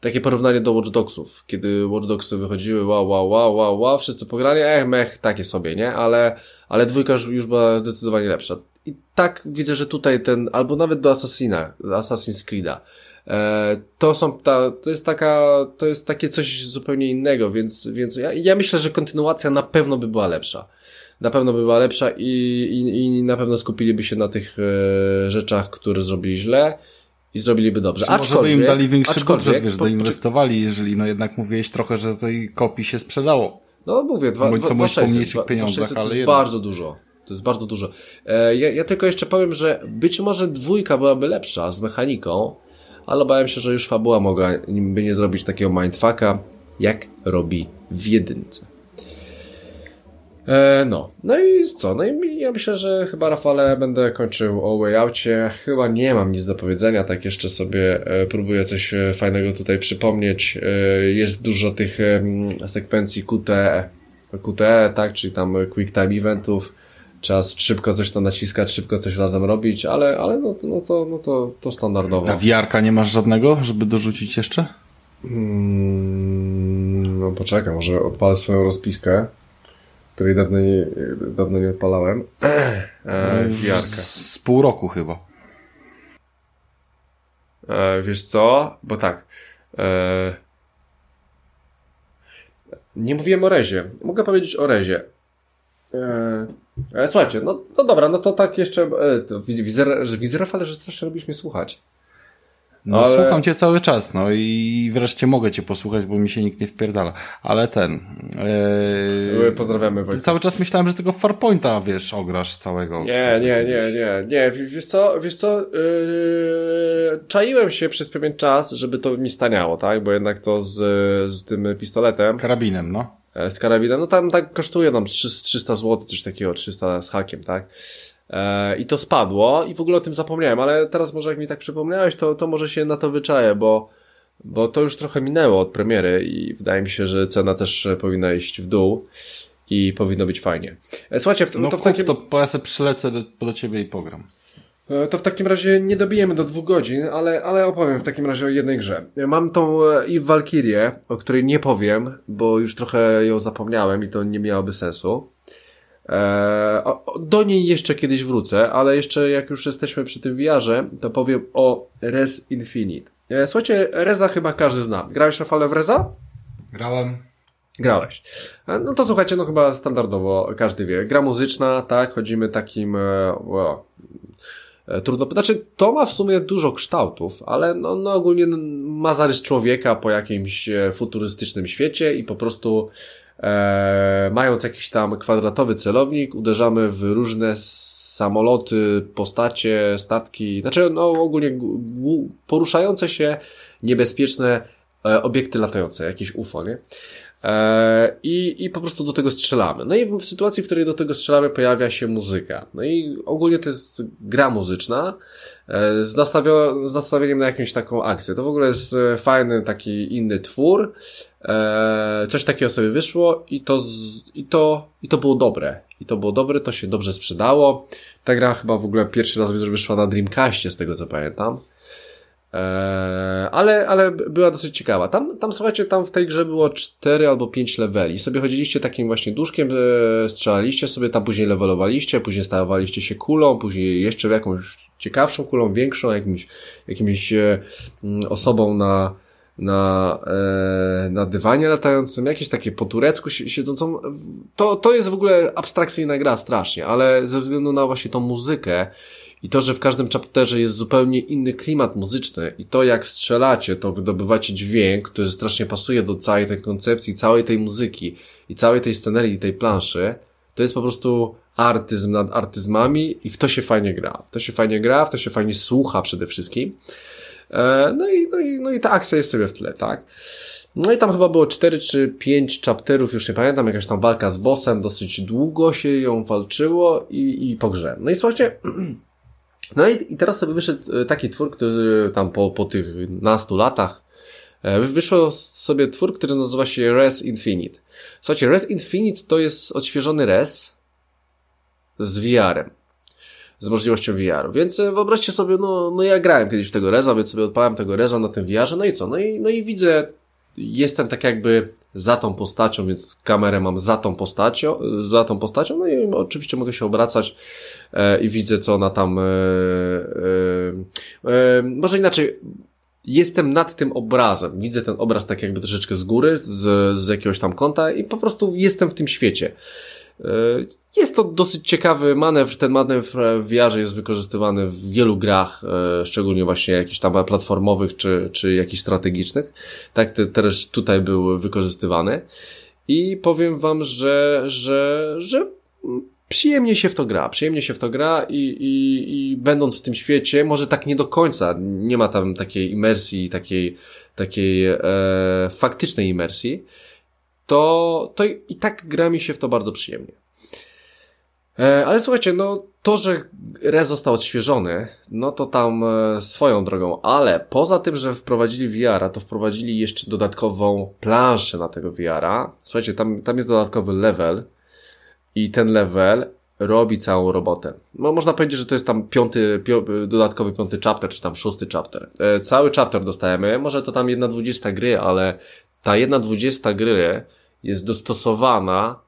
takie porównanie do Watch Dogsów. Kiedy Watch Dogsy wychodziły, wow, wow, wow, wow, wow, wszyscy pograli, ech, mech, takie sobie, nie? Ale, ale dwójka już, już była zdecydowanie lepsza. I tak widzę, że tutaj ten, albo nawet do Assassina, Assassin's Creed'a, e, to są ta, to jest taka, to jest takie coś zupełnie innego, więc, więc ja, ja myślę, że kontynuacja na pewno by była lepsza na pewno by była lepsza i, i, i na pewno skupiliby się na tych e, rzeczach, które zrobili źle i zrobiliby dobrze. Aczkolwiek, może by im dali większy budżet, wiesz, doinwestowali, jeżeli no jednak mówiłeś trochę, że tej kopii się sprzedało. No mówię, dwa, Bądź co bądź po mniejszych pieniądzach, ale To jest bardzo dużo. To jest bardzo dużo. E, ja, ja tylko jeszcze powiem, że być może dwójka byłaby lepsza z mechaniką, ale obawiam się, że już fabuła mogłaby nie zrobić takiego mindfucka, jak robi w jedynce. E, no, no i co? No i ja myślę, że chyba Rafale będę kończył o Way Outie. Chyba nie mam nic do powiedzenia, tak jeszcze sobie e, próbuję coś e, fajnego tutaj przypomnieć. Jest dużo tych sekwencji QTE, QTE, tak, czyli tam Quick Time Eventów. Trzeba szybko coś tam naciskać, szybko coś razem robić, ale, ale no, no, to, no to, to standardowo. A wiarka nie masz żadnego, żeby dorzucić jeszcze? Hmm, no poczekaj, może odpalę swoją rozpiskę której dawno nie, dawno nie odpalałem. E, Z pół roku chyba. E, wiesz co? Bo tak. E, nie mówiłem o rezie. Mogę powiedzieć o rezie. E, słuchajcie, no, no dobra, no to tak jeszcze. E, to widzę, że widzę Rafale, że strasznie lubisz mnie słuchać. No ale... słucham cię cały czas, no i wreszcie mogę cię posłuchać, bo mi się nikt nie wpierdala. Ale ten... Ee... Pozdrawiamy Wojtka. Cały czas myślałem, że tego Farpointa, wiesz, ograsz całego. Nie, nie, nie, nie, nie. Wiesz co, wiesz co, yy... czaiłem się przez pewien czas, żeby to mi staniało, tak? Bo jednak to z, z tym pistoletem. Karabinem, no. E, z karabinem, no tam tak kosztuje nam 300 zł, coś takiego, 300 z hakiem, tak? E, I to spadło i w ogóle o tym zapomniałem, ale teraz może jak mi tak przypomniałeś, to, to może się na to wyczaję, bo, bo to już trochę minęło od premiery i wydaje mi się, że cena też powinna iść w dół i powinno być fajnie. E, słuchajcie, w, no to w takim... to ja sobie przylecę do, do ciebie i pogram. E, to w takim razie nie dobijemy do dwóch godzin, ale, ale opowiem w takim razie o jednej grze. Mam tą i Valkyrię, o której nie powiem, bo już trochę ją zapomniałem i to nie miałoby sensu. Eee, do niej jeszcze kiedyś wrócę, ale jeszcze jak już jesteśmy przy tym wiarze, to powiem o Res Infinite. Słuchajcie, Reza chyba każdy zna. Grałeś Rafale w Reza? Grałem. Grałeś. E, no to słuchajcie, no chyba standardowo każdy wie. Gra muzyczna, tak, chodzimy takim, e, wow, e, trudno, znaczy to ma w sumie dużo kształtów, ale no, no ogólnie ma zarys człowieka po jakimś futurystycznym świecie i po prostu e, mając jakiś tam kwadratowy celownik, uderzamy w różne samoloty, postacie, statki, znaczy no ogólnie poruszające się niebezpieczne e, obiekty latające, jakieś UFO, nie? E, I, I po prostu do tego strzelamy. No i w sytuacji, w której do tego strzelamy, pojawia się muzyka. No i ogólnie to jest gra muzyczna e, z, nastawio- z nastawieniem na jakąś taką akcję. To w ogóle jest e, fajny taki inny twór. Coś takiego sobie wyszło i to, i to, i to było dobre. I to było dobre, to się dobrze sprzedało. Ta gra chyba w ogóle pierwszy raz wyszła na Dreamcastie, z tego co pamiętam. Eee, ale, ale była dosyć ciekawa. Tam, tam słuchajcie, tam w tej grze było 4 albo 5 leveli. Sobie chodziliście takim właśnie duszkiem, e, strzelaliście sobie, tam później levelowaliście, później stawaliście się kulą, później jeszcze jakąś ciekawszą kulą, większą, jakimś, jakimś e, mm, osobą na, na, e, na dywanie latającym, jakieś takie po turecku siedzącą. To, to jest w ogóle abstrakcyjna gra strasznie, ale ze względu na właśnie tą muzykę, i to, że w każdym chapterze jest zupełnie inny klimat muzyczny i to jak strzelacie, to wydobywacie dźwięk, który strasznie pasuje do całej tej koncepcji, całej tej muzyki i całej tej scenerii, tej planszy, to jest po prostu artyzm nad artyzmami i w to się fajnie gra. W to się fajnie gra, w to się fajnie słucha przede wszystkim. E, no i, no i, no i ta akcja jest sobie w tle, tak? No i tam chyba było 4 czy 5 chapterów, już nie pamiętam, jakaś tam walka z bossem, dosyć długo się ją walczyło i, i po grze. No i słuchajcie, No i, i teraz sobie wyszedł e, taki twór, który tam po, po tych nastu latach e, wyszło sobie twór, który nazywa się Res Infinite. Słuchajcie, Res Infinite to jest odświeżony Res z VR-em. z możliwością VR-u. Więc e, wyobraźcie sobie, no, no ja grałem kiedyś w tego Reza, więc sobie odpalałem tego Reza na tym VR-ze, no i co? No i, no i widzę, jestem tak jakby za tą postacią, więc kamerę mam za tą postacią, za tą postacią, no i oczywiście mogę się obracać i widzę, co ona tam, e, e, e może inaczej, jestem nad tym obrazem, widzę ten obraz tak jakby troszeczkę z góry, z, z jakiegoś tam kąta i po prostu jestem w tym świecie. E, jest to dosyć ciekawy manewr. Ten manewr w VR jest wykorzystywany w wielu grach, e, szczególnie właśnie jakichś tam platformowych czy, czy jakichś strategicznych. Tak te, też tutaj był wykorzystywany. I powiem wam, że, że, że przyjemnie się w to gra, przyjemnie się w to gra i, i, i będąc w tym świecie, może tak nie do końca, nie ma tam takiej imersji, takiej, takiej e, faktycznej imersji, to, to i, i tak gra mi się w to bardzo przyjemnie. E, ale słuchajcie, no to, że Re został odświeżony, no to tam e, swoją drogą, ale poza tym, że wprowadzili VR-a, to wprowadzili jeszcze dodatkową planszę na tego VR-a. Słuchajcie, tam, tam jest dodatkowy level i ten level robi całą robotę. No, można powiedzieć, że to jest tam piąty, dodatkowy piąty chapter, czy tam szósty chapter. E, cały chapter dostajemy, może to tam jedna dwudziesta gry, ale ta jedna dwudziesta gry jest dostosowana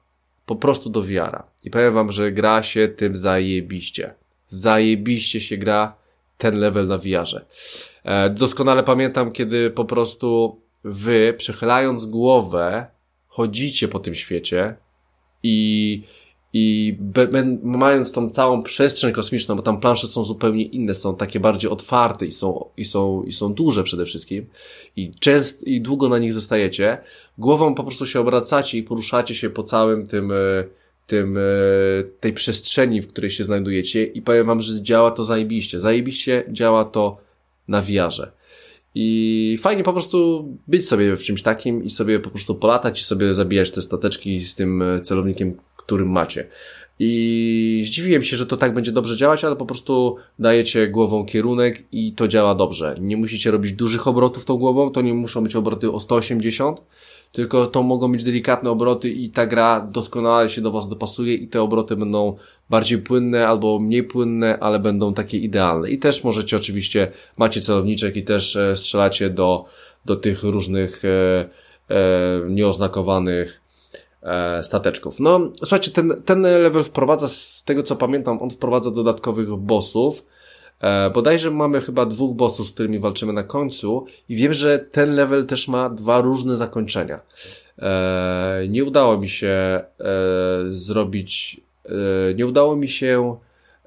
po prostu do wiara. I powiem wam, że gra się tym zajebiście. Zajebiście się gra ten level na wiarze. E, doskonale pamiętam, kiedy po prostu wy, przechylając głowę, chodzicie po tym świecie i i mając tą całą przestrzeń kosmiczną, bo tam plansze są zupełnie inne, są takie bardziej otwarte i są, i są, i są duże przede wszystkim i często i długo na nich zostajecie, głową po prostu się obracacie i poruszacie się po całym tym, e, tym, e, tej przestrzeni, w której się znajdujecie i powiem wam, że działa to zajebiście. Zajebiście działa to na wiarze. I fajnie po prostu być sobie w czymś takim i sobie po prostu polatać i sobie zabijać te stateczki z tym e, celownikiem, którym macie. I zdziwiłem się, że to tak będzie dobrze działać, ale po prostu dajecie głową kierunek i to działa dobrze. Nie musicie robić dużych obrotów tą głową, to nie muszą być obroty o 180, tylko to mogą być delikatne obroty i ta gra doskonale się do Was dopasuje i te obroty będą bardziej płynne albo mniej płynne, ale będą takie idealne. I też możecie oczywiście, macie celowniczek i też e, strzelacie do, do tych różnych e, e, nieoznakowanych e, stateczków. No, słuchajcie, ten, ten level wprowadza, z tego co pamiętam, on wprowadza dodatkowych bossów, E, bodajże mamy chyba dwóch bossów, z którymi walczymy na końcu i wiem, że ten level też ma dwa różne zakończenia. E, nie udało mi się e, zrobić, e, nie udało mi się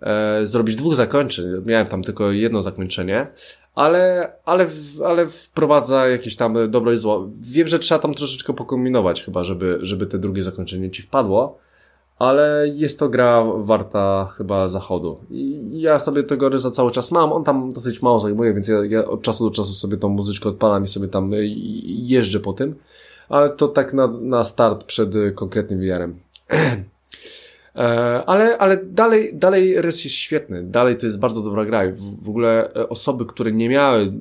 e, zrobić dwóch zakończeń. Miałem tam tylko jedno zakończenie, ale, ale, ale wprowadza jakieś tam dobro i zło. Wiem, że trzeba tam troszeczkę pokombinować chyba, żeby, żeby te drugie zakończenie ci wpadło ale jest to gra warta chyba zachodu. I ja sobie tego ryza cały czas mam, on tam dosyć mało zajmuje, więc ja, ja od czasu do czasu sobie tą muzyczkę odpalam i sobie tam jeżdżę po tym, ale to tak na, na start przed konkretnym VR-em. E, ale, ale dalej, dalej rys jest świetny, dalej to jest bardzo dobra gra. W, ogóle e, osoby, które nie miały,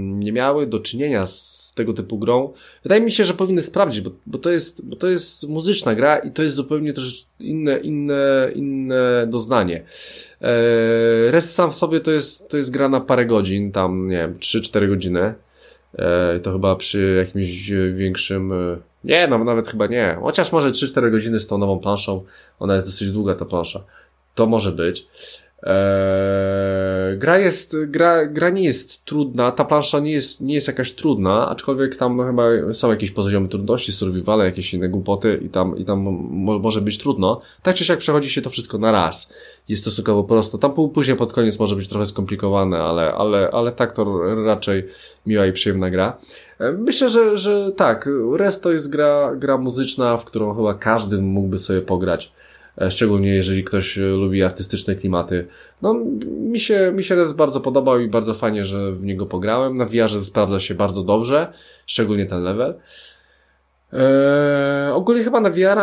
nie miały do czynienia z tego typu grą. Wydaje mi się, że powinny sprawdzić, bo, bo, to, jest, bo to jest muzyczna gra i to jest zupełnie też inne, inne, inne doznanie. Eee, Rest sam w sobie to jest, to jest gra na parę godzin, tam nie wiem, 3-4 godziny. Eee, to chyba przy jakimś większym... E, nie, no nawet chyba nie. Chociaż może 3-4 godziny z tą nową planszą. Ona jest dosyć długa ta plansza. To może być. Eee, gra jest, gra, gra nie jest trudna, ta plansza nie jest, nie jest jakaś trudna, aczkolwiek tam no, chyba są jakieś poziomy trudności, survivale, jakieś inne głupoty i tam, i tam mo, może być trudno. Tak czy siak przechodzi się to wszystko na raz. Jest stosunkowo prosto. Tam później pod koniec może być trochę skomplikowane, ale, ale, ale tak to raczej miła i przyjemna gra. Eee, myślę, że, że tak, Rest to jest gra, gra muzyczna, w którą chyba każdy mógłby sobie pograć. E, szczególnie jeżeli ktoś e, lubi artystyczne klimaty. No, mi się, mi się Res bardzo podobał i bardzo fajnie, że w niego pograłem. Na VR sprawdza się bardzo dobrze, szczególnie ten level. Eee, ogólnie chyba na VR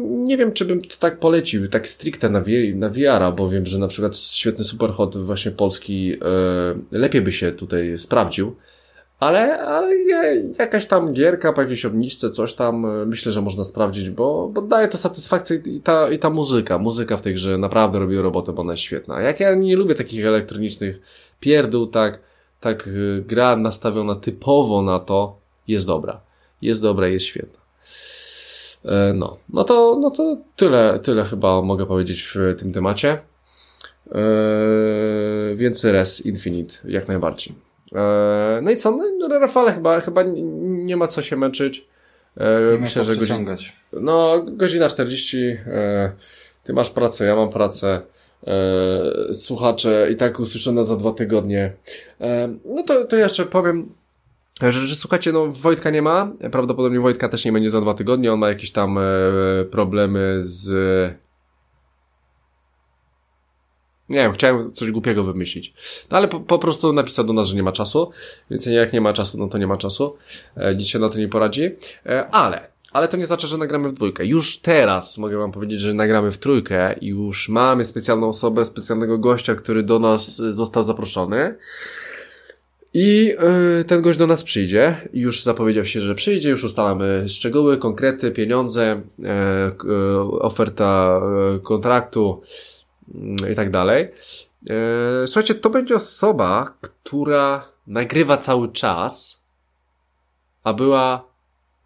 nie wiem, czy bym to tak polecił, tak stricte na, na VR, bo wiem, że na przykład świetny Superhot właśnie polski e, lepiej by się tutaj sprawdził, Ale, ale jakaś tam gierka po jakiejś obniżce, coś tam e, myślę, że można sprawdzić, bo, bo daje to satysfakcję i ta, i ta muzyka. Muzyka w tej grze naprawdę robi robotę, bo ona jest świetna. Jak ja nie lubię takich elektronicznych pierdół, tak, tak e, gra nastawiona typowo na to jest dobra. Jest dobra, jest świetna. E, no, no to, no to tyle, tyle chyba mogę powiedzieć w tym temacie. Eee, więc Res Infinite, jak najbardziej. Eee, no i co? No, no Rafale chyba, chyba nie ma co się męczyć. Eee, Myślę, że godzina, no, godzina 40. Eee, ty masz pracę, ja mam pracę. Słuchacze i tak usłyszą nas za dwa tygodnie. No to, to jeszcze powiem, że, że słuchajcie, no Wojtka nie ma. Prawdopodobnie Wojtka też nie będzie za dwa tygodnie. On ma jakieś tam problemy z nie wiem, chciałem coś głupiego wymyślić. No ale po, po, prostu napisał do nas, że nie ma czasu, więc jak nie ma czasu, no to nie ma czasu. E, nic się na to nie poradzi. E, ale, ale to nie znaczy, że nagramy w dwójkę. Już teraz mogę wam powiedzieć, że nagramy w trójkę i już mamy specjalną osobę, specjalnego gościa, który do nas został zaproszony. I y, ten gość do nas przyjdzie. Już zapowiedział się, że przyjdzie, już ustalamy szczegóły, konkrety, pieniądze, y, oferta kontraktu, i tak dalej. E, słuchajcie, to będzie osoba, która nagrywa cały czas, a była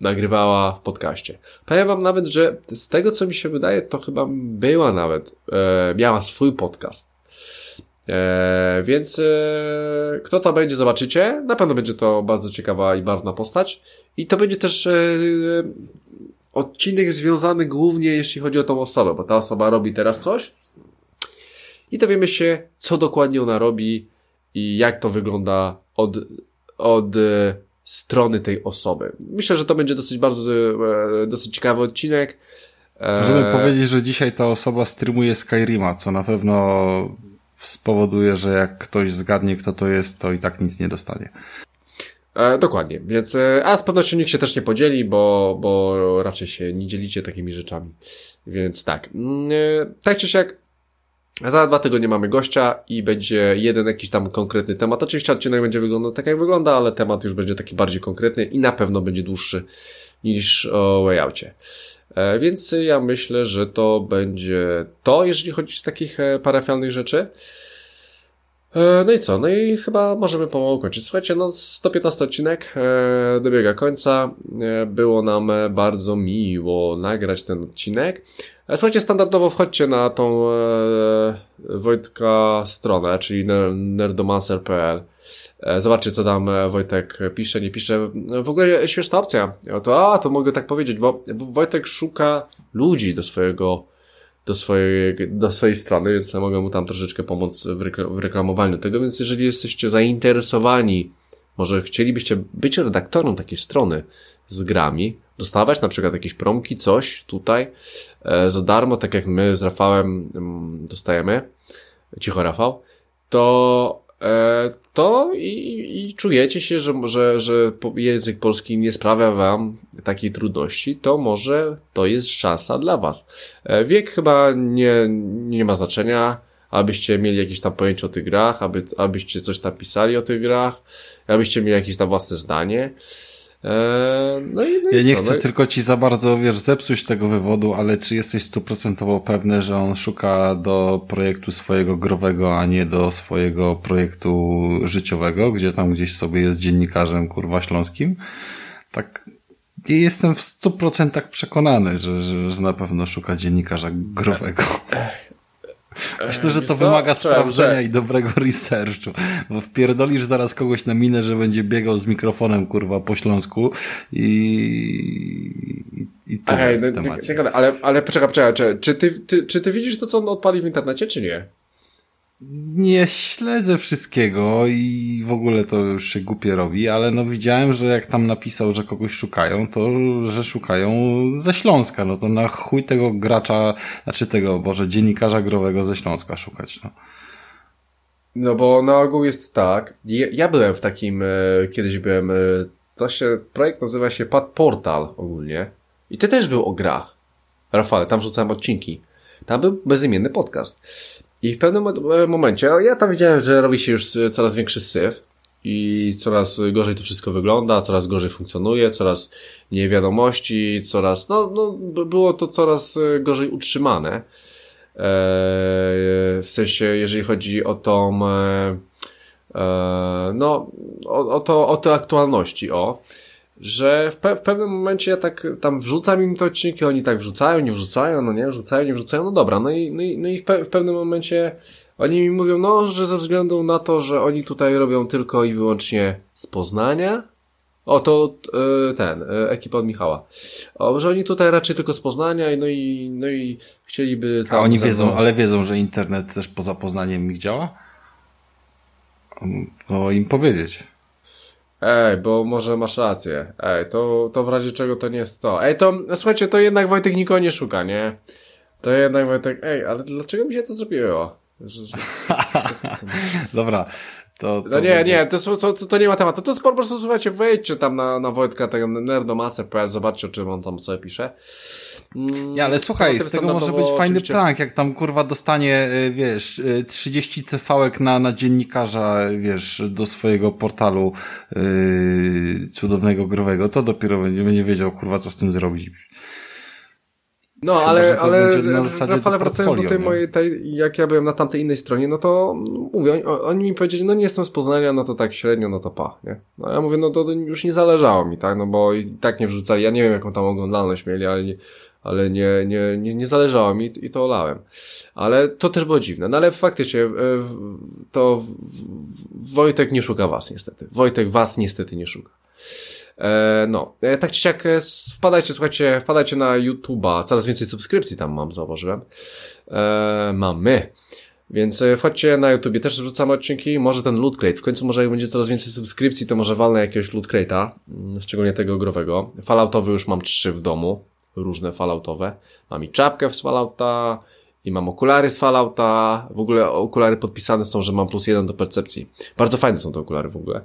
nagrywała w podcaście. Powiem wam nawet, że z tego co mi się wydaje, to chyba była nawet, e, miała swój podcast. E, więc e, kto to będzie, zobaczycie. Na pewno będzie to bardzo ciekawa i barwna postać. I to będzie też e, odcinek związany głównie, jeśli chodzi o tą osobę, bo ta osoba robi teraz coś, i dowiemy się, co dokładnie ona robi i jak to wygląda od, od e, strony tej osoby. Myślę, że to będzie dosyć bardzo, e, dosyć ciekawy odcinek. Możemy e... powiedzieć, że dzisiaj ta osoba streamuje Skyrima, co na pewno spowoduje, że jak ktoś zgadnie, kto to jest, to i tak nic nie dostanie. E, dokładnie, więc, a z pewnością nikt się też nie podzieli, bo, bo raczej się nie dzielicie takimi rzeczami. Więc tak, mm, e, tak czy siak, za dwa tygodnie mamy gościa i będzie jeden jakiś tam konkretny temat. Oczywiście odcinek będzie wyglądał tak jak wygląda, ale temat już będzie taki bardziej konkretny i na pewno będzie dłuższy niż o layoutie. E, więc ja myślę, że to będzie to, jeżeli chodzi z takich e, parafialnych rzeczy. E, no i co? No i chyba możemy pomału kończyć. Słuchajcie, no 115 odcinek dobiega końca. Było nam bardzo miło nagrać ten odcinek. E, słuchajcie, standardowo wchodźcie na tą e, Wojtka stronę, czyli nerdomancer.pl. E, zobaczcie, co tam e, Wojtek pisze, nie pisze. W ogóle śmieszna opcja. To, a, to mogę tak powiedzieć, bo Wojtek szuka ludzi do swojego do swojej, do swojej strony, więc ja mogę mu tam troszeczkę pomóc w, rekl w reklamowaniu tego, więc jeżeli jesteście zainteresowani, może chcielibyście być redaktorem takiej strony z grami, dostawać na przykład jakieś promki, coś tutaj e, za darmo, tak jak my z Rafałem mm, dostajemy, cicho Rafał, to to i, i czujecie się, że, że, że język polski nie sprawia wam takiej trudności, to może to jest szansa dla was. E, wiek chyba nie, nie ma znaczenia, abyście mieli jakieś tam pojęcie o tych grach, aby, abyście coś tam pisali o tych grach, abyście mieli jakieś tam własne zdanie. Eee, no i, no ja nie co? chcę no tylko ci za bardzo, wiesz, zepsuć tego wywodu, ale czy jesteś stuprocentowo pewny, że on szuka do projektu swojego growego, a nie do swojego projektu życiowego, gdzie tam gdzieś sobie jest dziennikarzem, kurwa, śląskim? Tak, nie jestem w stu procentach przekonany, że, że, że na pewno szuka dziennikarza growego. Myślę, że to wymaga sprawdzenia i dobrego researchu, bo wpierdolisz zaraz kogoś na minę, że będzie biegał z mikrofonem, kurwa, po śląsku i, i tyle w no, ale, ale poczekaj, poczekaj, czy, czy, ty, ty, czy ty widzisz to, co on odpali w internecie, czy nie? Nie śledzę wszystkiego i w ogóle to już się głupie robi, ale no widziałem, że jak tam napisał, że kogoś szukają, to że szukają ze Śląska, no to na chuj tego gracza, znaczy tego, Boże, dziennikarza growego ze Śląska szukać, no. No bo na ogół jest tak, ja, byłem w takim, e, kiedyś byłem, e, to się, projekt nazywa się Pad Portal ogólnie i ty też był o grach. Rafale, tam rzucałem odcinki. Tam był bezimienny podcast. I w pewnym momencie, ja tam widziałem, że robi się już coraz większy syf i coraz gorzej to wszystko wygląda, coraz gorzej funkcjonuje, coraz mniej wiadomości, coraz, no, no było to coraz gorzej utrzymane. E, w sensie, jeżeli chodzi o tą, e, e, no, o, o, to, o te aktualności, o że w, pe w, pewnym momencie ja tak tam wrzucam im te odcinki, oni tak wrzucają, nie wrzucają, no nie, wrzucają, nie wrzucają, no dobra, no i, no i, no i w, pe w pewnym momencie oni mi mówią, no, że ze względu na to, że oni tutaj robią tylko i wyłącznie z Poznania, o, to e, ten, e, ekipa od Michała. O, że oni tutaj raczej tylko z Poznania, no i, no i chcieliby... A oni wiedzą, ale wiedzą, że internet też poza Poznaniem ich działa? No im powiedzieć. Ej, bo może masz rację. Ej, to, to w razie czego to nie jest to. Ej, to słuchajcie, to jednak Wojtek nikogo nie szuka, nie? To jednak Wojtek, ej, ale dlaczego mi się to zrobiło? Że, że... Dobra. To, to no nie, będzie... nie, to, to, to, nie ma tematu. To jest po prostu, słuchajcie, wejdźcie tam na, na Wojtka tego nerdomasę.pl, zobaczcie, o czym on tam sobie pisze. Mm, nie, ale słuchaj, z tego może być fajny oczywiście... prank, jak tam kurwa dostanie, y, wiesz, 30 y, cefałek na, na dziennikarza, wiesz, do swojego portalu yy, cudownego growego, to dopiero będzie, będzie wiedział, kurwa, co z tym zrobić. No, Chyba, ale, ale Rafale, wracając do tej nie? mojej, tej, jak ja byłem na tamtej innej stronie, no to mówię, oni, oni, mi powiedzieli, no nie jestem z Poznania, no to tak średnio, no to pa, nie? No ja mówię, no to już nie zależało mi, tak? No bo i tak nie wrzucali, ja nie wiem jaką tam oglądalność mieli, ale nie, ale nie, nie, nie, nie zależało mi i to olałem. Ale to też było dziwne. No ale faktycznie e, to Wojtek nie szuka was niestety. Wojtek was niestety nie szuka. E, no, e, tak czy siak wpadajcie, słuchajcie, wpadajcie na YouTube'a, coraz więcej subskrypcji tam mam, zauważyłem. Mamy. Więc wchodźcie na YouTubie, też wrzucamy odcinki, może ten Loot Crate, w końcu może jak będzie coraz więcej subskrypcji, to może walnę jakiegoś Loot Crate'a, mm, szczególnie tego growego. Falloutowy już mam trzy w domu, różne Falloutowe. Mam i czapkę z Fallouta, i mam okulary z Fallouta. W ogóle okulary podpisane są, że mam plus jeden do percepcji. Bardzo fajne są te okulary w ogóle.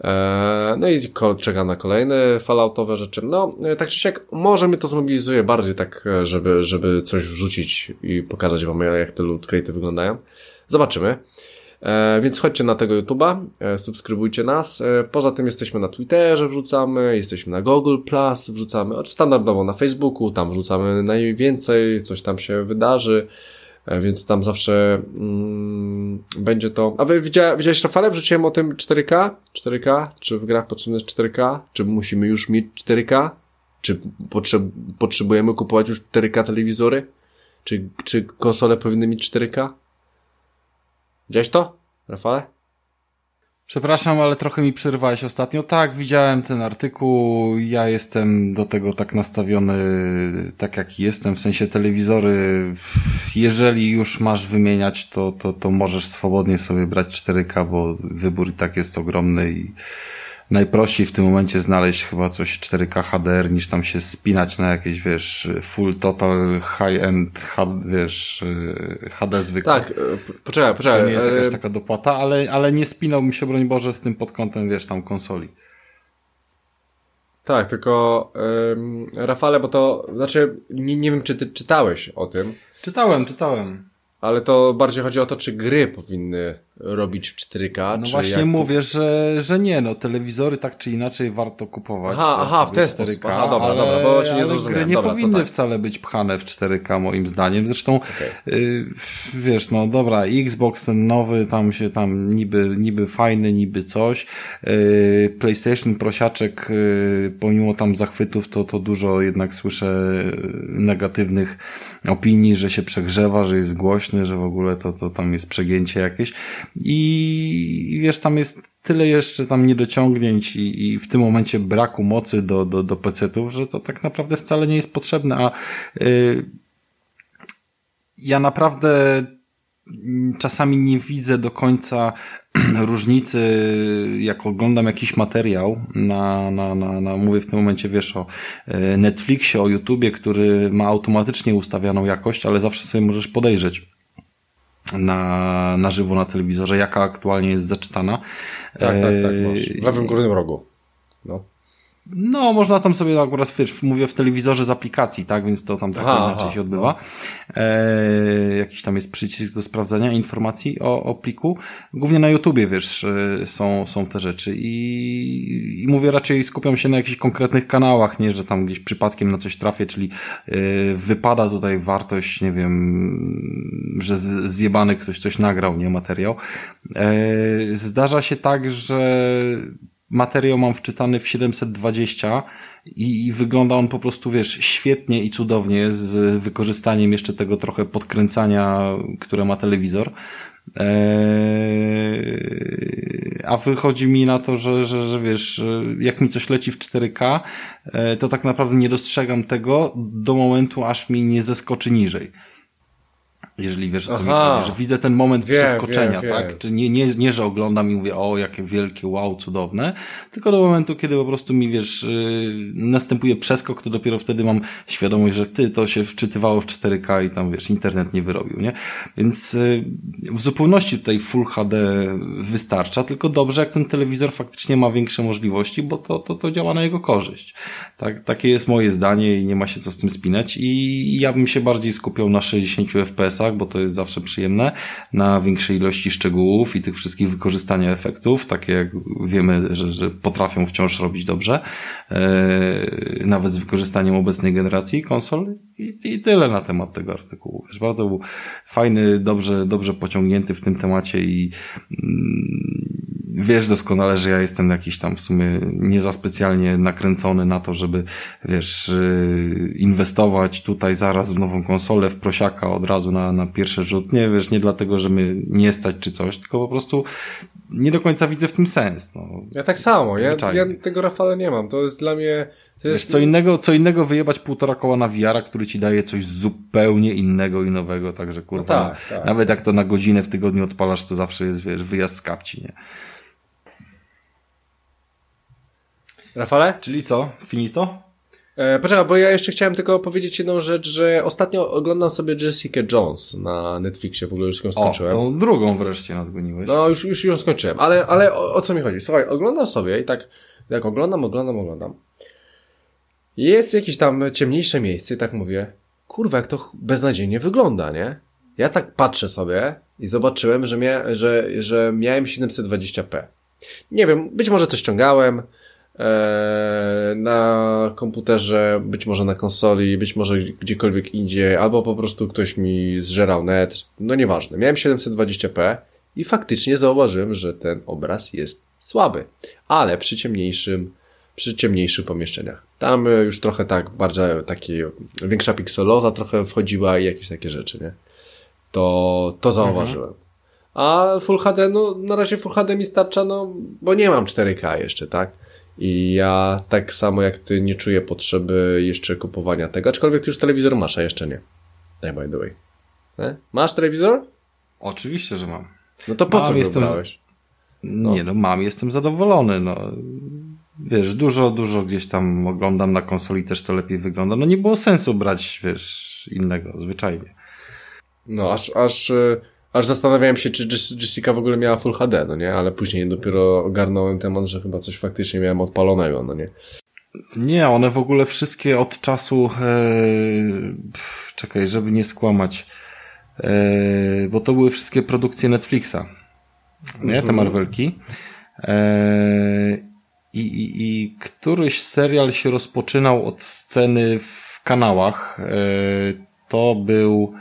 Eee, no i czekam na kolejne Falloutowe rzeczy. No, e, tak czy siak, może mnie to zmobilizuje bardziej tak, e, żeby, żeby coś wrzucić i pokazać wam, jak te loot wyglądają. Zobaczymy. E, więc chodźcie na tego YouTube'a, e, subskrybujcie nas. E, poza tym jesteśmy na Twitterze, wrzucamy, jesteśmy na Google Plus, wrzucamy standardowo na Facebooku, tam wrzucamy najwięcej, coś tam się wydarzy. Więc tam zawsze mm, będzie to. A wy widziałeś, widziałeś Rafale? Wrzuciłem o tym 4K? 4K? Czy w grach potrzebne jest 4K? Czy musimy już mieć 4K? Czy potrzeb potrzebujemy kupować już 4K telewizory? Czy, czy konsole powinny mieć 4K? Widziałeś to, Rafale? Przepraszam, ale trochę mi przerwałeś ostatnio. Tak, widziałem ten artykuł. Ja jestem do tego tak nastawiony, tak jak jestem, w sensie telewizory. Jeżeli już masz wymieniać, to, to, to możesz swobodnie sobie brać 4K, bo wybór i tak jest ogromny i najprościej w tym momencie znaleźć chyba coś 4K HDR niż tam się spinać na jakieś, wiesz, full total high-end, wiesz, HD zwykły. Tak, e, poczekaj, poczekaj. To nie jest jakaś taka dopłata, ale, ale nie spinałbym się, broń Boże, z tym pod kątem, wiesz, tam konsoli. Tak, tylko ym, Rafale, bo to, znaczy, nie, nie wiem, czy ty czytałeś o tym. Czytałem, czytałem. Ale to bardziej chodzi o to, czy gry powinny robić w 4K. No właśnie mówię, że, że nie, no telewizory tak czy inaczej warto kupować. Aha, aha w ten 4K, sposób. Aha, dobra, ale, dobra, bo cię nie ale gry nie dobra, powinny tak. wcale być pchane w 4K moim zdaniem. Zresztą okay. y, wiesz, no dobra, Xbox ten nowy, tam się tam niby, niby fajny, niby coś. Y, PlayStation prosiaczek, y, pomimo tam zachwytów, to, to dużo jednak słyszę negatywnych opinii, że się przegrzewa, że jest głośny, że w ogóle to, to tam jest przegięcie jakieś. I wiesz, tam jest tyle jeszcze tam niedociągnięć i, i w tym momencie braku mocy do, do, do PC-ów, że to tak naprawdę wcale nie jest potrzebne, a yy, ja naprawdę czasami nie widzę do końca różnicy, jak oglądam jakiś materiał na, na, na, na, mówię w tym momencie, wiesz, o y, Netflixie, o YouTubie, który ma automatycznie ustawianą jakość, ale zawsze sobie możesz podejrzeć na, na żywo na telewizorze, jaka aktualnie jest zaczytana. Tak, tak, tak. W lewym górnym rogu. No. No, można tam sobie akurat, wiesz, mówię w telewizorze z aplikacji, tak, więc to tam trochę aha, inaczej aha, się odbywa. E, jakiś tam jest przycisk do sprawdzania informacji o, o pliku. Głównie na YouTubie, wiesz, e, są, są te rzeczy i, i mówię, raczej skupiam się na jakichś konkretnych kanałach, nie, że tam gdzieś przypadkiem na coś trafię, czyli e, wypada tutaj wartość, nie wiem, że zjebany ktoś coś nagrał, nie, materiał. E, zdarza się tak, że materiał mam wczytany w 720 i, i, wygląda on po prostu, wiesz, świetnie i cudownie z wykorzystaniem jeszcze tego trochę podkręcania, które ma telewizor. Eee, a wychodzi mi na to, że, że, że wiesz, jak mi coś leci w 4K, e, to tak naprawdę nie dostrzegam tego do momentu, aż mi nie zeskoczy niżej. Jeżeli wiesz, o co Aha. mi chodzi, że widzę ten moment wiem, przeskoczenia, wiem, tak? Wiem. Czy nie, nie, nie, że oglądam i mówię, o, jakie wielkie, wow, cudowne, tylko do momentu, kiedy po prostu mi, wiesz, yy, następuje przeskok, to dopiero wtedy mam świadomość, że ty, to się wczytywało w 4K i tam, wiesz, internet nie wyrobił, nie? Więc yy, w zupełności tutaj Full HD wystarcza, tylko dobrze, jak ten telewizor faktycznie ma większe możliwości, bo to, to, to działa na jego korzyść. Tak, takie jest moje zdanie i nie ma się co z tym spinać i ja bym się bardziej skupiał na 60 FPS-ach, bo to jest zawsze przyjemne, na większej ilości szczegółów i tych wszystkich wykorzystania efektów, takie jak wiemy, że, że potrafią wciąż robić dobrze, e, nawet z wykorzystaniem obecnej generacji konsol i, i tyle na temat tego artykułu. Wiesz, bardzo fajny, dobrze, dobrze pociągnięty w tym temacie i mm, wiesz doskonale, że ja jestem jakiś tam w sumie nie za specjalnie nakręcony na to, żeby, wiesz, y, inwestować tutaj zaraz w nową konsolę, w prosiaka od razu na, na pierwszy rzut. Nie, wiesz, nie dlatego, że my nie stać czy coś, tylko po prostu nie do końca widzę w tym sens. No. Ja tak samo, ja, ja tego Rafale nie mam. To jest dla mnie... To Wiesz, co innego, co innego wyjebać półtora koła na wiara, który ci daje coś zupełnie innego i nowego, także kurwa, no tak, tak. nawet jak to na godzinę w tygodniu odpalasz, to zawsze jest, wiesz, wyjazd z kapci, nie? Rafale? Czyli co? Finito? E, poczekaj, bo ja jeszcze chciałem tylko powiedzieć jedną rzecz, że ostatnio oglądam sobie Jessica Jones na Netflixie, w ogóle już ją skończyłem. O, tą drugą wreszcie nadgoniłeś. No, już, już ją skończyłem, ale, ale o, o co mi chodzi? Słuchaj, oglądam sobie i tak, jak oglądam, oglądam, oglądam. Jest jakieś tam ciemniejsze miejsce i tak mówię, kurwa, jak to beznadziejnie wygląda, nie? Ja tak patrzę sobie i zobaczyłem, że, mia że, że miałem 720p. Nie wiem, być może coś ściągałem, na komputerze, być może na konsoli, być może gdziekolwiek indziej, albo po prostu ktoś mi zżerał net, no nieważne. Miałem 720p i faktycznie zauważyłem, że ten obraz jest słaby, ale przy ciemniejszym, przy ciemniejszych pomieszczeniach. Tam już trochę tak, bardziej taki, większa pikseloza trochę wchodziła i jakieś takie rzeczy, nie? To, to zauważyłem. Mhm. A Full HD, no na razie Full HD mi starcza, no bo nie mam 4K jeszcze, tak? I ja tak samo jak ty nie czuję potrzeby jeszcze kupowania tego, aczkolwiek ty już telewizor masz, a jeszcze nie. Daj by the way. Nie? Masz telewizor? Oczywiście, że mam. No to po mam, co jestem brałeś? No. Nie no, mam, jestem zadowolony, no. Wiesz, dużo, dużo gdzieś tam oglądam na konsoli, też to lepiej wygląda. No nie było sensu brać, wiesz, innego, zwyczajnie. No, aż, aż e, Aż zastanawiałem się, czy Jessica w ogóle miała Full HD, no nie? Ale później dopiero ogarnąłem temat, że chyba coś faktycznie miałem odpalonego, no nie? Nie, one w ogóle wszystkie od czasu, e, pff, czekaj, żeby nie skłamać, e, bo to były wszystkie produkcje Netflixa, nie, te mhm. Marvelki. E, i, i, I któryś serial się rozpoczynał od sceny w kanałach. To był,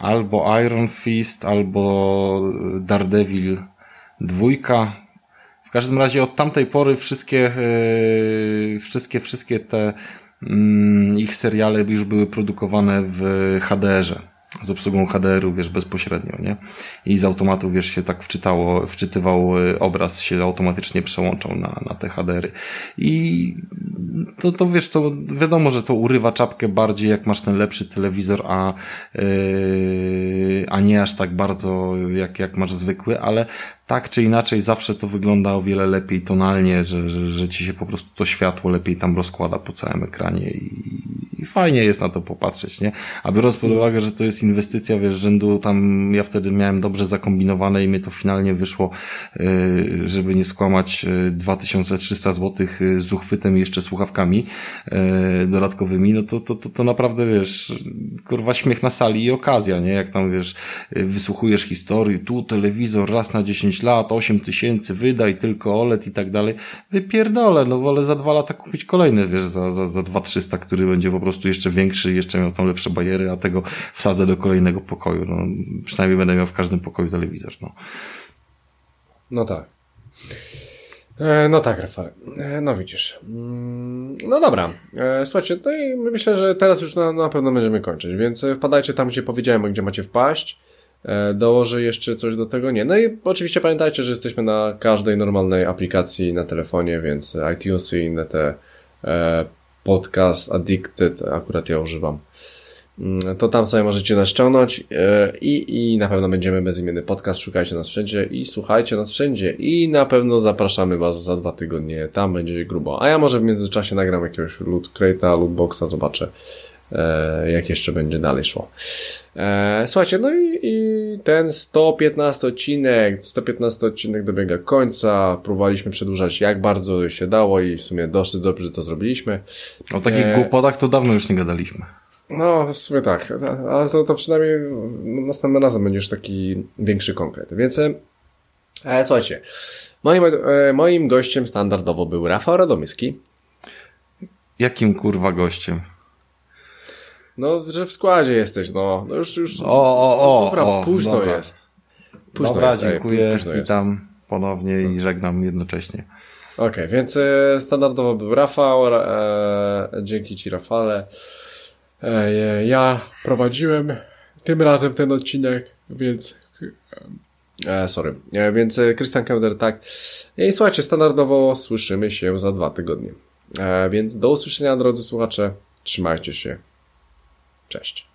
albo Iron Fist, albo Daredevil dwójka. W każdym razie od tamtej pory wszystkie, yy, wszystkie, wszystkie te yy, ich seriale już były produkowane w HDR-ze z obsługą HDR-u, wiesz, bezpośrednio, nie? I z automatu, wiesz, się tak wczytało, wczytywał y, obraz, się automatycznie przełączał na, na te HDR-y. I to, to wiesz, to wiadomo, że to urywa czapkę bardziej, jak masz ten lepszy telewizor, a, yy, a nie aż tak bardzo, jak, jak masz zwykły, ale tak czy inaczej zawsze to wygląda o wiele lepiej tonalnie, że, że, że ci się po prostu to światło lepiej tam rozkłada po całym ekranie i, i fajnie jest na to popatrzeć, nie? A biorąc pod uwagę, że to jest inwestycja, wiesz, rzędu tam, ja wtedy miałem dobrze zakombinowane i mnie to finalnie wyszło, yy, żeby nie skłamać, 2300 zł z uchwytem i jeszcze słuchawkami dodatkowymi, no to, to, to, to naprawdę, wiesz, kurwa śmiech na sali i okazja, nie? Jak tam, wiesz, wysłuchujesz historii, tu telewizor raz na 10 lat, 8 tysięcy, wydaj tylko OLED i tak dalej. Wypierdolę, no wolę za dwa lata kupić kolejny, wiesz, za, za, za 2300, który będzie po prostu jeszcze większy, jeszcze miał tam lepsze bajery, a tego wsadzę do kolejnego pokoju. No, przynajmniej będę miał w każdym pokoju telewizor, no. No tak. E, no tak, Rafał. E, no widzisz. Mm, no dobra. E, słuchajcie, no i myślę, że teraz już na, na pewno będziemy kończyć, więc wpadajcie tam, gdzie powiedziałem, gdzie macie wpaść. Dołożę jeszcze coś do tego? Nie. No i oczywiście pamiętajcie, że jesteśmy na każdej normalnej aplikacji na telefonie, więc iTunesy i inne te podcast Addicted, akurat ja używam. Mm, to tam sobie możecie nas ściągnąć e, i, i na pewno będziemy bezimienny podcast. Szukajcie nas wszędzie i słuchajcie nas wszędzie. I na pewno zapraszamy Was za dwa tygodnie. Tam będzie grubo. A ja może w międzyczasie nagram jakiegoś loot crate'a, lootboxa, zobaczę e, jak jeszcze będzie dalej szło. E, słuchajcie, no i, i ten 115 odcinek, 115 odcinek dobiega końca. Próbowaliśmy przedłużać jak bardzo się dało i w sumie dosyć dobrze to zrobiliśmy. O takich e... głupotach to dawno już nie gadaliśmy. No, w sumie tak, ale to, to przynajmniej następnym razem będziesz taki większy konkret. Więc, e, słuchajcie, moim, e, moim gościem standardowo był Rafał Radomyski. Jakim kurwa gościem? No, że w składzie jesteś, no. no już, już. O, o, o. Dobra, o, późno dobra. jest. Późno dobra, jest, dziękuję, późno witam jest. ponownie i żegnam jednocześnie. Okej, okay, więc e, standardowo był Rafał. E, dzięki Ci, Rafale. E, ja prowadziłem tym razem ten odcinek, więc. E, sorry. E, więc Krystian Kender, tak. I słuchajcie, standardowo słyszymy się za dwa tygodnie. E, więc do usłyszenia, drodzy słuchacze. Trzymajcie się. Cześć.